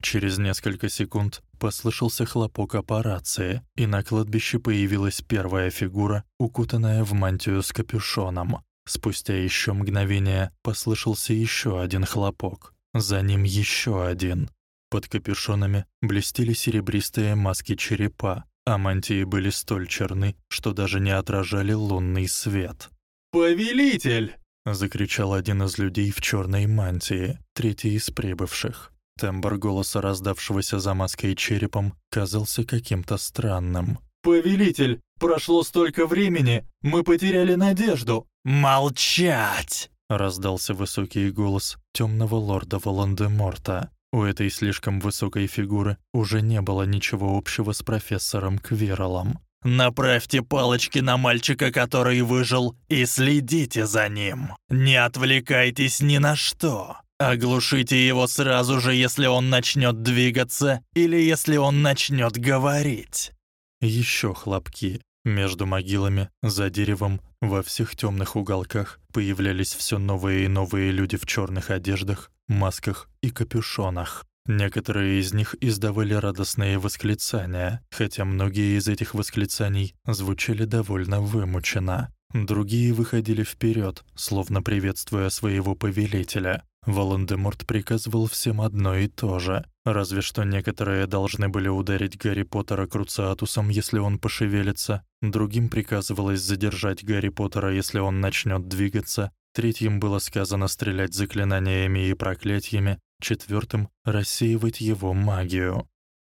Через несколько секунд послышался хлопок аппарации, и на кладбище появилась первая фигура, укутанная в мантию с капюшоном. Спустя ещё мгновение послышался ещё один хлопок, за ним ещё один. Под капюшонами блестели серебристые маски черепа, а мантии были столь черны, что даже не отражали лунный свет.
«Повелитель!»
— закричал один из людей в чёрной мантии, третий из прибывших. Тембр голоса, раздавшегося за маской и черепом, казался каким-то странным.
«Повелитель, прошло столько времени, мы потеряли надежду!»
«Молчать!» — раздался высокий голос тёмного лорда Волан-де-Морта. У этой слишком высокой фигуры уже не было ничего общего с профессором Квиралом. «Направьте палочки на мальчика, который выжил, и следите за ним. Не отвлекайтесь ни на что. Оглушите его сразу же, если он начнет двигаться или если он начнет говорить. Еще хлопки. Между могилами, за деревом, во всех темных уголках появлялись все новые и новые люди в черных одеждах, масках и капюшонах. Некоторые из них издавали радостные восклицания, хотя многие из этих восклицаний звучали довольно вымученно. Другие выходили вперед, словно приветствуя своего повелителя. Волан-де-Морт приказывал всем одно и то же, разве что некоторые должны были ударить Гарри Поттера круциатусом, если он пошевелится, другим приказывалось задержать Гарри Поттера, если он начнёт двигаться, третьим было сказано стрелять заклинаниями и проклятиями, четвёртым рассеивать его магию.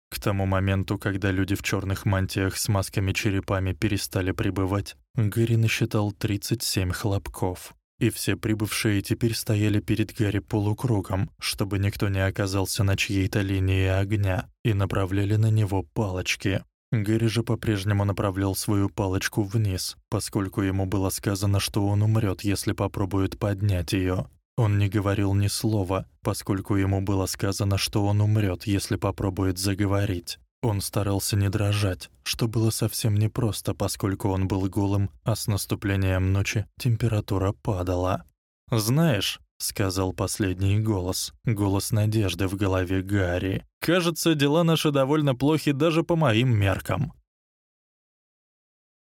К тому моменту, когда люди в чёрных мантиях с масками-черепами перестали прибывать, Гарри насчитал 37 хлопков и все прибывшие теперь стояли перед Гарри полукругом, чтобы никто не оказался на чьей-то линии огня, и направляли на него палочки. Гэри же по-прежнему направлял свою палочку вниз, поскольку ему было сказано, что он умрёт, если попробует поднять её. Он не говорил ни слова, поскольку ему было сказано, что он умрёт, если попробует заговорить. Он старался не дрожать, что было совсем непросто, поскольку он был голым, а с наступлением ночи температура падала. «Знаешь», — сказал последний голос, голос надежды в голове Гарри, «кажется, дела наши довольно плохи даже по моим меркам.